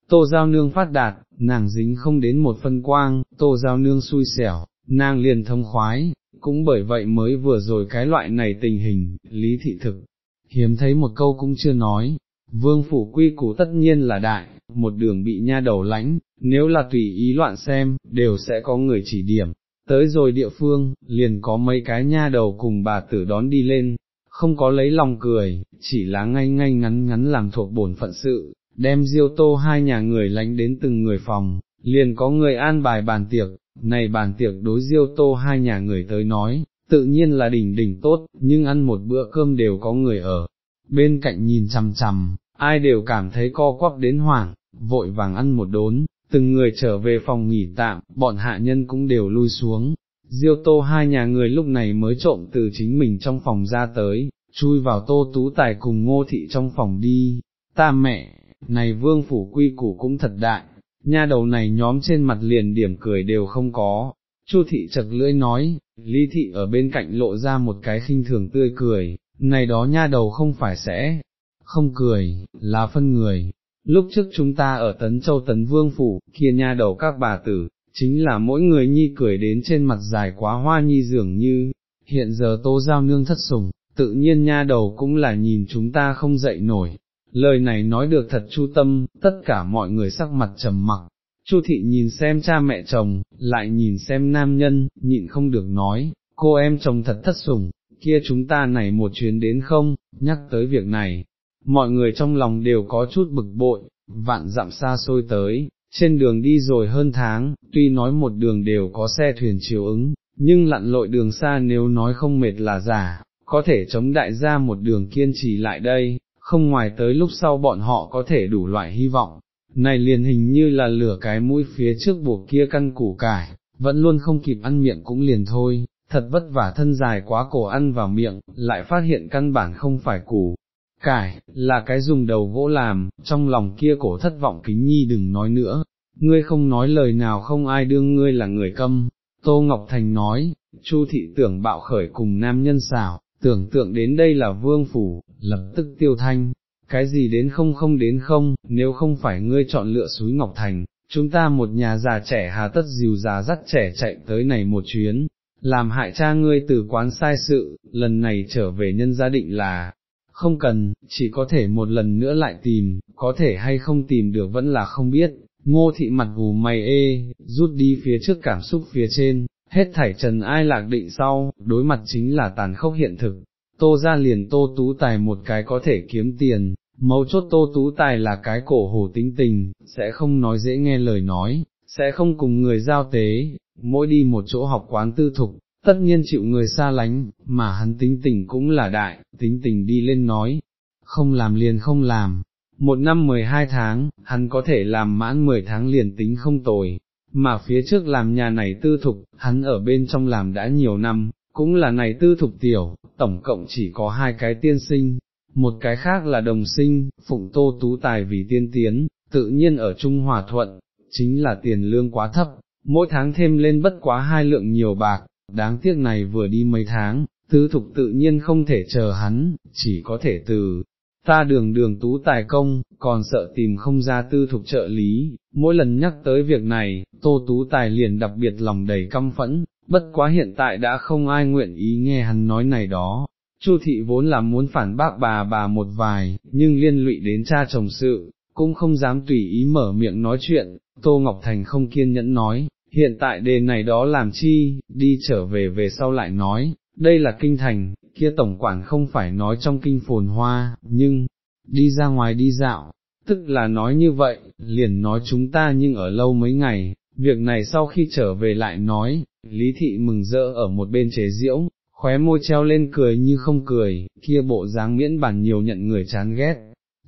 Tô Giao Nương phát đạt, nàng dính không đến một phân quang, Tô Giao Nương xui xẻo, nàng liền thông khoái, cũng bởi vậy mới vừa rồi cái loại này tình hình, lý thị thực. Hiếm thấy một câu cũng chưa nói, vương phủ quy củ tất nhiên là đại, một đường bị nha đầu lãnh, nếu là tùy ý loạn xem, đều sẽ có người chỉ điểm. Tới rồi địa phương, liền có mấy cái nha đầu cùng bà tử đón đi lên, không có lấy lòng cười, chỉ là ngay ngay ngắn ngắn làm thuộc bổn phận sự, đem diêu tô hai nhà người lánh đến từng người phòng, liền có người an bài bàn tiệc, này bàn tiệc đối diêu tô hai nhà người tới nói, tự nhiên là đỉnh đỉnh tốt, nhưng ăn một bữa cơm đều có người ở, bên cạnh nhìn chằm chằm, ai đều cảm thấy co quắp đến hoảng, vội vàng ăn một đốn, từng người trở về phòng nghỉ tạm, bọn hạ nhân cũng đều lui xuống. Diêu tô hai nhà người lúc này mới trộm từ chính mình trong phòng ra tới, chui vào tô tú tài cùng ngô thị trong phòng đi, ta mẹ, này vương phủ quy củ cũng thật đại, nha đầu này nhóm trên mặt liền điểm cười đều không có, chu thị chật lưỡi nói, ly thị ở bên cạnh lộ ra một cái khinh thường tươi cười, này đó nha đầu không phải sẽ, không cười, là phân người. Lúc trước chúng ta ở Tấn Châu Tấn Vương Phủ, kia nha đầu các bà tử, chính là mỗi người nhi cười đến trên mặt dài quá hoa nhi dường như, hiện giờ tô giao nương thất sủng, tự nhiên nha đầu cũng là nhìn chúng ta không dậy nổi. Lời này nói được thật chu tâm, tất cả mọi người sắc mặt trầm mặc, chu thị nhìn xem cha mẹ chồng, lại nhìn xem nam nhân, nhịn không được nói, cô em chồng thật thất sủng, kia chúng ta này một chuyến đến không, nhắc tới việc này, mọi người trong lòng đều có chút bực bội, vạn dặm xa xôi tới, trên đường đi rồi hơn tháng, tuy nói một đường đều có xe thuyền chiều ứng, nhưng lặn lội đường xa nếu nói không mệt là giả, có thể chống đại gia một đường kiên trì lại đây, không ngoài tới lúc sau bọn họ có thể đủ loại hy vọng. Này liền hình như là lửa cái mũi phía trước buộc kia căn củ cải, vẫn luôn không kịp ăn miệng cũng liền thôi, thật vất vả thân dài quá cổ ăn vào miệng, lại phát hiện căn bản không phải củ, cải, là cái dùng đầu gỗ làm, trong lòng kia cổ thất vọng kính nhi đừng nói nữa, ngươi không nói lời nào không ai đương ngươi là người câm, Tô Ngọc Thành nói, Chu thị tưởng bạo khởi cùng nam nhân xảo, tưởng tượng đến đây là vương phủ, lập tức tiêu thanh, cái gì đến không không đến không, nếu không phải ngươi chọn lựa suối Ngọc Thành, chúng ta một nhà già trẻ hà tất dìu già dắt trẻ chạy tới này một chuyến, làm hại cha ngươi từ quán sai sự, lần này trở về nhân gia định là, không cần, chỉ có thể một lần nữa lại tìm, có thể hay không tìm được vẫn là không biết, ngô thị mặt gù mày ê, rút đi phía trước cảm xúc phía trên, hết thảy trần ai lạc định sau, đối mặt chính là tàn khốc hiện thực, tô ra liền tô tú tài một cái có thể kiếm tiền, mấu chốt tô tú tài là cái cổ hồ tính tình, sẽ không nói dễ nghe lời nói, sẽ không cùng người giao tế, mỗi đi một chỗ học quán tư thục, tất nhiên chịu người xa lánh, mà hắn tính tình cũng là đại, tính tình đi lên nói, không làm liền không làm, một năm mười hai tháng, hắn có thể làm mãn mười tháng liền tính không tồi, mà phía trước làm nhà này tư thục, hắn ở bên trong làm đã nhiều năm, cũng là này tư thục tiểu, tổng cộng chỉ có hai cái tiên sinh, một cái khác là đồng sinh, phụng tô tú tài vì tiên tiến, tự nhiên ở Trung Hòa Thuận, chính là tiền lương quá thấp, mỗi tháng thêm lên bất quá hai lượng nhiều bạc, đáng tiếc này vừa đi mấy tháng, tư thục tự nhiên không thể chờ hắn, chỉ có thể từ, ta đường đường tú tài công, còn sợ tìm không ra tư thục trợ lý, mỗi lần nhắc tới việc này, tô tú tài liền đặc biệt lòng đầy căm phẫn, bất quá hiện tại đã không ai nguyện ý nghe hắn nói này đó. Chu thị vốn là muốn phản bác bà bà một vài, nhưng liên lụy đến cha chồng sự, cũng không dám tùy ý mở miệng nói chuyện, Tô Ngọc Thành không kiên nhẫn nói, hiện tại đề này đó làm chi, đi trở về về sau lại nói, đây là kinh thành, kia tổng quản không phải nói trong kinh phồn hoa, nhưng, đi ra ngoài đi dạo, tức là nói như vậy, liền nói chúng ta nhưng ở lâu mấy ngày, việc này sau khi trở về lại nói, lý thị mừng rỡ ở một bên chế diễu, khóe môi treo lên cười như không cười, kia bộ dáng miễn bản nhiều nhận người chán ghét.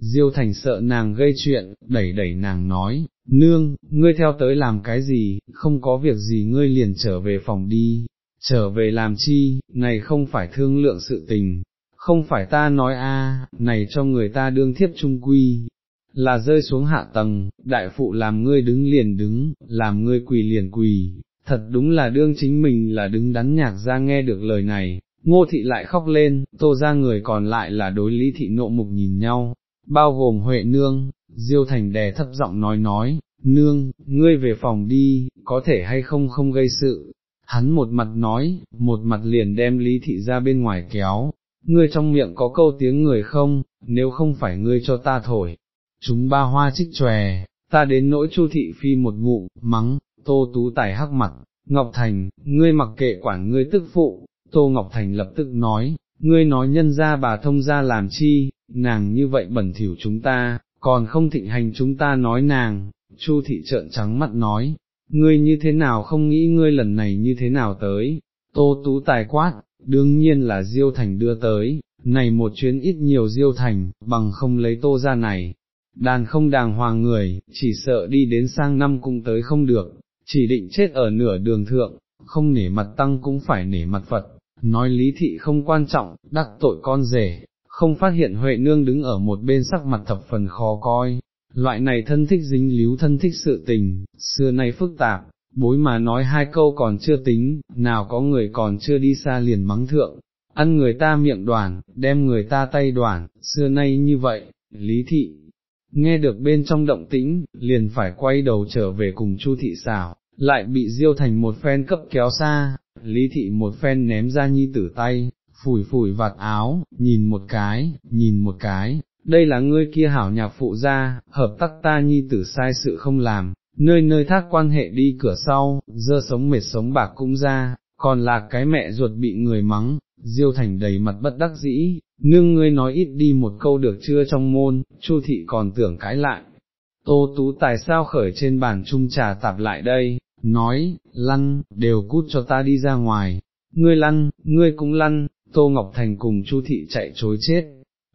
Diêu thành sợ nàng gây chuyện, đẩy đẩy nàng nói, nương, ngươi theo tới làm cái gì, không có việc gì ngươi liền trở về phòng đi, trở về làm chi, này không phải thương lượng sự tình, không phải ta nói a, này cho người ta đương thiếp trung quy, là rơi xuống hạ tầng, đại phụ làm ngươi đứng liền đứng, làm ngươi quỳ liền quỳ, thật đúng là đương chính mình là đứng đắn nhạc ra nghe được lời này, ngô thị lại khóc lên, tô ra người còn lại là đối lý thị nộ mục nhìn nhau, bao gồm Huệ Nương, Diêu Thành đè thấp giọng nói nói, Nương, ngươi về phòng đi, có thể hay không không gây sự, hắn một mặt nói, một mặt liền đem lý thị ra bên ngoài kéo, ngươi trong miệng có câu tiếng người không, nếu không phải ngươi cho ta thổi, chúng ba hoa trích chòe, ta đến nỗi chu thị phi một ngụ, mắng, tô tú tài hắc mặt, Ngọc Thành, ngươi mặc kệ quản ngươi tức phụ, tô Ngọc Thành lập tức nói, ngươi nói nhân ra bà thông ra làm chi, nàng như vậy bẩn thỉu chúng ta, còn không thịnh hành chúng ta nói nàng, chu thị trợn trắng mắt nói, ngươi như thế nào không nghĩ ngươi lần này như thế nào tới, tô tú tài quát, đương nhiên là Diêu Thành đưa tới, này một chuyến ít nhiều Diêu Thành, bằng không lấy tô ra này, đàn không đàng hoàng người, chỉ sợ đi đến sang năm cũng tới không được, chỉ định chết ở nửa đường thượng, không nể mặt tăng cũng phải nể mặt Phật, nói lý thị không quan trọng, đắc tội con rể, không phát hiện Huệ Nương đứng ở một bên sắc mặt thập phần khó coi, loại này thân thích dính líu thân thích sự tình, xưa nay phức tạp, bối mà nói hai câu còn chưa tính, nào có người còn chưa đi xa liền mắng thượng, ăn người ta miệng đoàn, đem người ta tay đoàn, xưa nay như vậy, lý thị, nghe được bên trong động tĩnh, liền phải quay đầu trở về cùng Chu thị xảo, lại bị diêu thành một phen cấp kéo xa, lý thị một phen ném ra nhi tử tay, phủi phủi vạt áo, nhìn một cái, nhìn một cái, đây là ngươi kia hảo nhạc phụ gia hợp tác ta nhi tử sai sự không làm, nơi nơi thác quan hệ đi cửa sau, dơ sống mệt sống bạc cũng ra, còn là cái mẹ ruột bị người mắng, diêu thành đầy mặt bất đắc dĩ, nương ngươi nói ít đi một câu được chưa trong môn, chu thị còn tưởng cãi lại. Tô tú tài sao khởi trên bàn chung trà tạp lại đây, nói, lăn, đều cút cho ta đi ra ngoài, ngươi lăn, ngươi cũng lăn, Tô Ngọc Thành cùng Chu Thị chạy chối chết.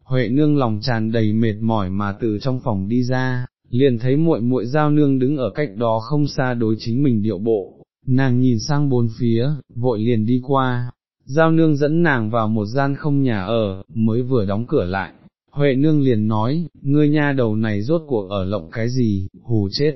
Huệ nương lòng tràn đầy mệt mỏi mà từ trong phòng đi ra, liền thấy muội muội giao nương đứng ở cách đó không xa đối chính mình điệu bộ, nàng nhìn sang bốn phía, vội liền đi qua, giao nương dẫn nàng vào một gian không nhà ở, mới vừa đóng cửa lại, Huệ nương liền nói, ngươi nha đầu này rốt cuộc ở lộng cái gì, hù chết,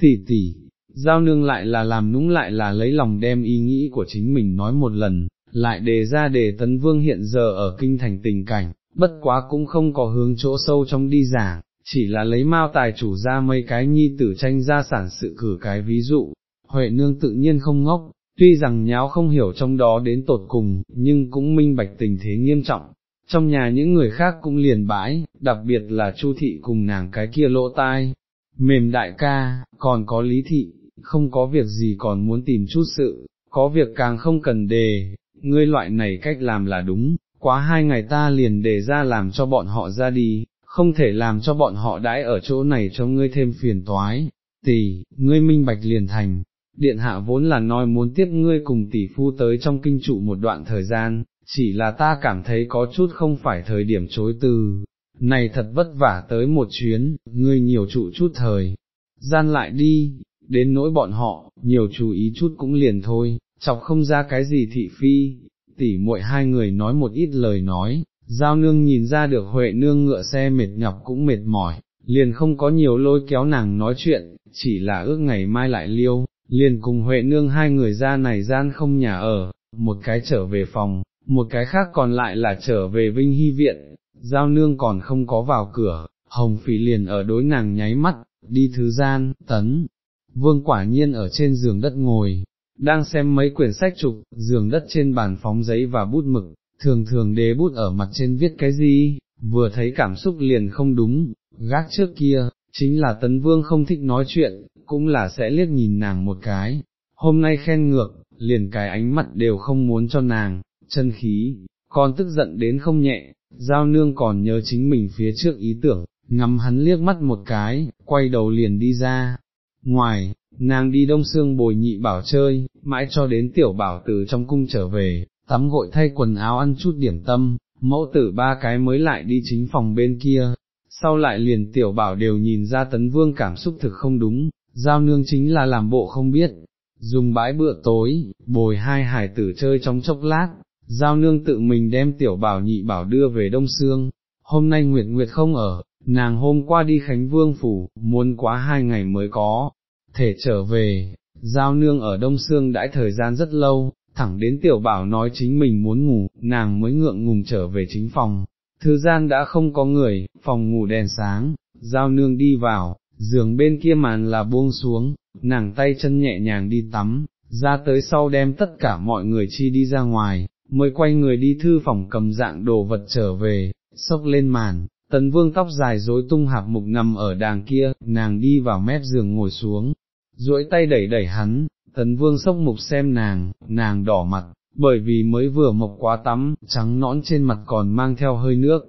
tỷ tỷ, giao nương lại là làm nũng lại là lấy lòng đem ý nghĩ của chính mình nói một lần, lại đề ra để tấn vương hiện giờ ở kinh thành tình cảnh, bất quá cũng không có hướng chỗ sâu trong đi giảng, chỉ là lấy mao tài chủ ra mấy cái nhi tử tranh gia sản sự cử cái ví dụ, Huệ nương tự nhiên không ngốc, tuy rằng nháo không hiểu trong đó đến tột cùng, nhưng cũng minh bạch tình thế nghiêm trọng. Trong nhà những người khác cũng liền bãi, đặc biệt là Chu thị cùng nàng cái kia lỗ tai, mềm đại ca, còn có lý thị, không có việc gì còn muốn tìm chút sự, có việc càng không cần đề, ngươi loại này cách làm là đúng, quá hai ngày ta liền đề ra làm cho bọn họ ra đi, không thể làm cho bọn họ đãi ở chỗ này cho ngươi thêm phiền toái, tỷ, ngươi minh bạch liền thành, điện hạ vốn là nói muốn tiếp ngươi cùng tỷ phu tới trong kinh trụ một đoạn thời gian, chỉ là ta cảm thấy có chút không phải thời điểm chối từ, này thật vất vả tới một chuyến, ngươi nhiều trụ chút thời, gian lại đi, đến nỗi bọn họ, nhiều chú ý chút cũng liền thôi, chọc không ra cái gì thị phi, Tỷ muội hai người nói một ít lời nói, giao nương nhìn ra được Huệ nương ngựa xe mệt nhọc cũng mệt mỏi, liền không có nhiều lôi kéo nàng nói chuyện, chỉ là ước ngày mai lại liêu, liền cùng Huệ nương hai người ra này gian không nhà ở, một cái trở về phòng, một cái khác còn lại là trở về Vinh Hy Viện, giao nương còn không có vào cửa, hồng phỉ liền ở đối nàng nháy mắt, đi thứ gian, tấn, vương quả nhiên ở trên giường đất ngồi, đang xem mấy quyển sách trục, giường đất trên bàn phóng giấy và bút mực, thường thường đế bút ở mặt trên viết cái gì, vừa thấy cảm xúc liền không đúng, gác trước kia, chính là tấn vương không thích nói chuyện, cũng là sẽ liếc nhìn nàng một cái, hôm nay khen ngược, liền cái ánh mặt đều không muốn cho nàng, chân khí, còn tức giận đến không nhẹ, giao nương còn nhớ chính mình phía trước ý tưởng, ngắm hắn liếc mắt một cái, quay đầu liền đi ra, ngoài, nàng đi đông xương bồi nhị bảo chơi, mãi cho đến tiểu bảo từ trong cung trở về, tắm gội thay quần áo ăn chút điểm tâm, mẫu tử ba cái mới lại đi chính phòng bên kia, sau lại liền tiểu bảo đều nhìn ra tấn vương cảm xúc thực không đúng, giao nương chính là làm bộ không biết, dùng bãi bữa tối, bồi hai hải tử chơi trong chốc lát, giao nương tự mình đem tiểu bảo nhị bảo đưa về Đông Sương, hôm nay Nguyệt Nguyệt không ở, nàng hôm qua đi Khánh Vương Phủ, muốn quá hai ngày mới có, thể trở về, giao nương ở Đông Sương đãi thời gian rất lâu, thẳng đến tiểu bảo nói chính mình muốn ngủ, nàng mới ngượng ngùng trở về chính phòng, thư gian đã không có người, phòng ngủ đèn sáng, giao nương đi vào, giường bên kia màn là buông xuống, nàng tay chân nhẹ nhàng đi tắm, ra tới sau đem tất cả mọi người chi đi ra ngoài, mới quay người đi thư phòng cầm dạng đồ vật trở về, sốc lên màn, tấn vương tóc dài rối tung hạp mục nằm ở đàng kia, nàng đi vào mép giường ngồi xuống, duỗi tay đẩy đẩy hắn, tấn vương sốc mục xem nàng, nàng đỏ mặt, bởi vì mới vừa mộc quá tắm, trắng nõn trên mặt còn mang theo hơi nước.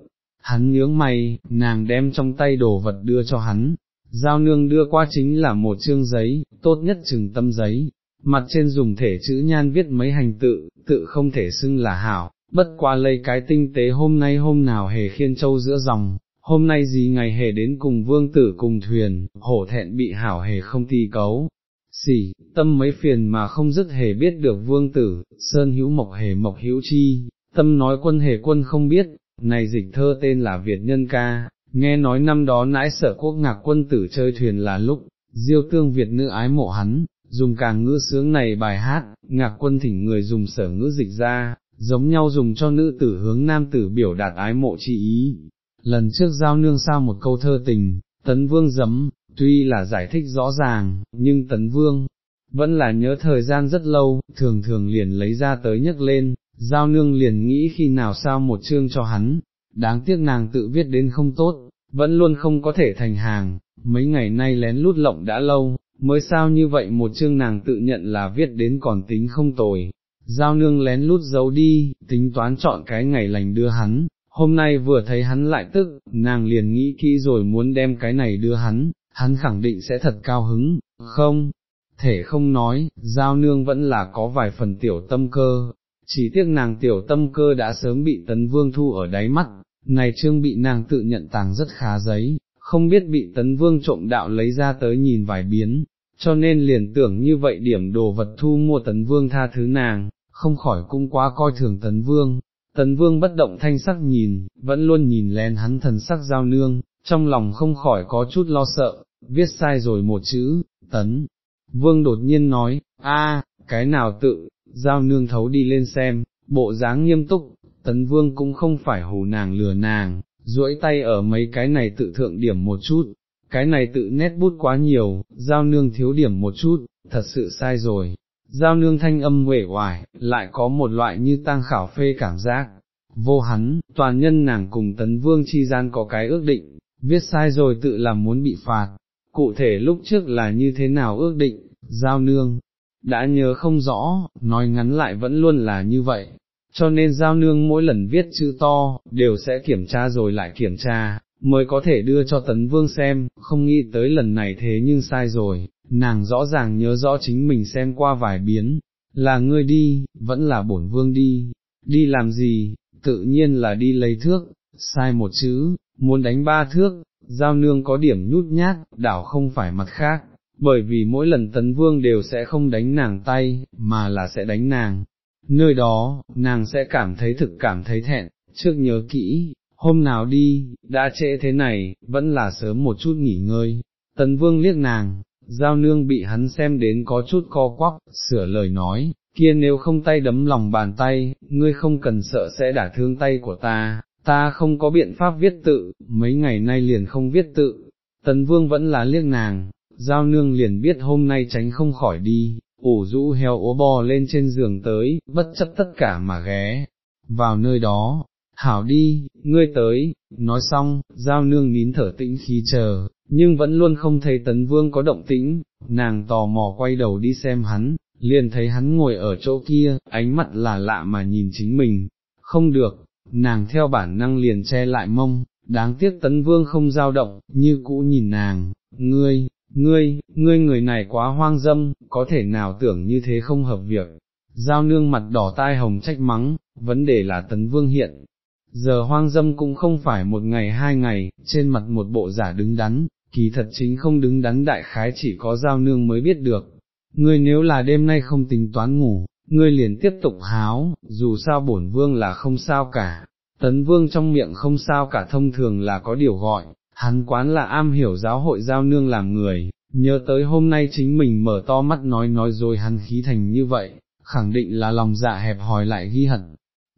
Hắn nhướng mày, nàng đem trong tay đồ vật đưa cho hắn, giao nương đưa qua chính là một chương giấy, tốt nhất chừng tâm giấy, mặt trên dùng thể chữ nhan viết mấy hành tự, tự không thể xưng là hảo, bất qua lấy cái tinh tế hôm nay hôm nào hề khiên châu giữa dòng, hôm nay gì ngày hề đến cùng vương tử cùng thuyền, hổ thẹn bị hảo hề không ti cấu. Xỉ, tâm mấy phiền mà không dứt hề biết được vương tử, sơn hữu mộc hề mộc hữu chi, tâm nói quân hề quân không biết, này dịch thơ tên là Việt Nhân Ca, nghe nói năm đó nãi sở quốc ngạc quân tử chơi thuyền là lúc, diêu tương Việt nữ ái mộ hắn, dùng càng ngữ sướng này bài hát, ngạc quân thỉnh người dùng sở ngữ dịch ra, giống nhau dùng cho nữ tử hướng nam tử biểu đạt ái mộ chi ý. Lần trước giao nương sao một câu thơ tình, tấn vương dấm tuy là giải thích rõ ràng, nhưng tấn vương, vẫn là nhớ thời gian rất lâu, thường thường liền lấy ra tới nhấc lên, giao nương liền nghĩ khi nào sao một chương cho hắn, đáng tiếc nàng tự viết đến không tốt, vẫn luôn không có thể thành hàng, mấy ngày nay lén lút lộng đã lâu, mới sao như vậy một chương nàng tự nhận là viết đến còn tính không tồi. Giao nương lén lút giấu đi, tính toán chọn cái ngày lành đưa hắn, hôm nay vừa thấy hắn lại tức, nàng liền nghĩ kỹ rồi muốn đem cái này đưa hắn, hắn khẳng định sẽ thật cao hứng, không, thể không nói, giao nương vẫn là có vài phần tiểu tâm cơ, chỉ tiếc nàng tiểu tâm cơ đã sớm bị tấn vương thu ở đáy mắt, này trương bị nàng tự nhận tàng rất khá giấy, không biết bị tấn vương trộm đạo lấy ra tới nhìn vài biến, cho nên liền tưởng như vậy điểm đồ vật thu mua tấn vương tha thứ nàng, không khỏi cung quá coi thường tấn vương. Tấn vương bất động thanh sắc nhìn, vẫn luôn nhìn lén hắn thần sắc giao nương, trong lòng không khỏi có chút lo sợ, viết sai rồi một chữ, tấn. Vương đột nhiên nói, a, cái nào tự, giao nương thấu đi lên xem, bộ dáng nghiêm túc, tấn vương cũng không phải hù nàng lừa nàng, duỗi tay ở mấy cái này tự thượng điểm một chút, cái này tự nét bút quá nhiều, giao nương thiếu điểm một chút, thật sự sai rồi. Giao nương thanh âm huệ hoài, lại có một loại như tang khảo phê cảm giác. Vô hắn, toàn nhân nàng cùng tấn vương chi gian có cái ước định, viết sai rồi tự làm muốn bị phạt. Cụ thể lúc trước là như thế nào ước định, giao nương, đã nhớ không rõ, nói ngắn lại vẫn luôn là như vậy, cho nên giao nương mỗi lần viết chữ to, đều sẽ kiểm tra rồi lại kiểm tra, mới có thể đưa cho tấn vương xem, không nghĩ tới lần này thế nhưng sai rồi, nàng rõ ràng nhớ rõ chính mình xem qua vài biến, là ngươi đi, vẫn là bổn vương đi, đi làm gì, tự nhiên là đi lấy thước, sai một chữ, muốn đánh ba thước, giao nương có điểm nhút nhát, đảo không phải mặt khác, bởi vì mỗi lần tấn vương đều sẽ không đánh nàng tay, mà là sẽ đánh nàng. Nơi đó, nàng sẽ cảm thấy thực cảm thấy thẹn, trước nhớ kỹ, hôm nào đi, đã trễ thế này, vẫn là sớm một chút nghỉ ngơi. Tần vương liếc nàng, giao nương bị hắn xem đến có chút co quắp, sửa lời nói, kia nếu không tay đấm lòng bàn tay, ngươi không cần sợ sẽ đả thương tay của ta, ta không có biện pháp viết tự, mấy ngày nay liền không viết tự. Tần vương vẫn là liếc nàng, giao nương liền biết hôm nay tránh không khỏi đi, ủ rũ heo ố bò lên trên giường tới, bất chấp tất cả mà ghé, vào nơi đó, hảo đi, ngươi tới, nói xong, giao nương nín thở tĩnh khí chờ, nhưng vẫn luôn không thấy tấn vương có động tĩnh, nàng tò mò quay đầu đi xem hắn, liền thấy hắn ngồi ở chỗ kia, ánh mặt là lạ mà nhìn chính mình, không được, nàng theo bản năng liền che lại mông, đáng tiếc tấn vương không giao động, như cũ nhìn nàng, ngươi, ngươi, ngươi người này quá hoang dâm, có thể nào tưởng như thế không hợp việc, giao nương mặt đỏ tai hồng trách mắng, vấn đề là tấn vương hiện. Giờ hoang dâm cũng không phải một ngày hai ngày, trên mặt một bộ giả đứng đắn, kỳ thật chính không đứng đắn đại khái chỉ có giao nương mới biết được. Ngươi nếu là đêm nay không tính toán ngủ, ngươi liền tiếp tục háo, dù sao bổn vương là không sao cả. Tấn vương trong miệng không sao cả thông thường là có điều gọi, hắn quán là am hiểu giáo hội giao nương làm người, nhớ tới hôm nay chính mình mở to mắt nói nói rồi hắn khí thành như vậy, khẳng định là lòng dạ hẹp hòi lại ghi hận.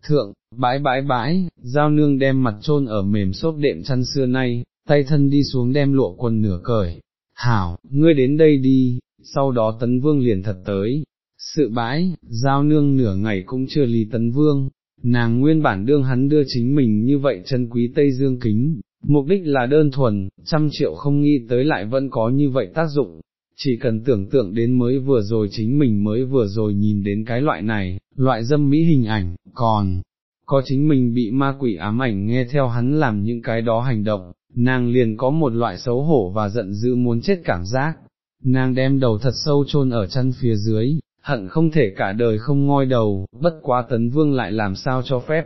Thượng, bãi bãi bãi, giao nương đem mặt trôn ở mềm xốp đệm chăn xưa nay, tay thân đi xuống đem lụa quần nửa cởi. Hảo, ngươi đến đây đi, sau đó tấn vương liền thật tới. Sự bãi, giao nương nửa ngày cũng chưa lý tấn vương, nàng nguyên bản đương hắn đưa chính mình như vậy chân quý Tây Dương kính, mục đích là đơn thuần, trăm triệu không nghĩ tới lại vẫn có như vậy tác dụng, chỉ cần tưởng tượng đến mới vừa rồi chính mình mới vừa rồi nhìn đến cái loại này, loại dâm mỹ hình ảnh, còn, có chính mình bị ma quỷ ám ảnh nghe theo hắn làm những cái đó hành động, nàng liền có một loại xấu hổ và giận dữ muốn chết cảm giác, nàng đem đầu thật sâu chôn ở chân phía dưới, hận không thể cả đời không ngoi đầu, bất quá tấn vương lại làm sao cho phép.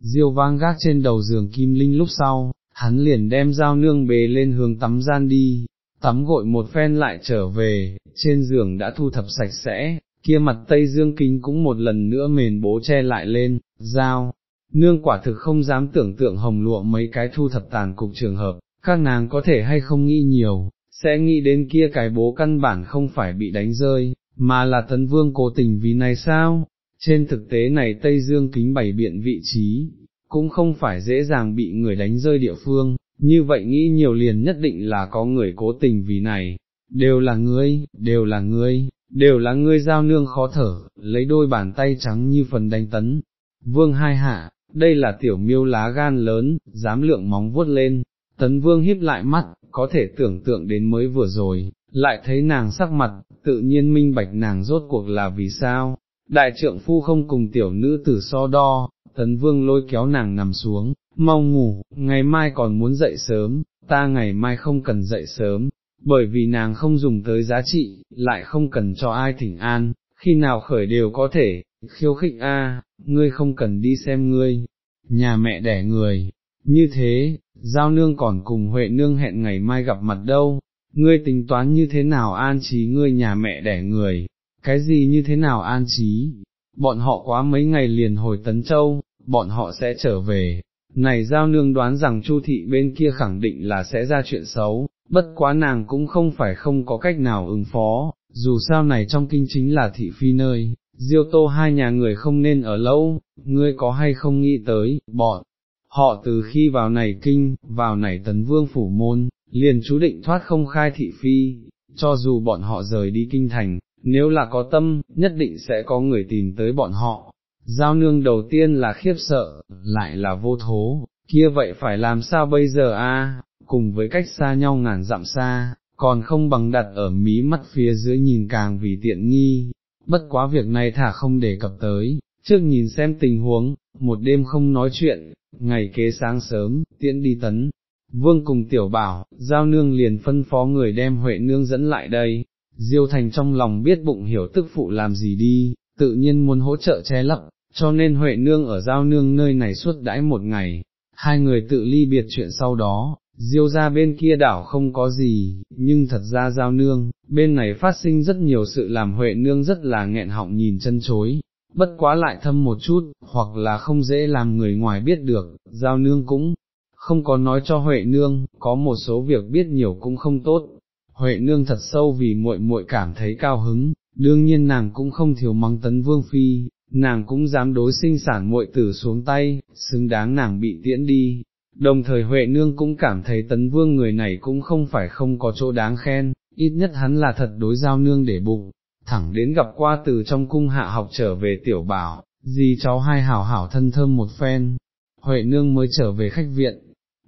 Diêu vang gác trên đầu giường kim linh lúc sau, hắn liền đem dao nương bế lên hướng tắm gian đi, tắm gội một phen lại trở về, trên giường đã thu thập sạch sẽ, kia mặt tây dương kính cũng một lần nữa mền bố che lại lên, dao, nương quả thực không dám tưởng tượng hồng lụa mấy cái thu thập tàn cục trường hợp, các nàng có thể hay không nghĩ nhiều, sẽ nghĩ đến kia cái bố căn bản không phải bị đánh rơi, mà là tấn vương cố tình vì này sao, trên thực tế này Tây Dương kính bày biện vị trí, cũng không phải dễ dàng bị người đánh rơi địa phương, như vậy nghĩ nhiều liền nhất định là có người cố tình vì này, đều là ngươi, đều là ngươi, đều là ngươi giao nương khó thở, lấy đôi bàn tay trắng như phần đánh tấn. Vương hai hạ, đây là tiểu miêu lá gan lớn, dám lượng móng vuốt lên, tấn vương híp lại mắt, có thể tưởng tượng đến mới vừa rồi, lại thấy nàng sắc mặt, tự nhiên minh bạch nàng rốt cuộc là vì sao, đại trượng phu không cùng tiểu nữ tử so đo, tấn vương lôi kéo nàng nằm xuống, mau ngủ, ngày mai còn muốn dậy sớm, ta ngày mai không cần dậy sớm, bởi vì nàng không dùng tới giá trị, lại không cần cho ai thỉnh an, khi nào khởi đều có thể, khiêu khích a, ngươi không cần đi xem ngươi, nhà mẹ đẻ người, như thế, giao nương còn cùng Huệ nương hẹn ngày mai gặp mặt đâu, ngươi tính toán như thế nào an trí ngươi nhà mẹ đẻ người, cái gì như thế nào an trí, bọn họ quá mấy ngày liền hồi Tấn Châu, bọn họ sẽ trở về, này giao nương đoán rằng Chu thị bên kia khẳng định là sẽ ra chuyện xấu, bất quá nàng cũng không phải không có cách nào ứng phó, dù sao này trong kinh chính là thị phi nơi, diêu tô hai nhà người không nên ở lâu, ngươi có hay không nghĩ tới, bọn, họ từ khi vào này kinh, vào này tấn vương phủ môn, liền chú định thoát không khai thị phi, cho dù bọn họ rời đi kinh thành, nếu là có tâm, nhất định sẽ có người tìm tới bọn họ. Giao nương đầu tiên là khiếp sợ, lại là vô thố, kia vậy phải làm sao bây giờ a? cùng với cách xa nhau ngàn dặm xa, còn không bằng đặt ở mí mắt phía dưới nhìn càng vì tiện nghi, bất quá việc này thả không đề cập tới, trước nhìn xem tình huống, một đêm không nói chuyện, ngày kế sáng sớm, tiễn đi tấn. Vương cùng tiểu bảo, giao nương liền phân phó người đem Huệ nương dẫn lại đây, Diêu Thành trong lòng biết bụng hiểu tức phụ làm gì đi, tự nhiên muốn hỗ trợ che lấp, cho nên Huệ nương ở giao nương nơi này suốt đãi một ngày, hai người tự ly biệt chuyện sau đó, Diêu ra bên kia đảo không có gì, nhưng thật ra giao nương, bên này phát sinh rất nhiều sự làm Huệ nương rất là nghẹn họng nhìn chân chối, bất quá lại thâm một chút, hoặc là không dễ làm người ngoài biết được, giao nương cũng không có nói cho Huệ nương, có một số việc biết nhiều cũng không tốt. Huệ nương thật sâu vì muội muội cảm thấy cao hứng, đương nhiên nàng cũng không thiếu mắng tấn vương phi, nàng cũng dám đối sinh sản muội tử xuống tay, xứng đáng nàng bị tiễn đi. Đồng thời Huệ Nương cũng cảm thấy tấn vương người này cũng không phải không có chỗ đáng khen, ít nhất hắn là thật đối giao nương để bụng, thẳng đến gặp qua từ trong cung hạ học trở về tiểu bảo, gì cháu hai hảo hảo thân thơm một phen, Huệ Nương mới trở về khách viện,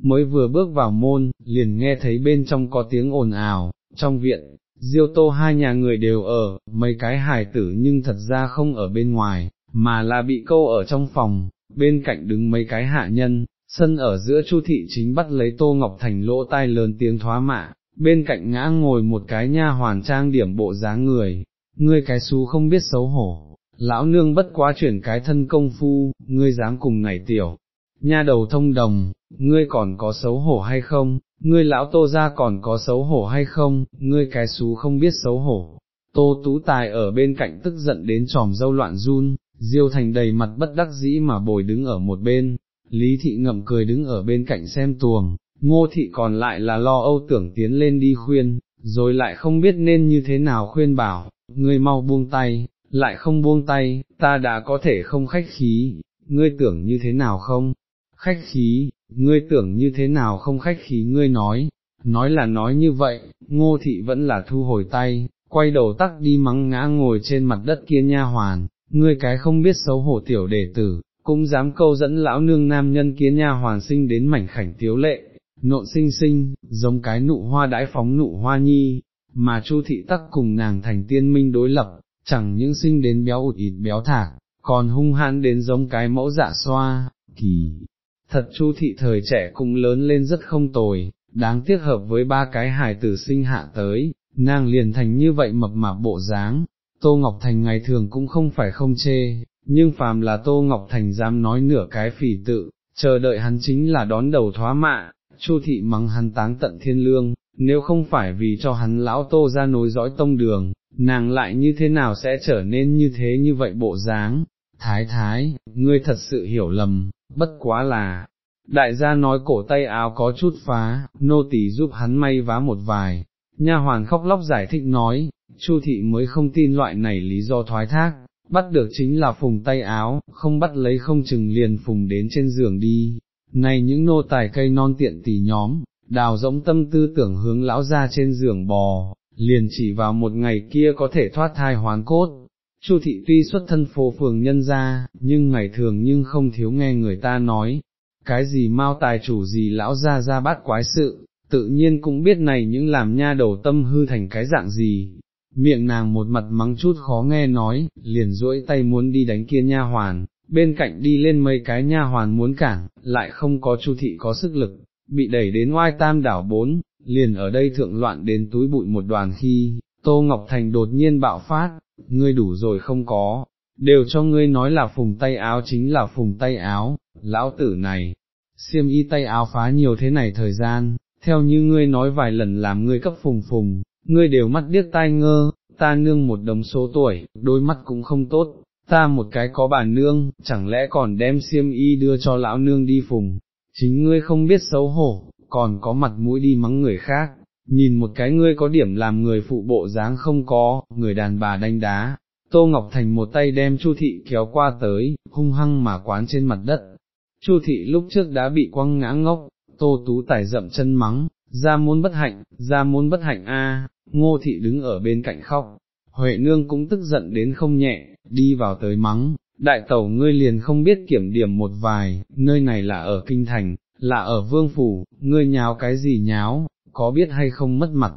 mới vừa bước vào môn, liền nghe thấy bên trong có tiếng ồn ào, trong viện, diêu tô hai nhà người đều ở, mấy cái hài tử nhưng thật ra không ở bên ngoài, mà là bị câu ở trong phòng, bên cạnh đứng mấy cái hạ nhân, sân ở giữa chu thị chính bắt lấy tô ngọc thành lỗ tai lớn tiếng thoá mạ, bên cạnh ngã ngồi một cái nha hoàn trang điểm bộ dáng người, ngươi cái xú không biết xấu hổ, lão nương bất quá chuyển cái thân công phu, ngươi dám cùng ngày tiểu, nha đầu thông đồng, ngươi còn có xấu hổ hay không, ngươi lão tô ra còn có xấu hổ hay không, ngươi cái xú không biết xấu hổ. Tô Tú Tài ở bên cạnh tức giận đến tròm dâu loạn run, Diêu Thành đầy mặt bất đắc dĩ mà bồi đứng ở một bên, Lý Thị ngậm cười đứng ở bên cạnh xem tuồng, Ngô Thị còn lại là lo âu tưởng tiến lên đi khuyên, rồi lại không biết nên như thế nào khuyên bảo, ngươi mau buông tay, lại không buông tay, ta đã có thể không khách khí, ngươi tưởng như thế nào không? Khách khí, ngươi tưởng như thế nào không khách khí ngươi nói, nói là nói như vậy, ngô thị vẫn là thu hồi tay, quay đầu tắc đi mắng ngã ngồi trên mặt đất kia nha hoàn, ngươi cái không biết xấu hổ tiểu đệ tử, cũng dám câu dẫn lão nương nam nhân kia nha hoàn sinh đến mảnh khảnh tiếu lệ, nộn sinh sinh, giống cái nụ hoa đãi phóng nụ hoa nhi, mà chu thị tắc cùng nàng thành tiên minh đối lập, chẳng những sinh đến béo ụt ịt béo thả, còn hung hãn đến giống cái mẫu dạ xoa, kỳ. Thật chu thị thời trẻ cũng lớn lên rất không tồi, đáng tiếc hợp với ba cái hài tử sinh hạ tới, nàng liền thành như vậy mập mạp bộ dáng. Tô Ngọc Thành ngày thường cũng không phải không chê, nhưng phàm là Tô Ngọc Thành dám nói nửa cái phỉ tự, chờ đợi hắn chính là đón đầu thoá mạ, Chu thị mắng hắn táng tận thiên lương, nếu không phải vì cho hắn lão Tô ra nối dõi tông đường, nàng lại như thế nào sẽ trở nên như thế như vậy bộ dáng, thái thái, ngươi thật sự hiểu lầm, bất quá là, đại gia nói cổ tay áo có chút phá, nô tỳ giúp hắn may vá một vài, nha hoàn khóc lóc giải thích nói, chu thị mới không tin loại này lý do thoái thác, bắt được chính là phùng tay áo, không bắt lấy không chừng liền phùng đến trên giường đi, này những nô tài cây non tiện tỷ nhóm, đào rỗng tâm tư tưởng hướng lão ra trên giường bò, liền chỉ vào một ngày kia có thể thoát thai hoán cốt. Chu thị tuy xuất thân phố phường nhân gia, nhưng ngày thường nhưng không thiếu nghe người ta nói, cái gì mau tài chủ gì lão ra ra bát quái sự, tự nhiên cũng biết này những làm nha đầu tâm hư thành cái dạng gì. Miệng nàng một mặt mắng chút khó nghe nói, liền duỗi tay muốn đi đánh kia nha hoàn, bên cạnh đi lên mấy cái nha hoàn muốn cản, lại không có chu thị có sức lực, bị đẩy đến oai tam đảo bốn, liền ở đây thượng loạn đến túi bụi một đoàn khi, Tô Ngọc Thành đột nhiên bạo phát, ngươi đủ rồi không có, đều cho ngươi nói là phùng tay áo chính là phùng tay áo, lão tử này, xiêm y tay áo phá nhiều thế này thời gian, theo như ngươi nói vài lần làm ngươi cấp phùng phùng, ngươi đều mắt điếc tai ngơ, ta nương một đống số tuổi, đôi mắt cũng không tốt, ta một cái có bà nương, chẳng lẽ còn đem xiêm y đưa cho lão nương đi phùng, chính ngươi không biết xấu hổ, còn có mặt mũi đi mắng người khác, nhìn một cái ngươi có điểm làm người phụ bộ dáng không có, người đàn bà đánh đá, Tô Ngọc Thành một tay đem Chu Thị kéo qua tới, hung hăng mà quán trên mặt đất. Chu Thị lúc trước đã bị quăng ngã ngốc, Tô Tú tải dậm chân mắng, ra muốn bất hạnh, ra muốn bất hạnh a. Ngô Thị đứng ở bên cạnh khóc, Huệ Nương cũng tức giận đến không nhẹ, đi vào tới mắng, đại tẩu ngươi liền không biết kiểm điểm một vài, nơi này là ở Kinh Thành, là ở Vương Phủ, ngươi nháo cái gì nháo, có biết hay không mất mặt,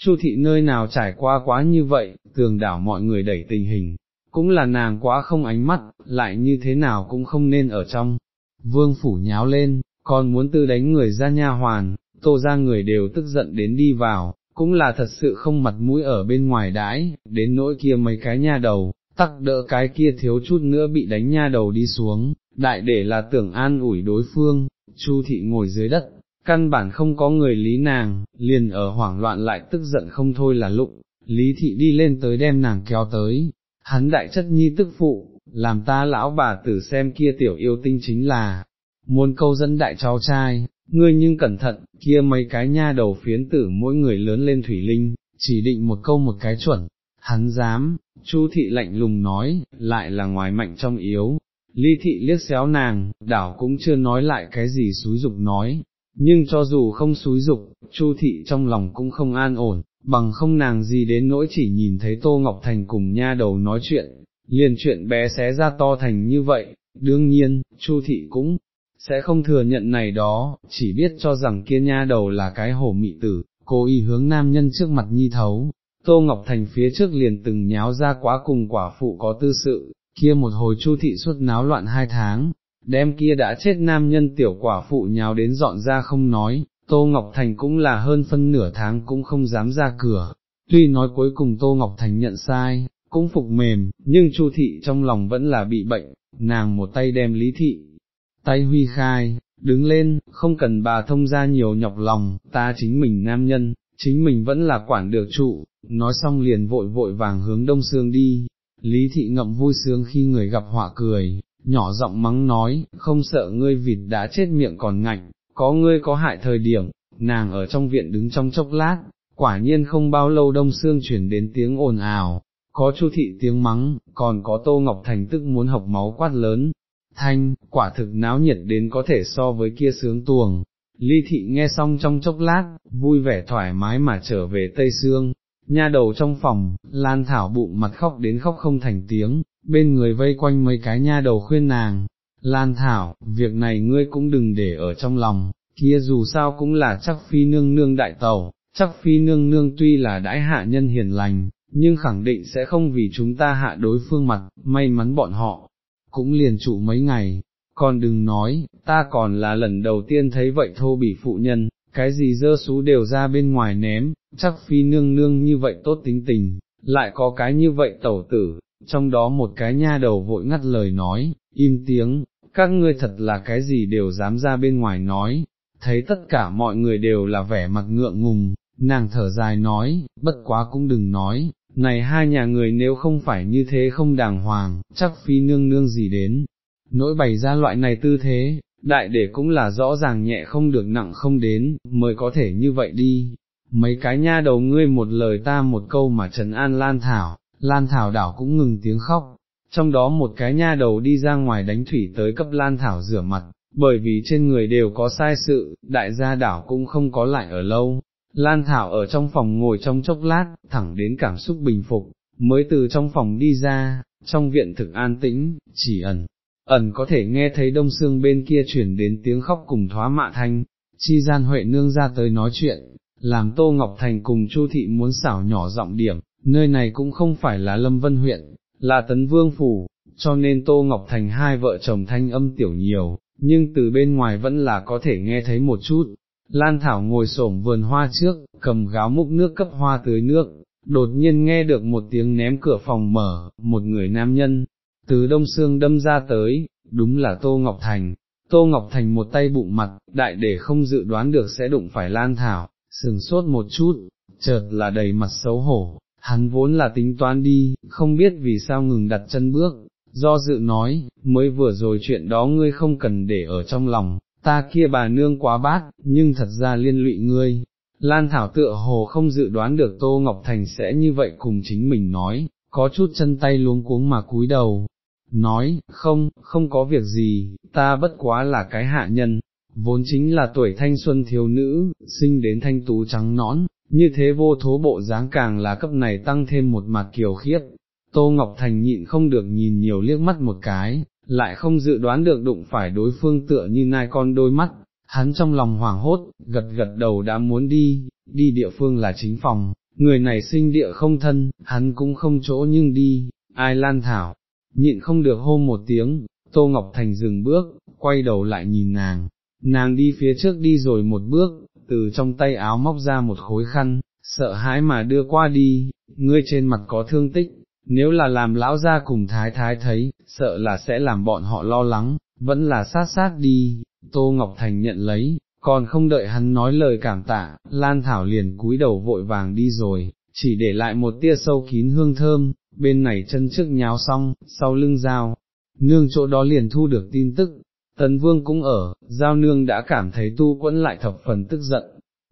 Chu thị nơi nào trải qua quá như vậy, tường đảo mọi người đẩy tình hình, cũng là nàng quá không ánh mắt, lại như thế nào cũng không nên ở trong. Vương phủ nháo lên, còn muốn tư đánh người ra nha hoàn, tô ra người đều tức giận đến đi vào, cũng là thật sự không mặt mũi ở bên ngoài đãi, đến nỗi kia mấy cái nha đầu, tắc đỡ cái kia thiếu chút nữa bị đánh nha đầu đi xuống, đại để là tưởng an ủi đối phương, Chu thị ngồi dưới đất, căn bản không có người lý nàng, liền ở hoảng loạn lại tức giận không thôi là lụng, lý thị đi lên tới đem nàng kéo tới, hắn đại chất nhi tức phụ, làm ta lão bà tử xem kia tiểu yêu tinh chính là, muốn câu dẫn đại cháu trai, ngươi nhưng cẩn thận, kia mấy cái nha đầu phiến tử mỗi người lớn lên thủy linh, chỉ định một câu một cái chuẩn, hắn dám, chu thị lạnh lùng nói, lại là ngoài mạnh trong yếu, ly thị liếc xéo nàng, đảo cũng chưa nói lại cái gì xúi dục nói, nhưng cho dù không xúi dục, chu thị trong lòng cũng không an ổn, bằng không nàng gì đến nỗi chỉ nhìn thấy Tô Ngọc Thành cùng nha đầu nói chuyện, liền chuyện bé xé ra to thành như vậy, đương nhiên, chu thị cũng sẽ không thừa nhận này đó, chỉ biết cho rằng kia nha đầu là cái hổ mị tử, cố ý hướng nam nhân trước mặt nhi thấu. Tô Ngọc Thành phía trước liền từng nháo ra quá cùng quả phụ có tư sự, kia một hồi chu thị suốt náo loạn hai tháng, đem kia đã chết nam nhân tiểu quả phụ nhào đến dọn ra không nói, Tô Ngọc Thành cũng là hơn phân nửa tháng cũng không dám ra cửa, tuy nói cuối cùng Tô Ngọc Thành nhận sai, cũng phục mềm, nhưng Chu thị trong lòng vẫn là bị bệnh, nàng một tay đem Lý thị, tay huy khai, đứng lên, không cần bà thông ra nhiều nhọc lòng, ta chính mình nam nhân, chính mình vẫn là quản được trụ, nói xong liền vội vội vàng hướng đông sương đi, Lý thị ngậm vui sướng khi người gặp họa cười, nhỏ giọng mắng nói, không sợ ngươi vịt đã chết miệng còn ngạnh, có ngươi có hại thời điểm, nàng ở trong viện đứng trong chốc lát, quả nhiên không bao lâu đông xương chuyển đến tiếng ồn ào, có chu thị tiếng mắng, còn có tô ngọc thành tức muốn học máu quát lớn, thanh, quả thực náo nhiệt đến có thể so với kia sướng tuồng. Ly thị nghe xong trong chốc lát, vui vẻ thoải mái mà trở về Tây Sương, nha đầu trong phòng, Lan Thảo bụng mặt khóc đến khóc không thành tiếng, bên người vây quanh mấy cái nha đầu khuyên nàng, Lan Thảo, việc này ngươi cũng đừng để ở trong lòng, kia dù sao cũng là chắc phi nương nương đại tàu, chắc phi nương nương tuy là đãi hạ nhân hiền lành, nhưng khẳng định sẽ không vì chúng ta hạ đối phương mặt, may mắn bọn họ, cũng liền trụ mấy ngày, còn đừng nói, ta còn là lần đầu tiên thấy vậy thô bỉ phụ nhân, cái gì dơ xú đều ra bên ngoài ném, chắc phi nương nương như vậy tốt tính tình, lại có cái như vậy tẩu tử, trong đó một cái nha đầu vội ngắt lời nói, im tiếng, các ngươi thật là cái gì đều dám ra bên ngoài nói, thấy tất cả mọi người đều là vẻ mặt ngượng ngùng, nàng thở dài nói, bất quá cũng đừng nói, này hai nhà người nếu không phải như thế không đàng hoàng, chắc phi nương nương gì đến, nỗi bày ra loại này tư thế, đại để cũng là rõ ràng nhẹ không được nặng không đến, mới có thể như vậy đi. Mấy cái nha đầu ngươi một lời ta một câu mà trấn an Lan Thảo, Lan Thảo đảo cũng ngừng tiếng khóc, trong đó một cái nha đầu đi ra ngoài đánh thủy tới cấp Lan Thảo rửa mặt, bởi vì trên người đều có sai sự, đại gia đảo cũng không có lại ở lâu. Lan Thảo ở trong phòng ngồi trong chốc lát, thẳng đến cảm xúc bình phục, mới từ trong phòng đi ra, trong viện thực an tĩnh, chỉ ẩn, ẩn có thể nghe thấy đông xương bên kia chuyển đến tiếng khóc cùng thoá mạ thanh, chi gian Huệ nương ra tới nói chuyện, làm Tô Ngọc Thành cùng Chu Thị muốn xảo nhỏ giọng điểm, nơi này cũng không phải là Lâm Vân huyện, là Tấn Vương Phủ, cho nên Tô Ngọc Thành hai vợ chồng thanh âm tiểu nhiều, nhưng từ bên ngoài vẫn là có thể nghe thấy một chút. Lan Thảo ngồi xổm vườn hoa trước, cầm gáo múc nước cấp hoa tưới nước, đột nhiên nghe được một tiếng ném cửa phòng mở, một người nam nhân, từ đông xương đâm ra tới, đúng là Tô Ngọc Thành. Tô Ngọc Thành một tay bụng mặt, đại để không dự đoán được sẽ đụng phải Lan Thảo, sừng sốt một chút, chợt là đầy mặt xấu hổ, hắn vốn là tính toán đi, không biết vì sao ngừng đặt chân bước, do dự nói, mới vừa rồi chuyện đó ngươi không cần để ở trong lòng, ta kia bà nương quá bát, nhưng thật ra liên lụy ngươi. Lan Thảo tựa hồ không dự đoán được Tô Ngọc Thành sẽ như vậy cùng chính mình nói, có chút chân tay luống cuống mà cúi đầu, nói, không, không có việc gì, ta bất quá là cái hạ nhân, vốn chính là tuổi thanh xuân thiếu nữ, sinh đến thanh tú trắng nõn, như thế vô thố bộ dáng càng là cấp này tăng thêm một mặt kiều khiết. Tô Ngọc Thành nhịn không được nhìn nhiều liếc mắt một cái, lại không dự đoán được đụng phải đối phương tựa như nai con đôi mắt, hắn trong lòng hoảng hốt, gật gật đầu đã muốn đi, đi địa phương là chính phòng, người này sinh địa không thân, hắn cũng không chỗ nhưng đi, ai lan thảo, nhịn không được hô một tiếng, Tô Ngọc Thành dừng bước, quay đầu lại nhìn nàng, nàng đi phía trước đi rồi một bước, từ trong tay áo móc ra một khối khăn, sợ hãi mà đưa qua đi, ngươi trên mặt có thương tích, nếu là làm lão gia cùng thái thái thấy, sợ là sẽ làm bọn họ lo lắng, vẫn là sát sát đi, Tô Ngọc Thành nhận lấy, còn không đợi hắn nói lời cảm tạ, Lan Thảo liền cúi đầu vội vàng đi rồi, chỉ để lại một tia sâu kín hương thơm, bên này chân trước nháo xong, sau lưng dao, nương chỗ đó liền thu được tin tức, tấn vương cũng ở, giao nương đã cảm thấy tu quẫn lại thập phần tức giận,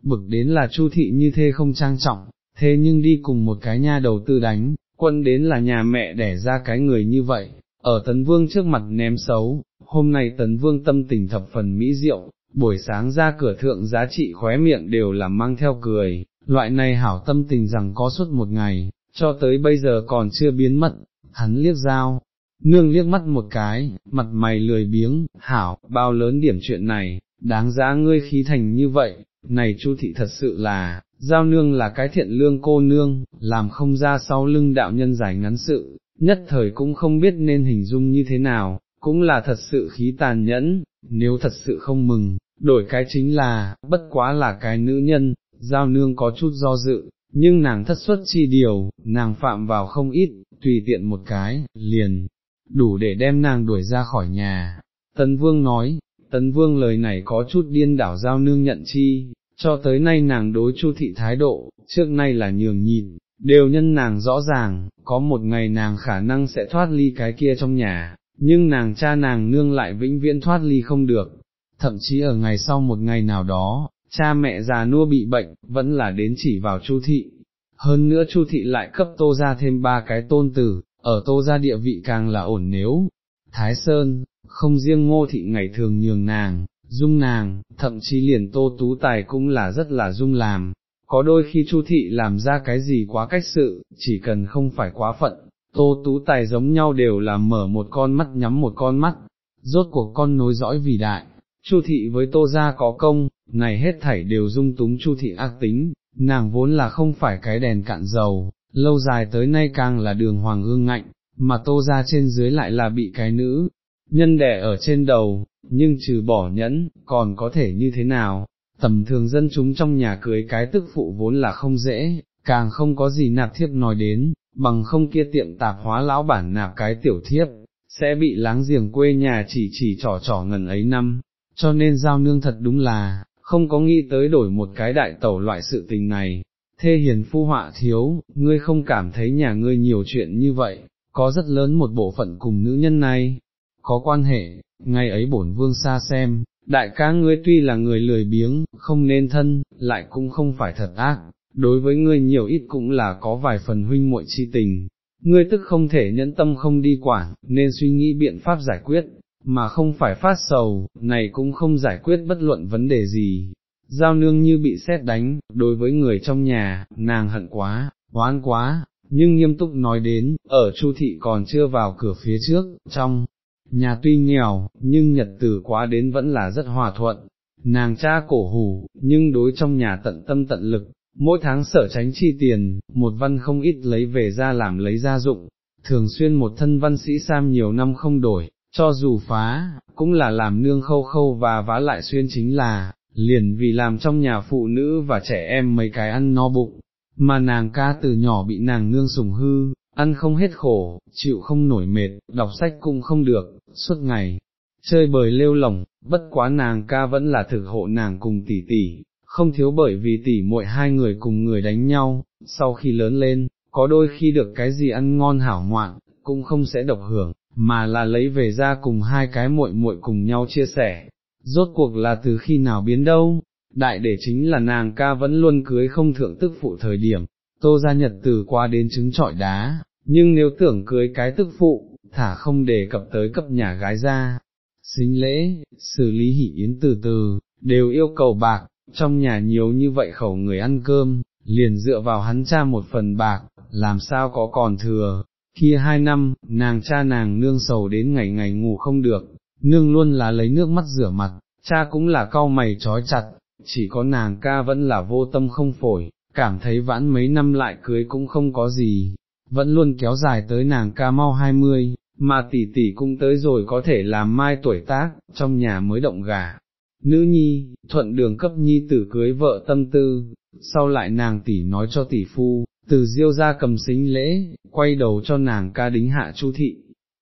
bực đến là chu thị như thế không trang trọng, thế nhưng đi cùng một cái nha đầu tư đánh, quân đến là nhà mẹ đẻ ra cái người như vậy, ở tấn vương trước mặt ném xấu, hôm nay tấn vương tâm tình thập phần mỹ diệu, buổi sáng ra cửa thượng giá trị khóe miệng đều là mang theo cười, loại này hảo tâm tình rằng có suốt một ngày, cho tới bây giờ còn chưa biến mất, hắn liếc dao, nương liếc mắt một cái, mặt mày lười biếng, hảo, bao lớn điểm chuyện này, đáng giá ngươi khí thành như vậy, này chu thị thật sự là, giao nương là cái thiện lương cô nương, làm không ra sau lưng đạo nhân giải ngắn sự, nhất thời cũng không biết nên hình dung như thế nào, cũng là thật sự khí tàn nhẫn, nếu thật sự không mừng, đổi cái chính là, bất quá là cái nữ nhân, giao nương có chút do dự, nhưng nàng thất xuất chi điều, nàng phạm vào không ít, tùy tiện một cái, liền, đủ để đem nàng đuổi ra khỏi nhà. Tấn Vương nói, Tấn Vương lời này có chút điên đảo giao nương nhận chi, cho tới nay nàng đối Chu thị thái độ, trước nay là nhường nhịn, đều nhân nàng rõ ràng, có một ngày nàng khả năng sẽ thoát ly cái kia trong nhà, nhưng nàng cha nàng nương lại vĩnh viễn thoát ly không được, thậm chí ở ngày sau một ngày nào đó, cha mẹ già nua bị bệnh, vẫn là đến chỉ vào Chu thị. Hơn nữa Chu thị lại cấp tô ra thêm ba cái tôn tử, ở tô ra địa vị càng là ổn nếu. Thái Sơn, không riêng ngô thị ngày thường nhường nàng, dung nàng, thậm chí liền tô tú tài cũng là rất là dung làm, có đôi khi Chu thị làm ra cái gì quá cách sự, chỉ cần không phải quá phận, tô tú tài giống nhau đều là mở một con mắt nhắm một con mắt, rốt cuộc con nối dõi vì đại, Chu thị với tô gia có công, này hết thảy đều dung túng Chu thị ác tính, nàng vốn là không phải cái đèn cạn dầu, lâu dài tới nay càng là đường hoàng ương ngạnh, mà tô ra trên dưới lại là bị cái nữ, nhân đẻ ở trên đầu, nhưng trừ bỏ nhẫn, còn có thể như thế nào, tầm thường dân chúng trong nhà cưới cái tức phụ vốn là không dễ, càng không có gì nạp thiếp nói đến, bằng không kia tiệm tạp hóa lão bản nạp cái tiểu thiếp, sẽ bị láng giềng quê nhà chỉ chỉ trò trò ngần ấy năm, cho nên giao nương thật đúng là, không có nghĩ tới đổi một cái đại tẩu loại sự tình này. Thê hiền phu họa thiếu, ngươi không cảm thấy nhà ngươi nhiều chuyện như vậy, có rất lớn một bộ phận cùng nữ nhân này, có quan hệ, Ngay ấy bổn vương xa xem, đại ca ngươi tuy là người lười biếng, không nên thân, lại cũng không phải thật ác, đối với ngươi nhiều ít cũng là có vài phần huynh muội chi tình, ngươi tức không thể nhẫn tâm không đi quản, nên suy nghĩ biện pháp giải quyết, mà không phải phát sầu, này cũng không giải quyết bất luận vấn đề gì. Giao nương như bị xét đánh, đối với người trong nhà, nàng hận quá, oán quá, nhưng nghiêm túc nói đến, ở Chu thị còn chưa vào cửa phía trước, trong nhà tuy nghèo, nhưng nhật tử quá đến vẫn là rất hòa thuận, nàng cha cổ hủ, nhưng đối trong nhà tận tâm tận lực, mỗi tháng sở tránh chi tiền, một văn không ít lấy về ra làm lấy gia dụng, thường xuyên một thân văn sĩ sam nhiều năm không đổi, cho dù phá, cũng là làm nương khâu khâu và vá lại xuyên chính là, liền vì làm trong nhà phụ nữ và trẻ em mấy cái ăn no bụng, mà nàng ca từ nhỏ bị nàng nương sủng hư, ăn không hết khổ, chịu không nổi mệt, đọc sách cũng không được, suốt ngày, chơi bời lêu lỏng, bất quá nàng ca vẫn là thực hộ nàng cùng tỷ tỷ, không thiếu bởi vì tỷ muội hai người cùng người đánh nhau, sau khi lớn lên, có đôi khi được cái gì ăn ngon hảo ngoạn, cũng không sẽ độc hưởng, mà là lấy về ra cùng hai cái muội muội cùng nhau chia sẻ, rốt cuộc là từ khi nào biến đâu, đại để chính là nàng ca vẫn luôn cưới không thượng tức phụ thời điểm, tô ra nhật từ qua đến trứng trọi đá, nhưng nếu tưởng cưới cái tức phụ, thả không đề cập tới cấp nhà gái ra, xính lễ, xử lý hỷ yến từ từ, đều yêu cầu bạc, trong nhà nhiều như vậy khẩu người ăn cơm, liền dựa vào hắn cha một phần bạc, làm sao có còn thừa, kia hai năm, nàng cha nàng nương sầu đến ngày ngày ngủ không được, nương luôn là lấy nước mắt rửa mặt, cha cũng là cau mày trói chặt, chỉ có nàng ca vẫn là vô tâm không phổi, cảm thấy vãn mấy năm lại cưới cũng không có gì, vẫn luôn kéo dài tới nàng ca mau hai mươi, mà tỷ tỷ cũng tới rồi có thể làm mai tuổi tác, trong nhà mới động gà. Nữ nhi, thuận đường cấp nhi tử cưới vợ tâm tư, sau lại nàng tỷ nói cho tỷ phu, từ diêu ra cầm xính lễ, quay đầu cho nàng ca đính hạ chu thị.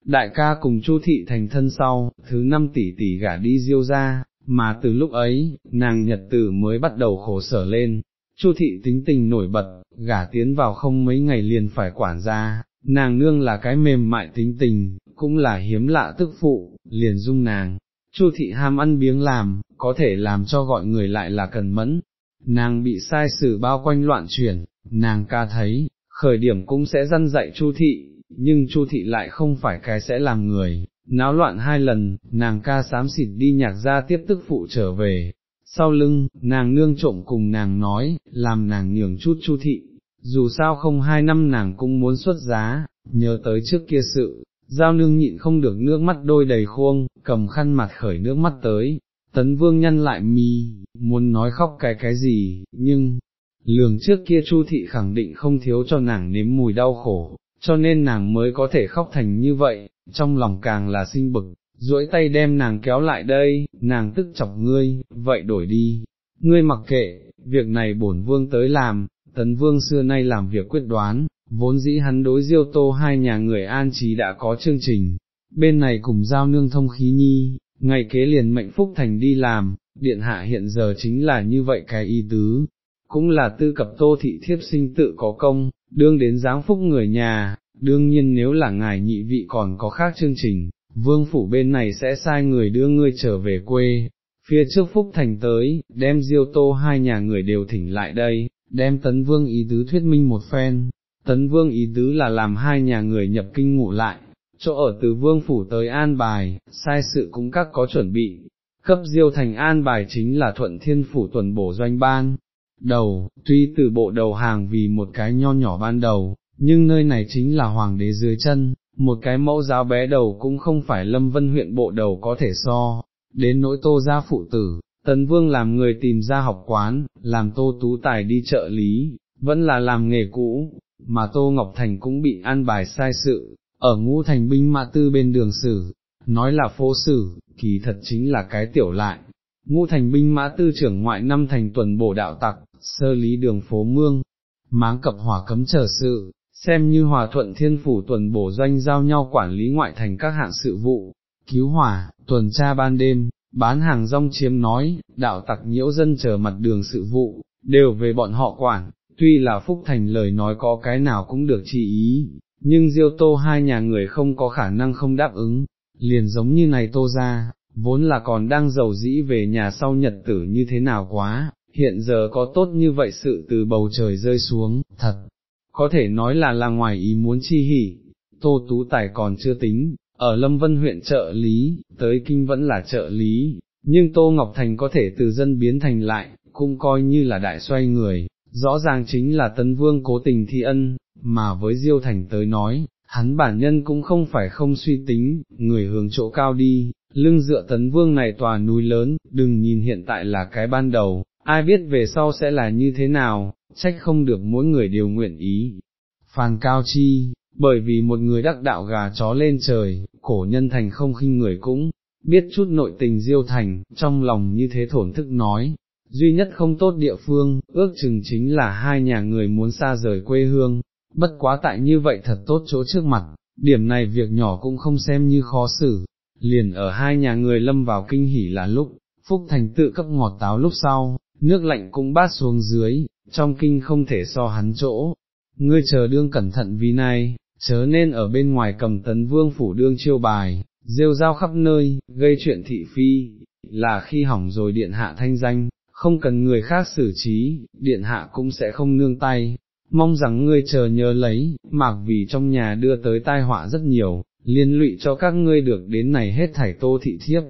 Đại ca cùng chu thị thành thân sau, thứ năm tỷ tỷ gả đi diêu ra, mà từ lúc ấy, nàng nhật tử mới bắt đầu khổ sở lên. Chu thị tính tình nổi bật, gả tiến vào không mấy ngày liền phải quản gia, nàng nương là cái mềm mại tính tình, cũng là hiếm lạ tức phụ, liền dung nàng. Chu thị ham ăn biếng làm, có thể làm cho gọi người lại là cần mẫn. Nàng bị sai xử bao quanh loạn chuyển, nàng ca thấy, khởi điểm cũng sẽ dăn dạy Chu thị, nhưng Chu thị lại không phải cái sẽ làm người, náo loạn hai lần, nàng ca sám xịt đi nhạc ra tiếp tức phụ trở về, sau lưng, nàng nương trộm cùng nàng nói, làm nàng nhường chút Chu thị, dù sao không hai năm nàng cũng muốn xuất giá, nhớ tới trước kia sự, giao nương nhịn không được nước mắt đôi đầy khuông, cầm khăn mặt khởi nước mắt tới, tấn vương nhăn lại mi, muốn nói khóc cái cái gì, nhưng, lường trước kia Chu thị khẳng định không thiếu cho nàng nếm mùi đau khổ, cho nên nàng mới có thể khóc thành như vậy, trong lòng càng là sinh bực, duỗi tay đem nàng kéo lại đây, nàng tức chọc ngươi, vậy đổi đi, ngươi mặc kệ, việc này bổn vương tới làm, tấn vương xưa nay làm việc quyết đoán, vốn dĩ hắn đối diêu tô hai nhà người an trí đã có chương trình, bên này cùng giao nương thông khí nhi, ngày kế liền mệnh phúc thành đi làm, điện hạ hiện giờ chính là như vậy cái y tứ, cũng là tư cập tô thị thiếp sinh tự có công, đương đến giáng phúc người nhà, đương nhiên nếu là ngài nhị vị còn có khác chương trình, vương phủ bên này sẽ sai người đưa ngươi trở về quê, phía trước phúc thành tới, đem diêu tô hai nhà người đều thỉnh lại đây, đem tấn vương ý tứ thuyết minh một phen, tấn vương ý tứ là làm hai nhà người nhập kinh ngủ lại, chỗ ở từ vương phủ tới an bài, sai sự cũng các có chuẩn bị, cấp diêu thành an bài chính là thuận thiên phủ tuần bổ doanh ban. Đầu, tuy từ bộ đầu hàng vì một cái nho nhỏ ban đầu, nhưng nơi này chính là hoàng đế dưới chân, một cái mẫu giáo bé đầu cũng không phải lâm vân huyện bộ đầu có thể so, đến nỗi tô gia phụ tử, tấn vương làm người tìm ra học quán, làm tô tú tài đi chợ lý, vẫn là làm nghề cũ, mà tô Ngọc Thành cũng bị an bài sai sự, ở ngũ thành binh mã tư bên đường xử nói là phố xử kỳ thật chính là cái tiểu lại. Ngũ thành binh mã tư trưởng ngoại năm thành tuần bổ đạo tặc, sơ lý đường phố mương, máng cập hỏa cấm trở sự, xem như hòa thuận thiên phủ tuần bổ doanh giao nhau quản lý ngoại thành các hạng sự vụ, cứu hỏa, tuần tra ban đêm, bán hàng rong chiếm nói, đạo tặc nhiễu dân chờ mặt đường sự vụ, đều về bọn họ quản, tuy là Phúc Thành lời nói có cái nào cũng được chỉ ý, nhưng Diêu Tô hai nhà người không có khả năng không đáp ứng, liền giống như này Tô ra, vốn là còn đang giàu dĩ về nhà sau nhật tử như thế nào quá, hiện giờ có tốt như vậy sự từ bầu trời rơi xuống, thật, có thể nói là là ngoài ý muốn chi hỉ, Tô Tú Tài còn chưa tính, ở Lâm Vân huyện trợ lý, tới kinh vẫn là trợ lý, nhưng Tô Ngọc Thành có thể từ dân biến thành lại, cũng coi như là đại xoay người, rõ ràng chính là Tấn Vương cố tình thi ân, mà với Diêu Thành tới nói, hắn bản nhân cũng không phải không suy tính, người hướng chỗ cao đi, lưng dựa Tấn Vương này tòa núi lớn, đừng nhìn hiện tại là cái ban đầu, ai biết về sau sẽ là như thế nào, trách không được mỗi người đều nguyện ý. Phàn cao chi, bởi vì một người đắc đạo gà chó lên trời, cổ nhân thành không khinh người cũng, biết chút nội tình diêu thành, trong lòng như thế thổn thức nói, duy nhất không tốt địa phương, ước chừng chính là hai nhà người muốn xa rời quê hương, bất quá tại như vậy thật tốt chỗ trước mặt, điểm này việc nhỏ cũng không xem như khó xử, liền ở hai nhà người lâm vào kinh hỉ là lúc, Phúc Thành tự cấp ngọt táo lúc sau, nước lạnh cũng bát xuống dưới, trong kinh không thể so hắn chỗ, ngươi chờ đương cẩn thận vì này, chớ nên ở bên ngoài cầm tấn vương phủ đương chiêu bài, rêu rao khắp nơi, gây chuyện thị phi, là khi hỏng rồi điện hạ thanh danh, không cần người khác xử trí, điện hạ cũng sẽ không nương tay, mong rằng ngươi chờ nhớ lấy, mạc vì trong nhà đưa tới tai họa rất nhiều, liên lụy cho các ngươi được đến này hết thảy tô thị thiếp.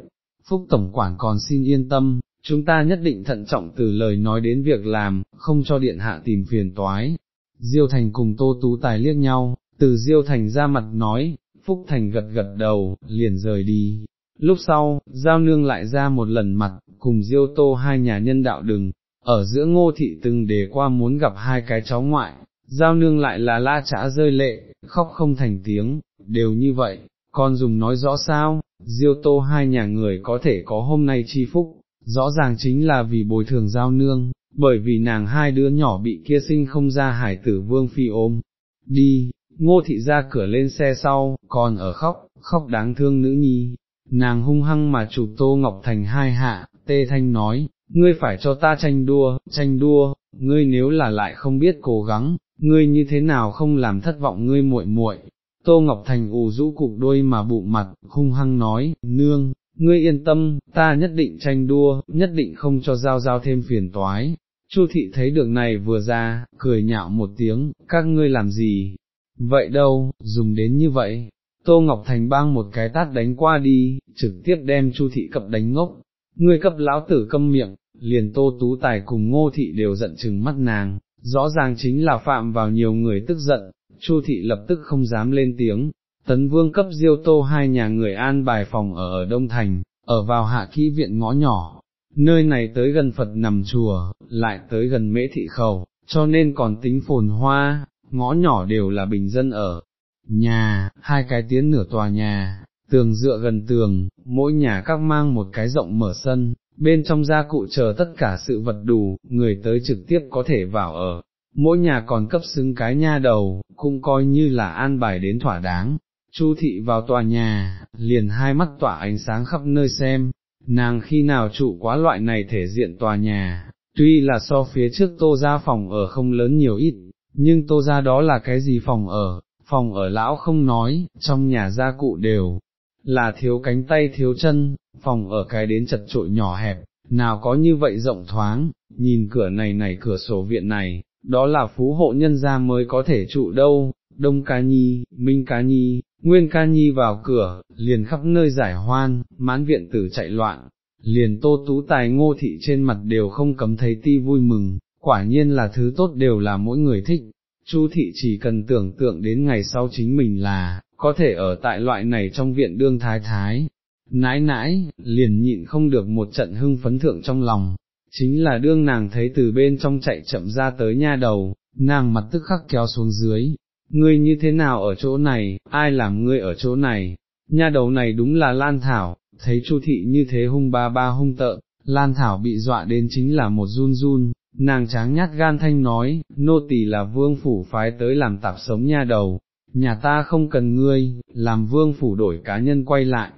Phúc Tổng Quản còn xin yên tâm, chúng ta nhất định thận trọng từ lời nói đến việc làm, không cho điện hạ tìm phiền toái. Diêu Thành cùng Tô Tú Tài liếc nhau, từ Diêu Thành ra mặt nói, Phúc Thành gật gật đầu, liền rời đi. Lúc sau, Giao Nương lại ra một lần mặt, cùng Diêu Tô hai nhà nhân đạo đừng, ở giữa ngô thị từng đề qua muốn gặp hai cái cháu ngoại, Giao Nương lại là la trả rơi lệ, khóc không thành tiếng, đều như vậy, con dùng nói rõ sao, Diêu Tô hai nhà người có thể có hôm nay chi phúc, rõ ràng chính là vì bồi thường Giao Nương, bởi vì nàng hai đứa nhỏ bị kia sinh không ra hải tử vương phi ôm, đi, ngô thị ra cửa lên xe sau, còn ở khóc, khóc đáng thương nữ nhi, nàng hung hăng mà chụp tô ngọc thành hai hạ, tê thanh nói, ngươi phải cho ta tranh đua, tranh đua, ngươi nếu là lại không biết cố gắng, ngươi như thế nào không làm thất vọng ngươi muội muội. Tô Ngọc Thành ù rũ cục đôi mà bụng mặt, hung hăng nói, nương, ngươi yên tâm, ta nhất định tranh đua, nhất định không cho giao giao thêm phiền toái. Chu thị thấy được này vừa ra, cười nhạo một tiếng, các ngươi làm gì, Vậy đâu, dùng đến như vậy, Tô Ngọc Thành bang một cái tát đánh qua đi, trực tiếp đem Chu thị cập đánh ngốc, ngươi cấp lão tử câm miệng, liền Tô Tú Tài cùng Ngô thị đều giận chừng mắt nàng, rõ ràng chính là phạm vào nhiều người tức giận, Chu thị lập tức không dám lên tiếng. Tấn Vương cấp Diêu Tô hai nhà người an bài phòng ở ở Đông Thành, ở vào hạ kỹ viện ngõ nhỏ, nơi này tới gần Phật nằm chùa, lại tới gần mễ thị khẩu, cho nên còn tính phồn hoa, ngõ nhỏ đều là bình dân ở, nhà, hai cái tiến nửa tòa nhà, tường dựa gần tường, mỗi nhà các mang một cái rộng mở sân, bên trong gia cụ chờ tất cả sự vật đủ, người tới trực tiếp có thể vào ở, mỗi nhà còn cấp xứng cái nha đầu, cũng coi như là an bài đến thỏa đáng. Chu thị vào tòa nhà, liền hai mắt tỏa ánh sáng khắp nơi xem, nàng khi nào trụ quá loại này thể diện tòa nhà, tuy là so phía trước tô ra phòng ở không lớn nhiều ít, nhưng tô ra đó là cái gì phòng ở, phòng ở lão không nói, trong nhà gia cụ đều là thiếu cánh tay thiếu chân, phòng ở cái đến chật trội nhỏ hẹp, nào có như vậy rộng thoáng, nhìn cửa này này cửa sổ viện này, đó là phú hộ nhân gia mới có thể trụ đâu, Đông cá Nhi, Minh cá Nhi, Nguyên Ca Nhi vào cửa, liền khắp nơi giải hoan, mãn viện tử chạy loạn, liền tô tú tài ngô thị trên mặt đều không cấm thấy ti vui mừng, quả nhiên là thứ tốt đều là mỗi người thích, Chu thị chỉ cần tưởng tượng đến ngày sau chính mình là, có thể ở tại loại này trong viện đương thái thái, nãi nãi, liền nhịn không được một trận hưng phấn thượng trong lòng, chính là đương nàng thấy từ bên trong chạy chậm ra tới nha đầu, nàng mặt tức khắc kéo xuống dưới, ngươi như thế nào ở chỗ này, ai làm ngươi ở chỗ này, nha đầu này đúng là Lan Thảo, thấy Chu thị như thế hung ba ba hung tợn, Lan Thảo bị dọa đến chính là một run run, nàng tráng nhát gan thanh nói, nô tỳ là vương phủ phái tới làm tạp sống nha đầu, nhà ta không cần ngươi, làm vương phủ đổi cá nhân quay lại.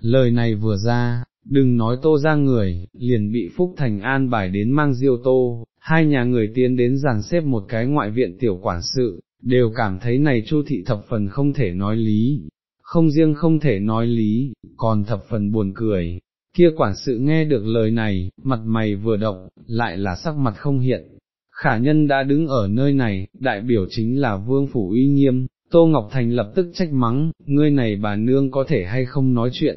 Lời này vừa ra, đừng nói tô ra người, liền bị Phúc Thành an bài đến mang diêu tô, hai nhà người tiến đến giàn xếp một cái ngoại viện tiểu quản sự, đều cảm thấy này chu thị thập phần không thể nói lý, không riêng không thể nói lý, còn thập phần buồn cười. Kia quản sự nghe được lời này, mặt mày vừa động, lại là sắc mặt không hiện. Khả nhân đã đứng ở nơi này, đại biểu chính là vương phủ uy nghiêm, Tô Ngọc Thành lập tức trách mắng, ngươi này bà nương có thể hay không nói chuyện,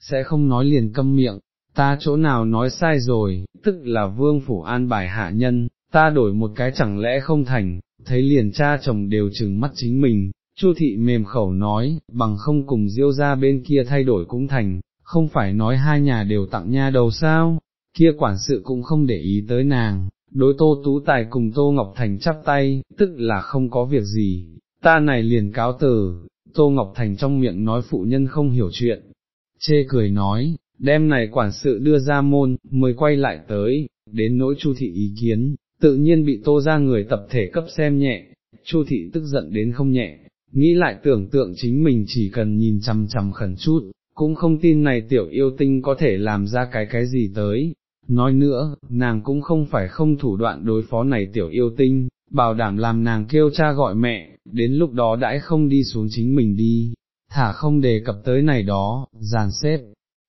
sẽ không nói liền câm miệng, ta chỗ nào nói sai rồi, tức là vương phủ an bài hạ nhân, ta đổi một cái chẳng lẽ không thành, thấy liền cha chồng đều chừng mắt chính mình, Chu thị mềm khẩu nói, bằng không cùng diêu ra bên kia thay đổi cũng thành, không phải nói hai nhà đều tặng nha đầu sao, kia quản sự cũng không để ý tới nàng, đối tô tú tài cùng tô ngọc thành chắp tay, tức là không có việc gì, ta này liền cáo từ, tô ngọc thành trong miệng nói phụ nhân không hiểu chuyện, chê cười nói, đem này quản sự đưa ra môn, mới quay lại tới, đến nỗi chu thị ý kiến, tự nhiên bị tô ra người tập thể cấp xem nhẹ, chu thị tức giận đến không nhẹ, nghĩ lại tưởng tượng chính mình chỉ cần nhìn chằm chằm khẩn chút, cũng không tin này tiểu yêu tinh có thể làm ra cái cái gì tới. Nói nữa, nàng cũng không phải không thủ đoạn đối phó này tiểu yêu tinh, bảo đảm làm nàng kêu cha gọi mẹ, đến lúc đó đãi không đi xuống chính mình đi, thả không đề cập tới này đó, giàn xếp.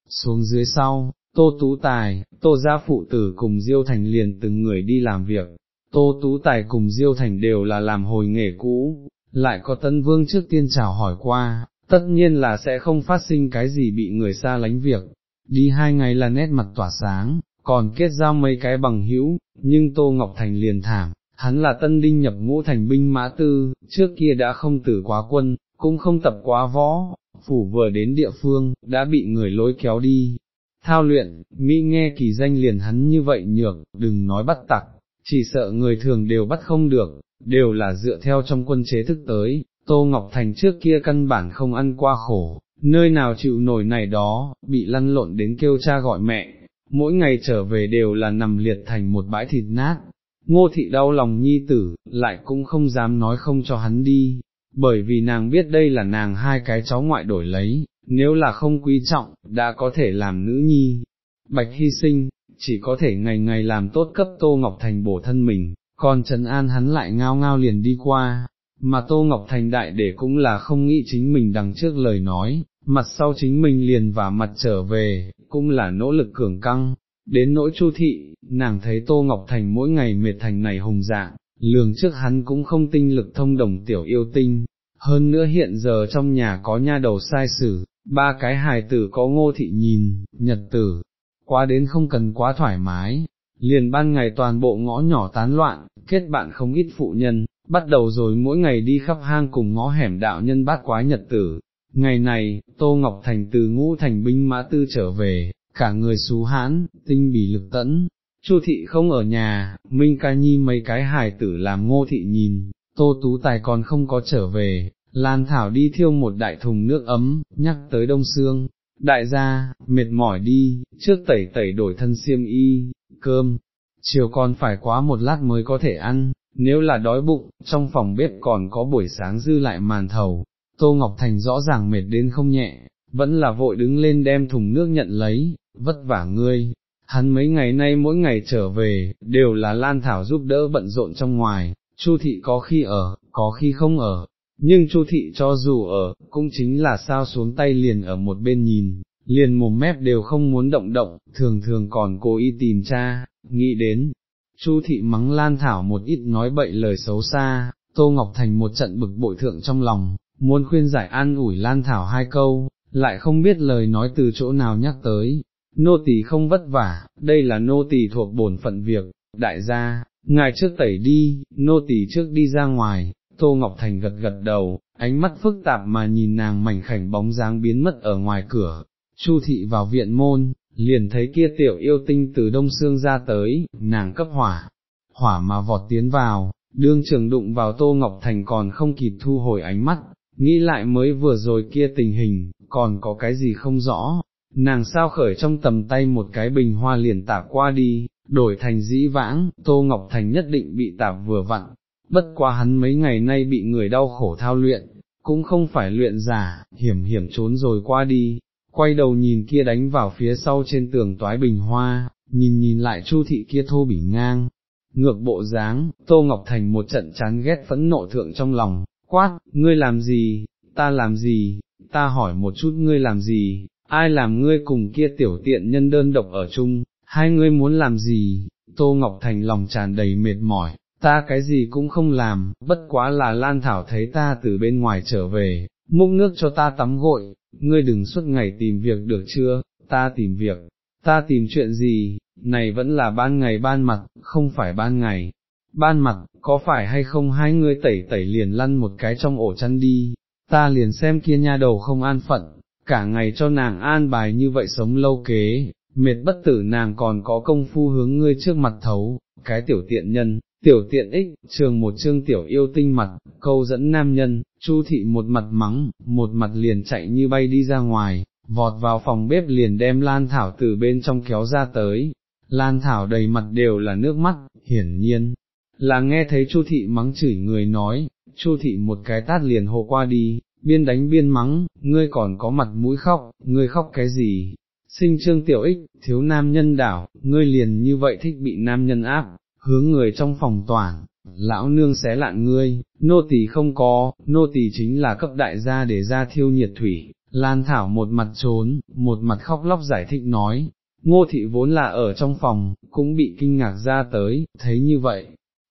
Xuống dưới sau, Tô Tú Tài, Tô Gia Phụ Tử cùng Diêu Thành liền từng người đi làm việc, Tô Tú Tài cùng Diêu Thành đều là làm hồi nghề cũ, lại có Tân Vương trước tiên chào hỏi qua, tất nhiên là sẽ không phát sinh cái gì bị người xa lánh việc, đi hai ngày là nét mặt tỏa sáng, còn kết giao mấy cái bằng hữu, nhưng Tô Ngọc Thành liền thảm, hắn là tân đinh nhập ngũ thành binh mã tư, trước kia đã không tử quá quân, cũng không tập quá võ, phủ vừa đến địa phương, đã bị người lối kéo đi. Thao luyện, Mỹ nghe kỳ danh liền hắn như vậy nhược, đừng nói bắt tặc, chỉ sợ người thường đều bắt không được, đều là dựa theo trong quân chế thức tới, Tô Ngọc Thành trước kia căn bản không ăn qua khổ, nơi nào chịu nổi này đó, bị lăn lộn đến kêu cha gọi mẹ, mỗi ngày trở về đều là nằm liệt thành một bãi thịt nát. Ngô thị đau lòng nhi tử, lại cũng không dám nói không cho hắn đi, bởi vì nàng biết đây là nàng hai cái cháu ngoại đổi lấy, nếu là không quý trọng, đã có thể làm nữ nhi. Bạch hy sinh, chỉ có thể ngày ngày làm tốt cấp Tô Ngọc Thành bổ thân mình, còn Trần An hắn lại ngao ngao liền đi qua, mà Tô Ngọc Thành đại để cũng là không nghĩ chính mình đằng trước lời nói, mặt sau chính mình liền và mặt trở về, cũng là nỗ lực cường căng. Đến nỗi chu thị, nàng thấy Tô Ngọc Thành mỗi ngày mệt thành này hùng dạng, lường trước hắn cũng không tinh lực thông đồng tiểu yêu tinh, hơn nữa hiện giờ trong nhà có nha đầu sai sử, ba cái hài tử có ngô thị nhìn, nhật tử, quá đến không cần quá thoải mái, liền ban ngày toàn bộ ngõ nhỏ tán loạn, kết bạn không ít phụ nhân, bắt đầu rồi mỗi ngày đi khắp hang cùng ngõ hẻm đạo nhân bát quái nhật tử. Ngày này, Tô Ngọc Thành từ ngũ thành binh mã tư trở về, cả người xú hãn, tinh bỉ lực tẫn, Chu thị không ở nhà, Minh ca nhi mấy cái hài tử làm ngô thị nhìn, Tô Tú Tài còn không có trở về, Lan Thảo đi thiêu một đại thùng nước ấm, nhắc tới đông xương, đại gia, mệt mỏi đi, trước tẩy tẩy đổi thân xiêm y, cơm, chiều còn phải quá một lát mới có thể ăn, nếu là đói bụng, trong phòng bếp còn có buổi sáng dư lại màn thầu, Tô Ngọc Thành rõ ràng mệt đến không nhẹ, vẫn là vội đứng lên đem thùng nước nhận lấy, vất vả ngươi. Hắn mấy ngày nay mỗi ngày trở về, đều là Lan Thảo giúp đỡ bận rộn trong ngoài, Chu thị có khi ở, có khi không ở, nhưng Chu thị cho dù ở, cũng chính là sao xuống tay liền ở một bên nhìn, liền mồm mép đều không muốn động động, thường thường còn cố ý tìm cha, nghĩ đến. Chu thị mắng Lan Thảo một ít nói bậy lời xấu xa, Tô Ngọc Thành một trận bực bội thượng trong lòng, muốn khuyên giải an ủi Lan Thảo hai câu, lại không biết lời nói từ chỗ nào nhắc tới, nô tỳ không vất vả, đây là nô tỳ thuộc bổn phận việc, đại gia, ngài trước tẩy đi, nô tỳ trước đi ra ngoài, Tô Ngọc Thành gật gật đầu, ánh mắt phức tạp mà nhìn nàng mảnh khảnh bóng dáng biến mất ở ngoài cửa, Chu thị vào viện môn, liền thấy kia tiểu yêu tinh từ đông xương ra tới, nàng cấp hỏa, hỏa mà vọt tiến vào, đương trường đụng vào Tô Ngọc Thành còn không kịp thu hồi ánh mắt, nghĩ lại mới vừa rồi kia tình hình, còn có cái gì không rõ, nàng sao khởi trong tầm tay một cái bình hoa liền tả qua đi, đổi thành dĩ vãng, Tô Ngọc Thành nhất định bị tạp vừa vặn, bất quá hắn mấy ngày nay bị người đau khổ thao luyện, cũng không phải luyện giả, hiểm hiểm trốn rồi qua đi, quay đầu nhìn kia đánh vào phía sau trên tường toái bình hoa, nhìn nhìn lại chu thị kia thô bỉ ngang, ngược bộ dáng, Tô Ngọc Thành một trận chán ghét phẫn nộ thượng trong lòng, quát, ngươi làm gì, ta làm gì, ta hỏi một chút ngươi làm gì, ai làm ngươi cùng kia tiểu tiện nhân đơn độc ở chung, hai ngươi muốn làm gì, Tô Ngọc Thành lòng tràn đầy mệt mỏi, ta cái gì cũng không làm, bất quá là Lan Thảo thấy ta từ bên ngoài trở về, múc nước cho ta tắm gội, ngươi đừng suốt ngày tìm việc được chưa, ta tìm việc, ta tìm chuyện gì, này vẫn là ban ngày ban mặt, không phải ban ngày, ban mặt, có phải hay không hai ngươi tẩy tẩy liền lăn một cái trong ổ chăn đi, ta liền xem kia nha đầu không an phận, cả ngày cho nàng an bài như vậy sống lâu kế, mệt bất tử nàng còn có công phu hướng ngươi trước mặt thấu, cái tiểu tiện nhân, tiểu tiện ích, trường một chương tiểu yêu tinh mặt, câu dẫn nam nhân, chu thị một mặt mắng, một mặt liền chạy như bay đi ra ngoài, vọt vào phòng bếp liền đem Lan Thảo từ bên trong kéo ra tới, Lan Thảo đầy mặt đều là nước mắt, hiển nhiên, là nghe thấy Chu thị mắng chửi người nói, Chu thị một cái tát liền hộ qua đi, biên đánh biên mắng, ngươi còn có mặt mũi khóc, ngươi khóc cái gì? Sinh trương tiểu ích, thiếu nam nhân đảo, ngươi liền như vậy thích bị nam nhân áp, hướng người trong phòng toàn, lão nương xé lạn ngươi, nô tỳ không có, nô tỳ chính là cấp đại gia để ra thiêu nhiệt thủy, Lan Thảo một mặt trốn, một mặt khóc lóc giải thích nói, ngô thị vốn là ở trong phòng, cũng bị kinh ngạc ra tới, thấy như vậy,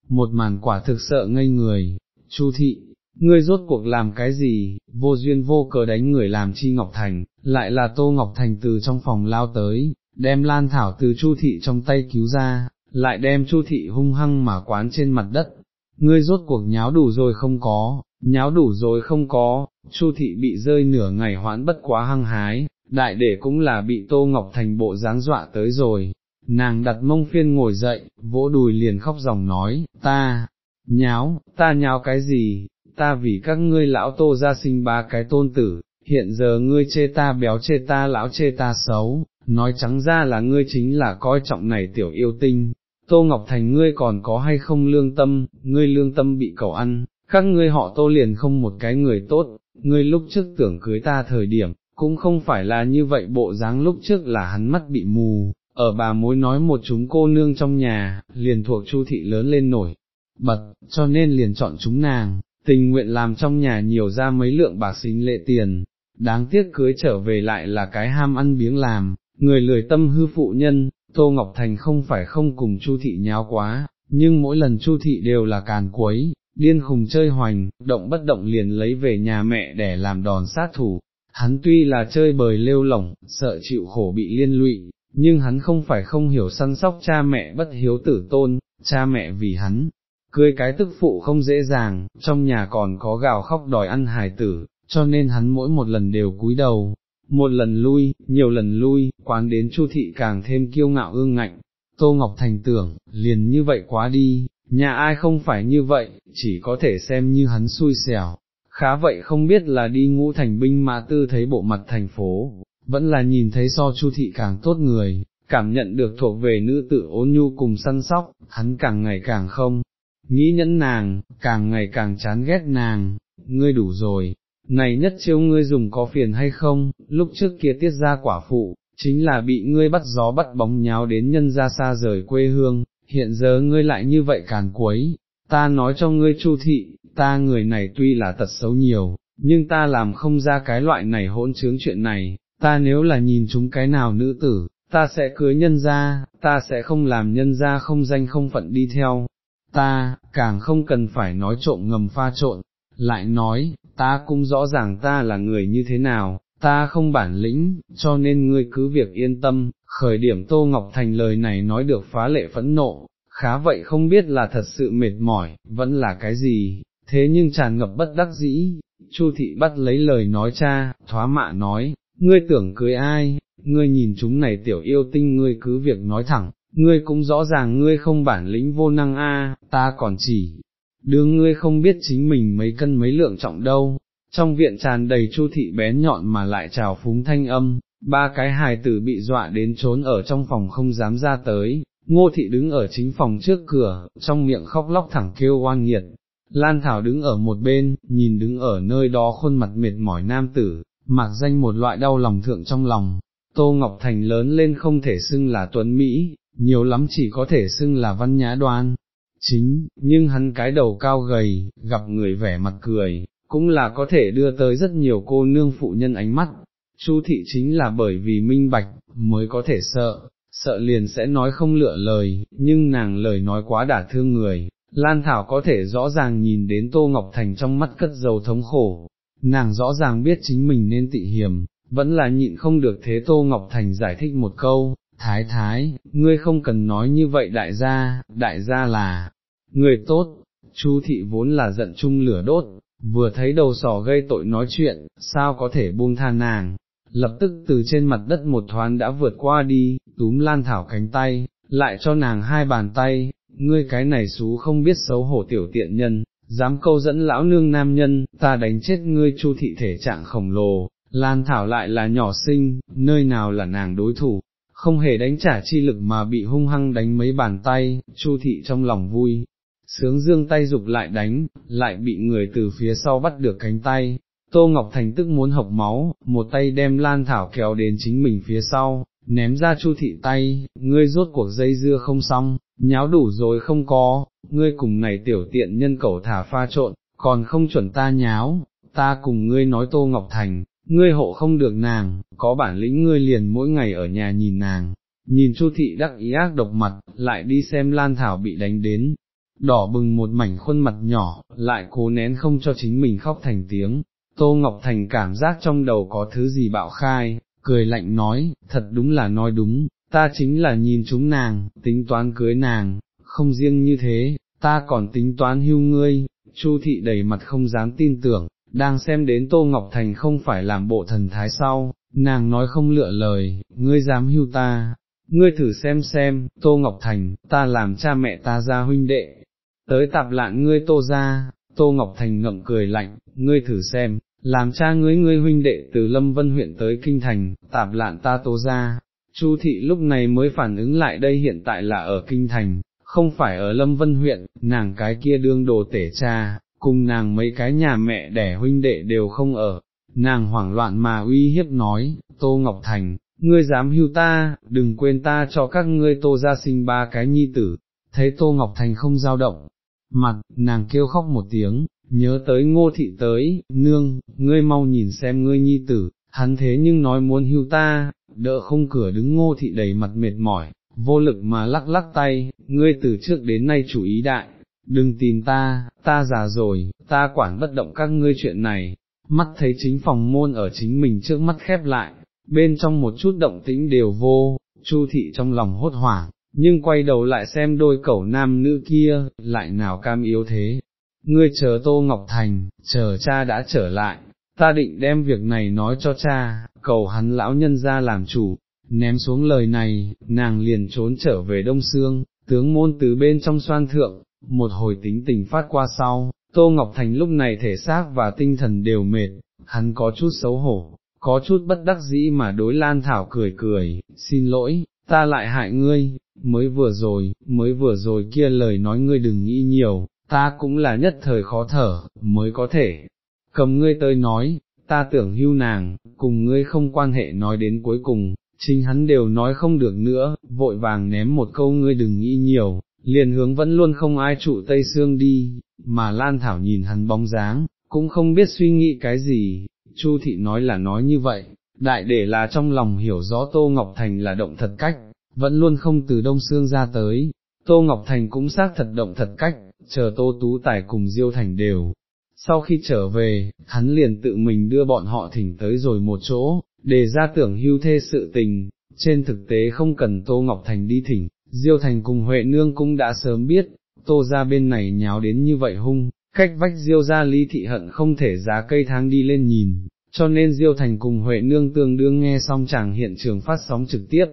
một màn quả thực sợ ngây người, chu thị, ngươi rốt cuộc làm cái gì, vô duyên vô cớ đánh người làm chi Ngọc Thành, lại là Tô Ngọc Thành từ trong phòng lao tới, đem Lan Thảo từ Chu thị trong tay cứu ra, lại đem Chu thị hung hăng mà quán trên mặt đất, ngươi rốt cuộc nháo đủ rồi không có, nháo đủ rồi không có, Chu thị bị rơi nửa ngày hoãn bất quá hăng hái, đại để cũng là bị Tô Ngọc Thành bộ dáng dọa tới rồi, nàng đặt mông phiên ngồi dậy, vỗ đùi liền khóc dòng nói, ta, nháo, ta nháo cái gì, ta vì các ngươi lão tô ra sinh ba cái tôn tử, hiện giờ ngươi chê ta béo chê ta lão chê ta xấu, nói trắng ra là ngươi chính là coi trọng này tiểu yêu tinh. Tô Ngọc Thành ngươi còn có hay không lương tâm, ngươi lương tâm bị cậu ăn, các ngươi họ tô liền không một cái người tốt, ngươi lúc trước tưởng cưới ta thời điểm, cũng không phải là như vậy bộ dáng lúc trước là hắn mắt bị mù, ở bà mối nói một chúng cô nương trong nhà, liền thuộc chu thị lớn lên nổi, bật, cho nên liền chọn chúng nàng, tình nguyện làm trong nhà nhiều ra mấy lượng bạc xính lệ tiền, đáng tiếc cưới trở về lại là cái ham ăn biếng làm, người lười tâm hư phụ nhân, Tô Ngọc Thành không phải không cùng Chu thị nháo quá, nhưng mỗi lần Chu thị đều là càn quấy, điên khùng chơi hoành, động bất động liền lấy về nhà mẹ để làm đòn sát thủ. Hắn tuy là chơi bời lêu lỏng, sợ chịu khổ bị liên lụy, nhưng hắn không phải không hiểu săn sóc cha mẹ bất hiếu tử tôn, cha mẹ vì hắn, cưới cái tức phụ không dễ dàng, trong nhà còn có gào khóc đòi ăn hài tử, cho nên hắn mỗi một lần đều cúi đầu, một lần lui, nhiều lần lui, quán đến Chu thị càng thêm kiêu ngạo ương ngạnh, Tô Ngọc Thành tưởng, liền như vậy quá đi, nhà ai không phải như vậy, chỉ có thể xem như hắn xui xẻo, khá vậy không biết là đi ngũ thành binh mã tư thấy bộ mặt thành phố, vẫn là nhìn thấy so chu thị càng tốt người, cảm nhận được thuộc về nữ tự ôn nhu cùng săn sóc, hắn càng ngày càng không, nghĩ nhẫn nàng, càng ngày càng chán ghét nàng, ngươi đủ rồi, này nhất chiêu ngươi dùng có phiền hay không, lúc trước kia tiết ra quả phụ, chính là bị ngươi bắt gió bắt bóng nháo đến nhân ra xa rời quê hương, hiện giờ ngươi lại như vậy càn quấy, ta nói cho ngươi chu thị, ta người này tuy là tật xấu nhiều, nhưng ta làm không ra cái loại này hỗn trướng chuyện này, ta nếu là nhìn chúng cái nào nữ tử, ta sẽ cưới nhân ra, ta sẽ không làm nhân ra không danh không phận đi theo, ta, càng không cần phải nói trộm ngầm pha trộn, lại nói, ta cũng rõ ràng ta là người như thế nào, ta không bản lĩnh, cho nên ngươi cứ việc yên tâm, khởi điểm Tô Ngọc Thành lời này nói được phá lệ phẫn nộ, khá vậy không biết là thật sự mệt mỏi, vẫn là cái gì, thế nhưng tràn ngập bất đắc dĩ, Chu thị bắt lấy lời nói cha, thoá mạ nói, ngươi tưởng cưới ai, ngươi nhìn chúng này tiểu yêu tinh ngươi cứ việc nói thẳng, ngươi cũng rõ ràng ngươi không bản lĩnh vô năng a, ta còn chỉ, đương ngươi không biết chính mình mấy cân mấy lượng trọng đâu. Trong viện tràn đầy chu thị bé nhọn mà lại trào phúng thanh âm, ba cái hài tử bị dọa đến trốn ở trong phòng không dám ra tới, ngô thị đứng ở chính phòng trước cửa, trong miệng khóc lóc thẳng kêu oan nghiệt, Lan Thảo đứng ở một bên, nhìn đứng ở nơi đó khuôn mặt mệt mỏi nam tử, mặc danh một loại đau lòng thượng trong lòng, Tô Ngọc Thành lớn lên không thể xưng là tuấn Mỹ, nhiều lắm chỉ có thể xưng là văn nhã đoan, chính, nhưng hắn cái đầu cao gầy, gặp người vẻ mặt cười, cũng là có thể đưa tới rất nhiều cô nương phụ nhân ánh mắt, Chu thị chính là bởi vì minh bạch, mới có thể sợ, sợ liền sẽ nói không lựa lời, nhưng nàng lời nói quá đả thương người, Lan Thảo có thể rõ ràng nhìn đến Tô Ngọc Thành trong mắt cất dầu thống khổ, nàng rõ ràng biết chính mình nên tị hiểm, vẫn là nhịn không được thế Tô Ngọc Thành giải thích một câu, thái thái, ngươi không cần nói như vậy đại gia, đại gia là, người tốt, Chu thị vốn là giận chung lửa đốt, vừa thấy đầu sỏ gây tội nói chuyện, sao có thể buông tha nàng, lập tức từ trên mặt đất một thoáng đã vượt qua đi, túm Lan Thảo cánh tay, lại cho nàng hai bàn tay, ngươi cái này xú không biết xấu hổ tiểu tiện nhân, dám câu dẫn lão nương nam nhân, ta đánh chết ngươi chu thị thể trạng khổng lồ, Lan Thảo lại là nhỏ sinh, nơi nào là nàng đối thủ, không hề đánh trả chi lực mà bị hung hăng đánh mấy bàn tay, chu thị trong lòng vui, sướng dương tay dục lại đánh, lại bị người từ phía sau bắt được cánh tay. Tô Ngọc Thành tức muốn học máu, một tay đem Lan Thảo kéo đến chính mình phía sau, ném ra chu thị tay, ngươi rốt cuộc dây dưa không xong, nháo đủ rồi không có, ngươi cùng này tiểu tiện nhân cẩu thả pha trộn, còn không chuẩn ta nháo, ta cùng ngươi nói Tô Ngọc Thành, ngươi hộ không được nàng, có bản lĩnh ngươi liền mỗi ngày ở nhà nhìn nàng, nhìn Chu thị đắc ý ác độc mặt, lại đi xem Lan Thảo bị đánh đến, đỏ bừng một mảnh khuôn mặt nhỏ, lại cố nén không cho chính mình khóc thành tiếng. Tô Ngọc Thành cảm giác trong đầu có thứ gì bạo khai, cười lạnh nói, thật đúng là nói đúng, ta chính là nhìn chúng nàng, tính toán cưới nàng, không riêng như thế, ta còn tính toán hưu ngươi, Chu thị đầy mặt không dám tin tưởng, đang xem đến Tô Ngọc Thành không phải làm bộ thần thái sau, nàng nói không lựa lời, ngươi dám hưu ta, ngươi thử xem xem, Tô Ngọc Thành, ta làm cha mẹ ta ra huynh đệ, tới tạp lạn ngươi Tô ra, Tô Ngọc Thành ngậm cười lạnh, ngươi thử xem, làm cha ngươi ngươi huynh đệ từ Lâm Vân huyện tới Kinh Thành, tạp lạn ta Tô ra. Chu thị lúc này mới phản ứng lại đây hiện tại là ở Kinh Thành, không phải ở Lâm Vân huyện, nàng cái kia đương đồ tể cha, cùng nàng mấy cái nhà mẹ đẻ huynh đệ đều không ở, nàng hoảng loạn mà uy hiếp nói, Tô Ngọc Thành, ngươi dám hưu ta, đừng quên ta cho các ngươi tô ra sinh ba cái nhi tử, thấy Tô Ngọc Thành không giao động, mặt, nàng kêu khóc một tiếng, nhớ tới ngô thị tới, nương, ngươi mau nhìn xem ngươi nhi tử, hắn thế nhưng nói muốn hưu ta, đỡ không cửa đứng ngô thị đầy mặt mệt mỏi, vô lực mà lắc lắc tay, ngươi từ trước đến nay chủ ý đại, đừng tìm ta, ta già rồi, ta quản bất động các ngươi chuyện này, mắt thấy chính phòng môn ở chính mình trước mắt khép lại, bên trong một chút động tĩnh đều vô, chu thị trong lòng hốt hoảng, nhưng quay đầu lại xem đôi cẩu nam nữ kia, lại nào cam yếu thế. Ngươi chờ Tô Ngọc Thành, chờ cha đã trở lại, ta định đem việc này nói cho cha, cầu hắn lão nhân ra làm chủ, ném xuống lời này, nàng liền trốn trở về Đông Sương, tướng môn từ bên trong xoan thượng, một hồi tính tình phát qua sau, Tô Ngọc Thành lúc này thể xác và tinh thần đều mệt, hắn có chút xấu hổ, có chút bất đắc dĩ mà đối Lan Thảo cười cười, xin lỗi, ta lại hại ngươi, mới vừa rồi, mới vừa rồi kia lời nói ngươi đừng nghĩ nhiều, ta cũng là nhất thời khó thở, mới có thể, cầm ngươi tới nói, ta tưởng hưu nàng, cùng ngươi không quan hệ nói đến cuối cùng, chính hắn đều nói không được nữa, vội vàng ném một câu ngươi đừng nghĩ nhiều, liền hướng vẫn luôn không ai trụ Tây Sương đi, mà Lan Thảo nhìn hắn bóng dáng, cũng không biết suy nghĩ cái gì, Chu Thị nói là nói như vậy, đại để là trong lòng hiểu rõ Tô Ngọc Thành là động thật cách, vẫn luôn không từ Đông Sương ra tới, Tô Ngọc Thành cũng xác thật động thật cách, chờ Tô Tú Tài cùng Diêu Thành đều. Sau khi trở về, hắn liền tự mình đưa bọn họ thỉnh tới rồi một chỗ, để ra tưởng hưu thê sự tình, trên thực tế không cần Tô Ngọc Thành đi thỉnh, Diêu Thành cùng Huệ Nương cũng đã sớm biết, Tô ra bên này nháo đến như vậy hung, cách vách Diêu ra ly thị hận không thể giá cây thang đi lên nhìn, cho nên Diêu Thành cùng Huệ Nương tương đương nghe xong chàng hiện trường phát sóng trực tiếp,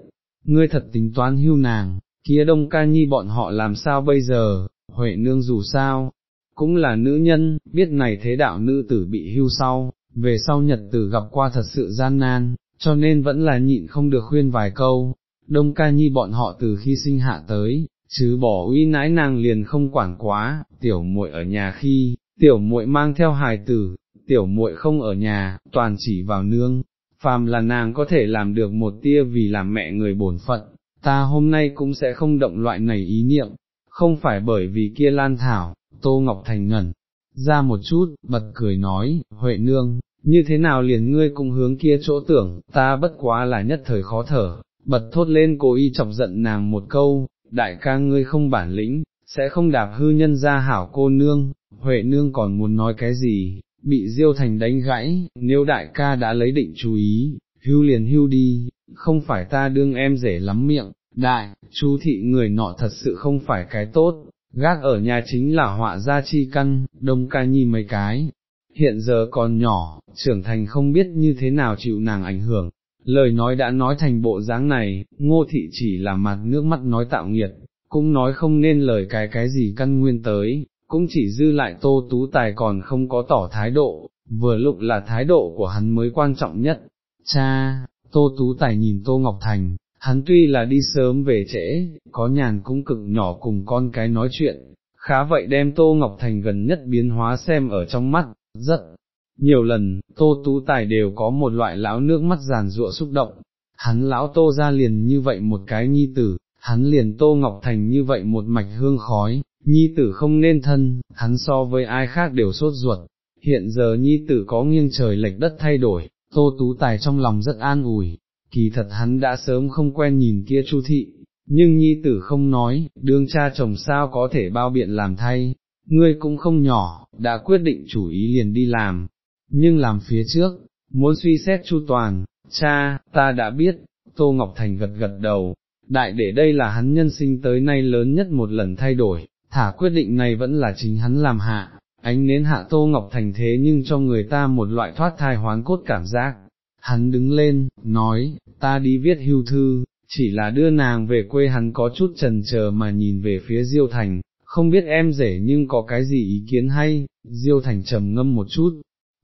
ngươi thật tính toán hưu nàng, kia đông ca nhi bọn họ làm sao bây giờ, Huệ Nương dù sao, cũng là nữ nhân, biết này thế đạo nữ tử bị hưu sau, về sau nhật tử gặp qua thật sự gian nan, cho nên vẫn là nhịn không được khuyên vài câu, đông ca nhi bọn họ từ khi sinh hạ tới, chứ bỏ uy nãi nàng liền không quản quá, tiểu muội ở nhà khi, tiểu muội mang theo hài tử, tiểu muội không ở nhà, toàn chỉ vào nương, phàm là nàng có thể làm được một tia vì làm mẹ người bổn phận, ta hôm nay cũng sẽ không động loại này ý niệm, không phải bởi vì kia lan thảo, Tô Ngọc Thành ngẩn, ra một chút, bật cười nói, Huệ nương, như thế nào liền ngươi cũng hướng kia chỗ tưởng, ta bất quá là nhất thời khó thở, bật thốt lên cố ý chọc giận nàng một câu, đại ca ngươi không bản lĩnh, sẽ không đạp hư nhân ra hảo cô nương, Huệ nương còn muốn nói cái gì, bị Diêu Thành đánh gãy, nếu đại ca đã lấy định chú ý, hưu liền hưu đi, không phải ta đương em rể lắm miệng, đại, chú thị người nọ thật sự không phải cái tốt, gác ở nhà chính là họa gia chi căn, đông ca nhi mấy cái, hiện giờ còn nhỏ, trưởng thành không biết như thế nào chịu nàng ảnh hưởng, lời nói đã nói thành bộ dáng này, ngô thị chỉ là mặt nước mắt nói tạo nghiệt, cũng nói không nên lời cái cái gì căn nguyên tới, cũng chỉ dư lại tô tú tài còn không có tỏ thái độ, vừa lúc là thái độ của hắn mới quan trọng nhất. Cha, tô tú tài nhìn tô Ngọc Thành, hắn tuy là đi sớm về trễ, có nhàn cũng cực nhỏ cùng con cái nói chuyện, khá vậy đem tô Ngọc Thành gần nhất biến hóa xem ở trong mắt, rất nhiều lần, tô tú tài đều có một loại lão nước mắt giàn rụa xúc động, hắn lão tô ra liền như vậy một cái nhi tử, hắn liền tô Ngọc Thành như vậy một mạch hương khói, nhi tử không nên thân, hắn so với ai khác đều sốt ruột, hiện giờ nhi tử có nghiêng trời lệch đất thay đổi, tô tú tài trong lòng rất an ủi, kỳ thật hắn đã sớm không quen nhìn kia chu thị, nhưng nhi tử không nói, đương cha chồng sao có thể bao biện làm thay, ngươi cũng không nhỏ, đã quyết định chủ ý liền đi làm, nhưng làm phía trước, muốn suy xét chu toàn, cha, ta đã biết, Tô Ngọc Thành gật gật đầu, đại để đây là hắn nhân sinh tới nay lớn nhất một lần thay đổi, thả quyết định này vẫn là chính hắn làm hạ, ánh nến hạ Tô Ngọc Thành thế nhưng cho người ta một loại thoát thai hoán cốt cảm giác. Hắn đứng lên, nói, ta đi viết hưu thư, chỉ là đưa nàng về quê hắn có chút trần chờ mà nhìn về phía Diêu Thành, không biết em rể nhưng có cái gì ý kiến hay, Diêu Thành trầm ngâm một chút,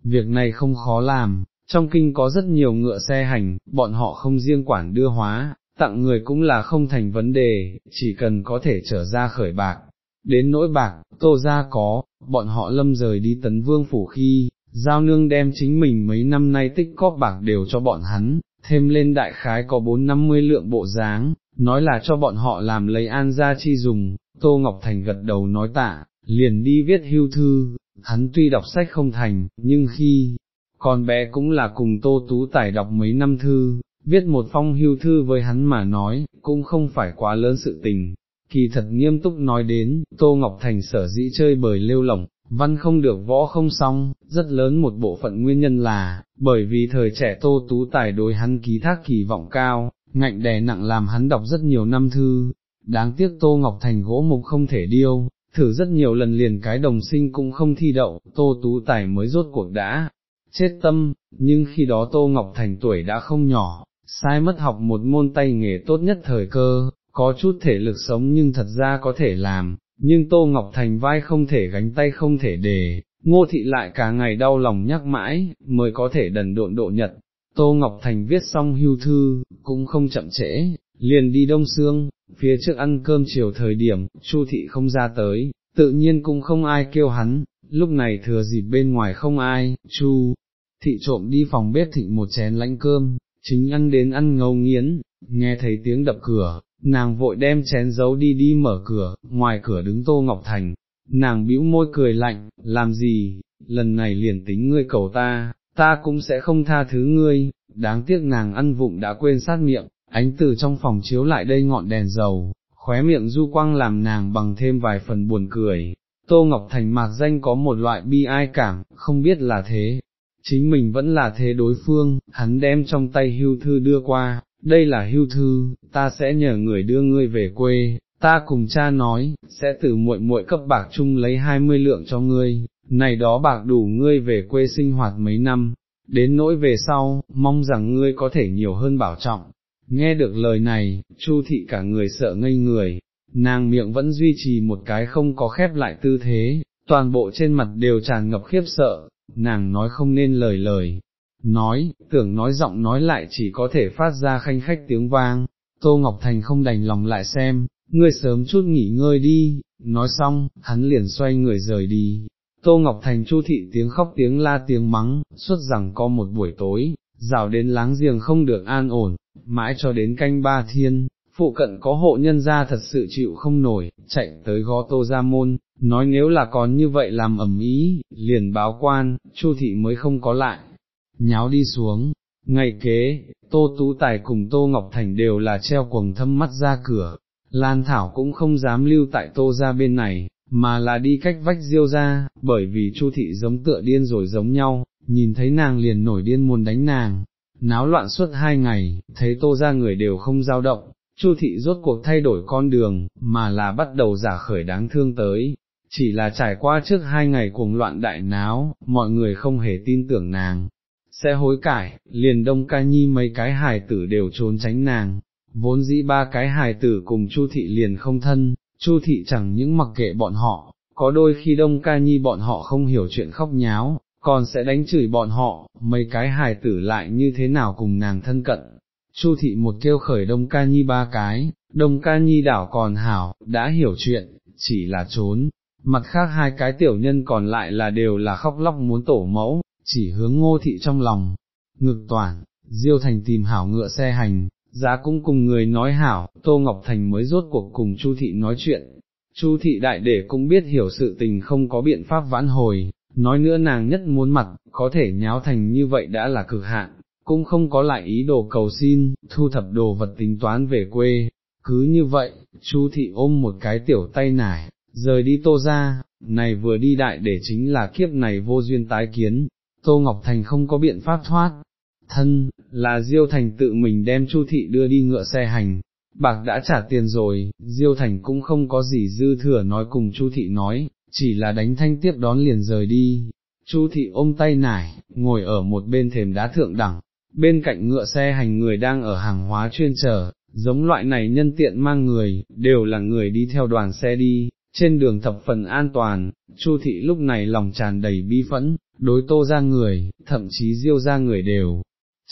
việc này không khó làm, trong kinh có rất nhiều ngựa xe hành, bọn họ không riêng quản đưa hóa, tặng người cũng là không thành vấn đề, chỉ cần có thể trở ra khởi bạc, đến nỗi bạc, tô ra có, bọn họ lâm rời đi tấn vương phủ khi, giao nương đem chính mình mấy năm nay tích cóp bạc đều cho bọn hắn, thêm lên đại khái có bốn năm mươi lượng bộ dáng, nói là cho bọn họ làm lấy an gia chi dùng, Tô Ngọc Thành gật đầu nói tạ, liền đi viết hưu thư, hắn tuy đọc sách không thành, nhưng khi, còn bé cũng là cùng Tô Tú Tải đọc mấy năm thư, viết một phong hưu thư với hắn mà nói, cũng không phải quá lớn sự tình, kỳ thật nghiêm túc nói đến, Tô Ngọc Thành sở dĩ chơi bời lêu lỏng, văn không được võ không xong, rất lớn một bộ phận nguyên nhân là, bởi vì thời trẻ Tô Tú Tài đối hắn ký thác kỳ vọng cao, ngạnh đè nặng làm hắn đọc rất nhiều năm thư, đáng tiếc Tô Ngọc Thành gỗ mục không thể điêu, thử rất nhiều lần liền cái đồng sinh cũng không thi đậu, Tô Tú Tài mới rốt cuộc đã, chết tâm, nhưng khi đó Tô Ngọc Thành tuổi đã không nhỏ, sai mất học một môn tay nghề tốt nhất thời cơ, có chút thể lực sống nhưng thật ra có thể làm, nhưng Tô Ngọc Thành vai không thể gánh tay không thể đề, ngô thị lại cả ngày đau lòng nhắc mãi, mới có thể đần độn độ nhật. Tô Ngọc Thành viết xong hưu thư, cũng không chậm trễ, liền đi đông Sương, phía trước ăn cơm chiều thời điểm, Chu thị không ra tới, tự nhiên cũng không ai kêu hắn, lúc này thừa dịp bên ngoài không ai, Chu thị trộm đi phòng bếp thịnh một chén lãnh cơm, chính ăn đến ăn ngấu nghiến, nghe thấy tiếng đập cửa, nàng vội đem chén giấu đi đi mở cửa, ngoài cửa đứng Tô Ngọc Thành, nàng bĩu môi cười lạnh, làm gì, lần này liền tính ngươi cầu ta, ta cũng sẽ không tha thứ ngươi, đáng tiếc nàng ăn vụng đã quên sát miệng, ánh từ trong phòng chiếu lại đây ngọn đèn dầu, khóe miệng du quang làm nàng bằng thêm vài phần buồn cười. Tô Ngọc Thành mạc danh có một loại bi ai cảm, không biết là thế, chính mình vẫn là thế đối phương, hắn đem trong tay hưu thư đưa qua, đây là hưu thư, ta sẽ nhờ người đưa ngươi về quê, ta cùng cha nói, sẽ từ muội muội cấp bạc chung lấy 20 lượng cho ngươi, này đó bạc đủ ngươi về quê sinh hoạt mấy năm, đến nỗi về sau, mong rằng ngươi có thể nhiều hơn bảo trọng. Nghe được lời này, Chu thị cả người sợ ngây người, nàng miệng vẫn duy trì một cái không có khép lại tư thế, toàn bộ trên mặt đều tràn ngập khiếp sợ, nàng nói không nên lời lời, nói, tưởng nói giọng nói lại chỉ có thể phát ra khanh khách tiếng vang, Tô Ngọc Thành không đành lòng lại xem, ngươi sớm chút nghỉ ngơi đi, nói xong, hắn liền xoay người rời đi. Tô Ngọc Thành chu thị tiếng khóc tiếng la tiếng mắng, suốt rằng có một buổi tối, rào đến láng giềng không được an ổn, mãi cho đến canh ba thiên, phụ cận có hộ nhân gia thật sự chịu không nổi, chạy tới gó tô ra môn, nói nếu là còn như vậy làm ẩm ý, liền báo quan, chu thị mới không có lại, nháo đi xuống. Ngày kế, Tô Tú Tài cùng Tô Ngọc Thành đều là treo quầng thâm mắt ra cửa, Lan Thảo cũng không dám lưu tại Tô ra bên này, mà là đi cách vách diêu ra, bởi vì Chu thị giống tựa điên rồi giống nhau, nhìn thấy nàng liền nổi điên muốn đánh nàng, náo loạn suốt hai ngày, thấy Tô ra người đều không dao động, Chu thị rốt cuộc thay đổi con đường, mà là bắt đầu giả khởi đáng thương tới, chỉ là trải qua trước hai ngày cuồng loạn đại náo, mọi người không hề tin tưởng nàng, sẽ hối cải, liền đông ca nhi mấy cái hài tử đều trốn tránh nàng, vốn dĩ ba cái hài tử cùng Chu thị liền không thân, Chu thị chẳng những mặc kệ bọn họ, có đôi khi đông ca nhi bọn họ không hiểu chuyện khóc nháo, còn sẽ đánh chửi bọn họ, mấy cái hài tử lại như thế nào cùng nàng thân cận. Chu thị một kêu khởi đông ca nhi ba cái, đông ca nhi đảo còn hảo, đã hiểu chuyện, chỉ là trốn, mặt khác hai cái tiểu nhân còn lại là đều là khóc lóc muốn tổ mẫu, chỉ hướng ngô thị trong lòng, ngực toàn, diêu thành tìm hảo ngựa xe hành, giá cũng cùng người nói hảo, Tô Ngọc Thành mới rốt cuộc cùng Chu thị nói chuyện. Chu thị đại để cũng biết hiểu sự tình không có biện pháp vãn hồi, nói nữa nàng nhất muốn mặt, có thể nháo thành như vậy đã là cực hạn, cũng không có lại ý đồ cầu xin, thu thập đồ vật tính toán về quê. Cứ như vậy, Chu thị ôm một cái tiểu tay nải, rời đi tô ra, này vừa đi đại để chính là kiếp này vô duyên tái kiến, Tô Ngọc Thành không có biện pháp thoát, thân, là Diêu Thành tự mình đem Chu Thị đưa đi ngựa xe hành, bạc đã trả tiền rồi, Diêu Thành cũng không có gì dư thừa nói cùng Chu Thị nói, chỉ là đánh thanh tiếp đón liền rời đi. Chu Thị ôm tay nải, ngồi ở một bên thềm đá thượng đẳng, bên cạnh ngựa xe hành người đang ở hàng hóa chuyên chờ, giống loại này nhân tiện mang người, đều là người đi theo đoàn xe đi, trên đường thập phần an toàn, Chu Thị lúc này lòng tràn đầy bi phẫn, đối tô ra người, thậm chí diêu ra người đều,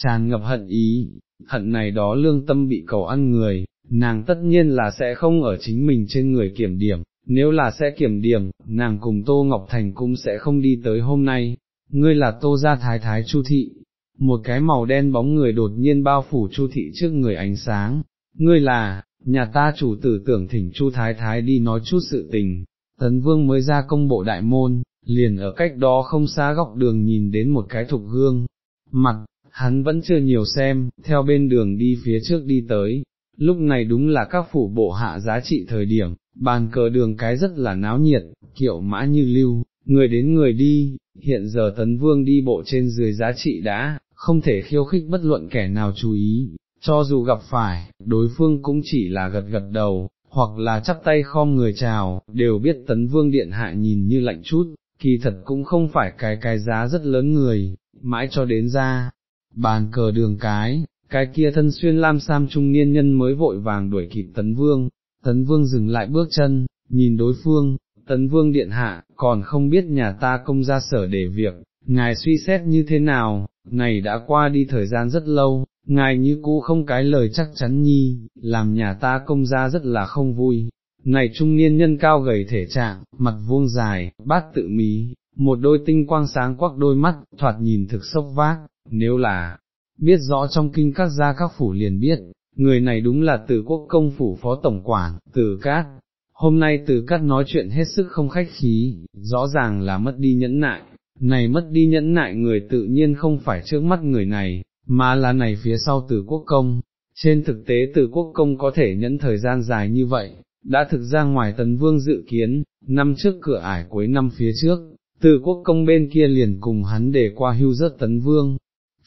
tràn ngập hận ý, hận này đó lương tâm bị cầu ăn người, nàng tất nhiên là sẽ không ở chính mình trên người kiểm điểm, nếu là sẽ kiểm điểm, nàng cùng Tô Ngọc Thành cũng sẽ không đi tới hôm nay, ngươi là Tô gia thái thái Chu thị, một cái màu đen bóng người đột nhiên bao phủ Chu thị trước người ánh sáng, ngươi là, nhà ta chủ tử tưởng thỉnh Chu thái thái đi nói chút sự tình, tấn vương mới ra công bộ đại môn, liền ở cách đó không xa góc đường nhìn đến một cái thục gương, mặt, hắn vẫn chưa nhiều xem, theo bên đường đi phía trước đi tới, lúc này đúng là các phủ bộ hạ giá trị thời điểm, bàn cờ đường cái rất là náo nhiệt, kiểu mã như lưu, người đến người đi, hiện giờ tấn vương đi bộ trên dưới giá trị đã, không thể khiêu khích bất luận kẻ nào chú ý, cho dù gặp phải, đối phương cũng chỉ là gật gật đầu, hoặc là chắp tay khom người chào, đều biết tấn vương điện hạ nhìn như lạnh chút, kỳ thật cũng không phải cái cái giá rất lớn người, mãi cho đến ra, bàn cờ đường cái, cái kia thân xuyên lam sam trung niên nhân mới vội vàng đuổi kịp tấn vương, tấn vương dừng lại bước chân, nhìn đối phương, tấn vương điện hạ, còn không biết nhà ta công ra sở để việc, ngài suy xét như thế nào, này đã qua đi thời gian rất lâu, ngài như cũ không cái lời chắc chắn nhi, làm nhà ta công ra rất là không vui. Này trung niên nhân cao gầy thể trạng, mặt vuông dài, bát tự mí, một đôi tinh quang sáng quắc đôi mắt, thoạt nhìn thực sốc vác, nếu là, biết rõ trong kinh các gia các phủ liền biết, người này đúng là từ quốc công phủ phó tổng quản, từ cát. Hôm nay từ cát nói chuyện hết sức không khách khí, rõ ràng là mất đi nhẫn nại, này mất đi nhẫn nại người tự nhiên không phải trước mắt người này, mà là này phía sau từ quốc công. Trên thực tế từ quốc công có thể nhẫn thời gian dài như vậy, đã thực ra ngoài tấn vương dự kiến, năm trước cửa ải cuối năm phía trước, từ quốc công bên kia liền cùng hắn để qua hưu rất tấn vương.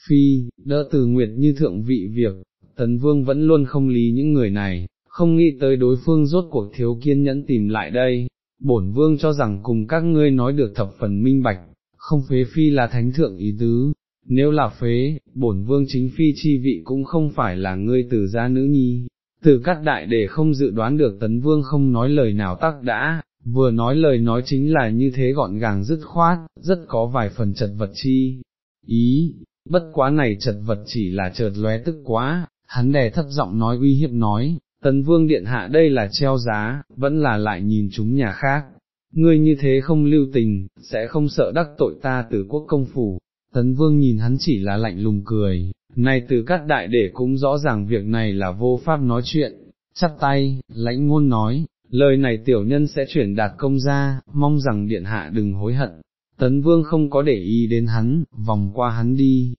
Phi, đỡ từ nguyệt như thượng vị việc, tấn vương vẫn luôn không lý những người này, không nghĩ tới đối phương rốt cuộc thiếu kiên nhẫn tìm lại đây, bổn vương cho rằng cùng các ngươi nói được thập phần minh bạch, không phế phi là thánh thượng ý tứ, nếu là phế, bổn vương chính phi chi vị cũng không phải là ngươi từ gia nữ nhi, từ các đại để không dự đoán được tấn vương không nói lời nào tắc đã, vừa nói lời nói chính là như thế gọn gàng dứt khoát, rất có vài phần chật vật chi, ý, bất quá này chật vật chỉ là chợt lóe tức quá, hắn đè thấp giọng nói uy hiếp nói, tấn vương điện hạ đây là treo giá, vẫn là lại nhìn chúng nhà khác, ngươi như thế không lưu tình, sẽ không sợ đắc tội ta từ quốc công phủ, tấn vương nhìn hắn chỉ là lạnh lùng cười, này từ các đại để cũng rõ ràng việc này là vô pháp nói chuyện, chắp tay, lãnh ngôn nói, lời này tiểu nhân sẽ chuyển đạt công ra, mong rằng điện hạ đừng hối hận. Tấn vương không có để ý đến hắn, vòng qua hắn đi,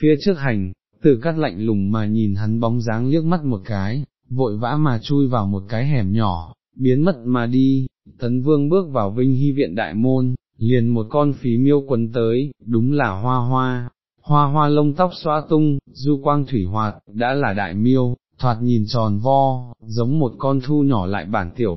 phía trước hành, từ các lạnh lùng mà nhìn hắn bóng dáng liếc mắt một cái, vội vã mà chui vào một cái hẻm nhỏ, biến mất mà đi, tấn vương bước vào vinh hy viện đại môn, liền một con phí miêu quấn tới, đúng là hoa hoa, hoa hoa lông tóc xóa tung, du quang thủy hoạt, đã là đại miêu, thoạt nhìn tròn vo, giống một con thu nhỏ lại bản tiểu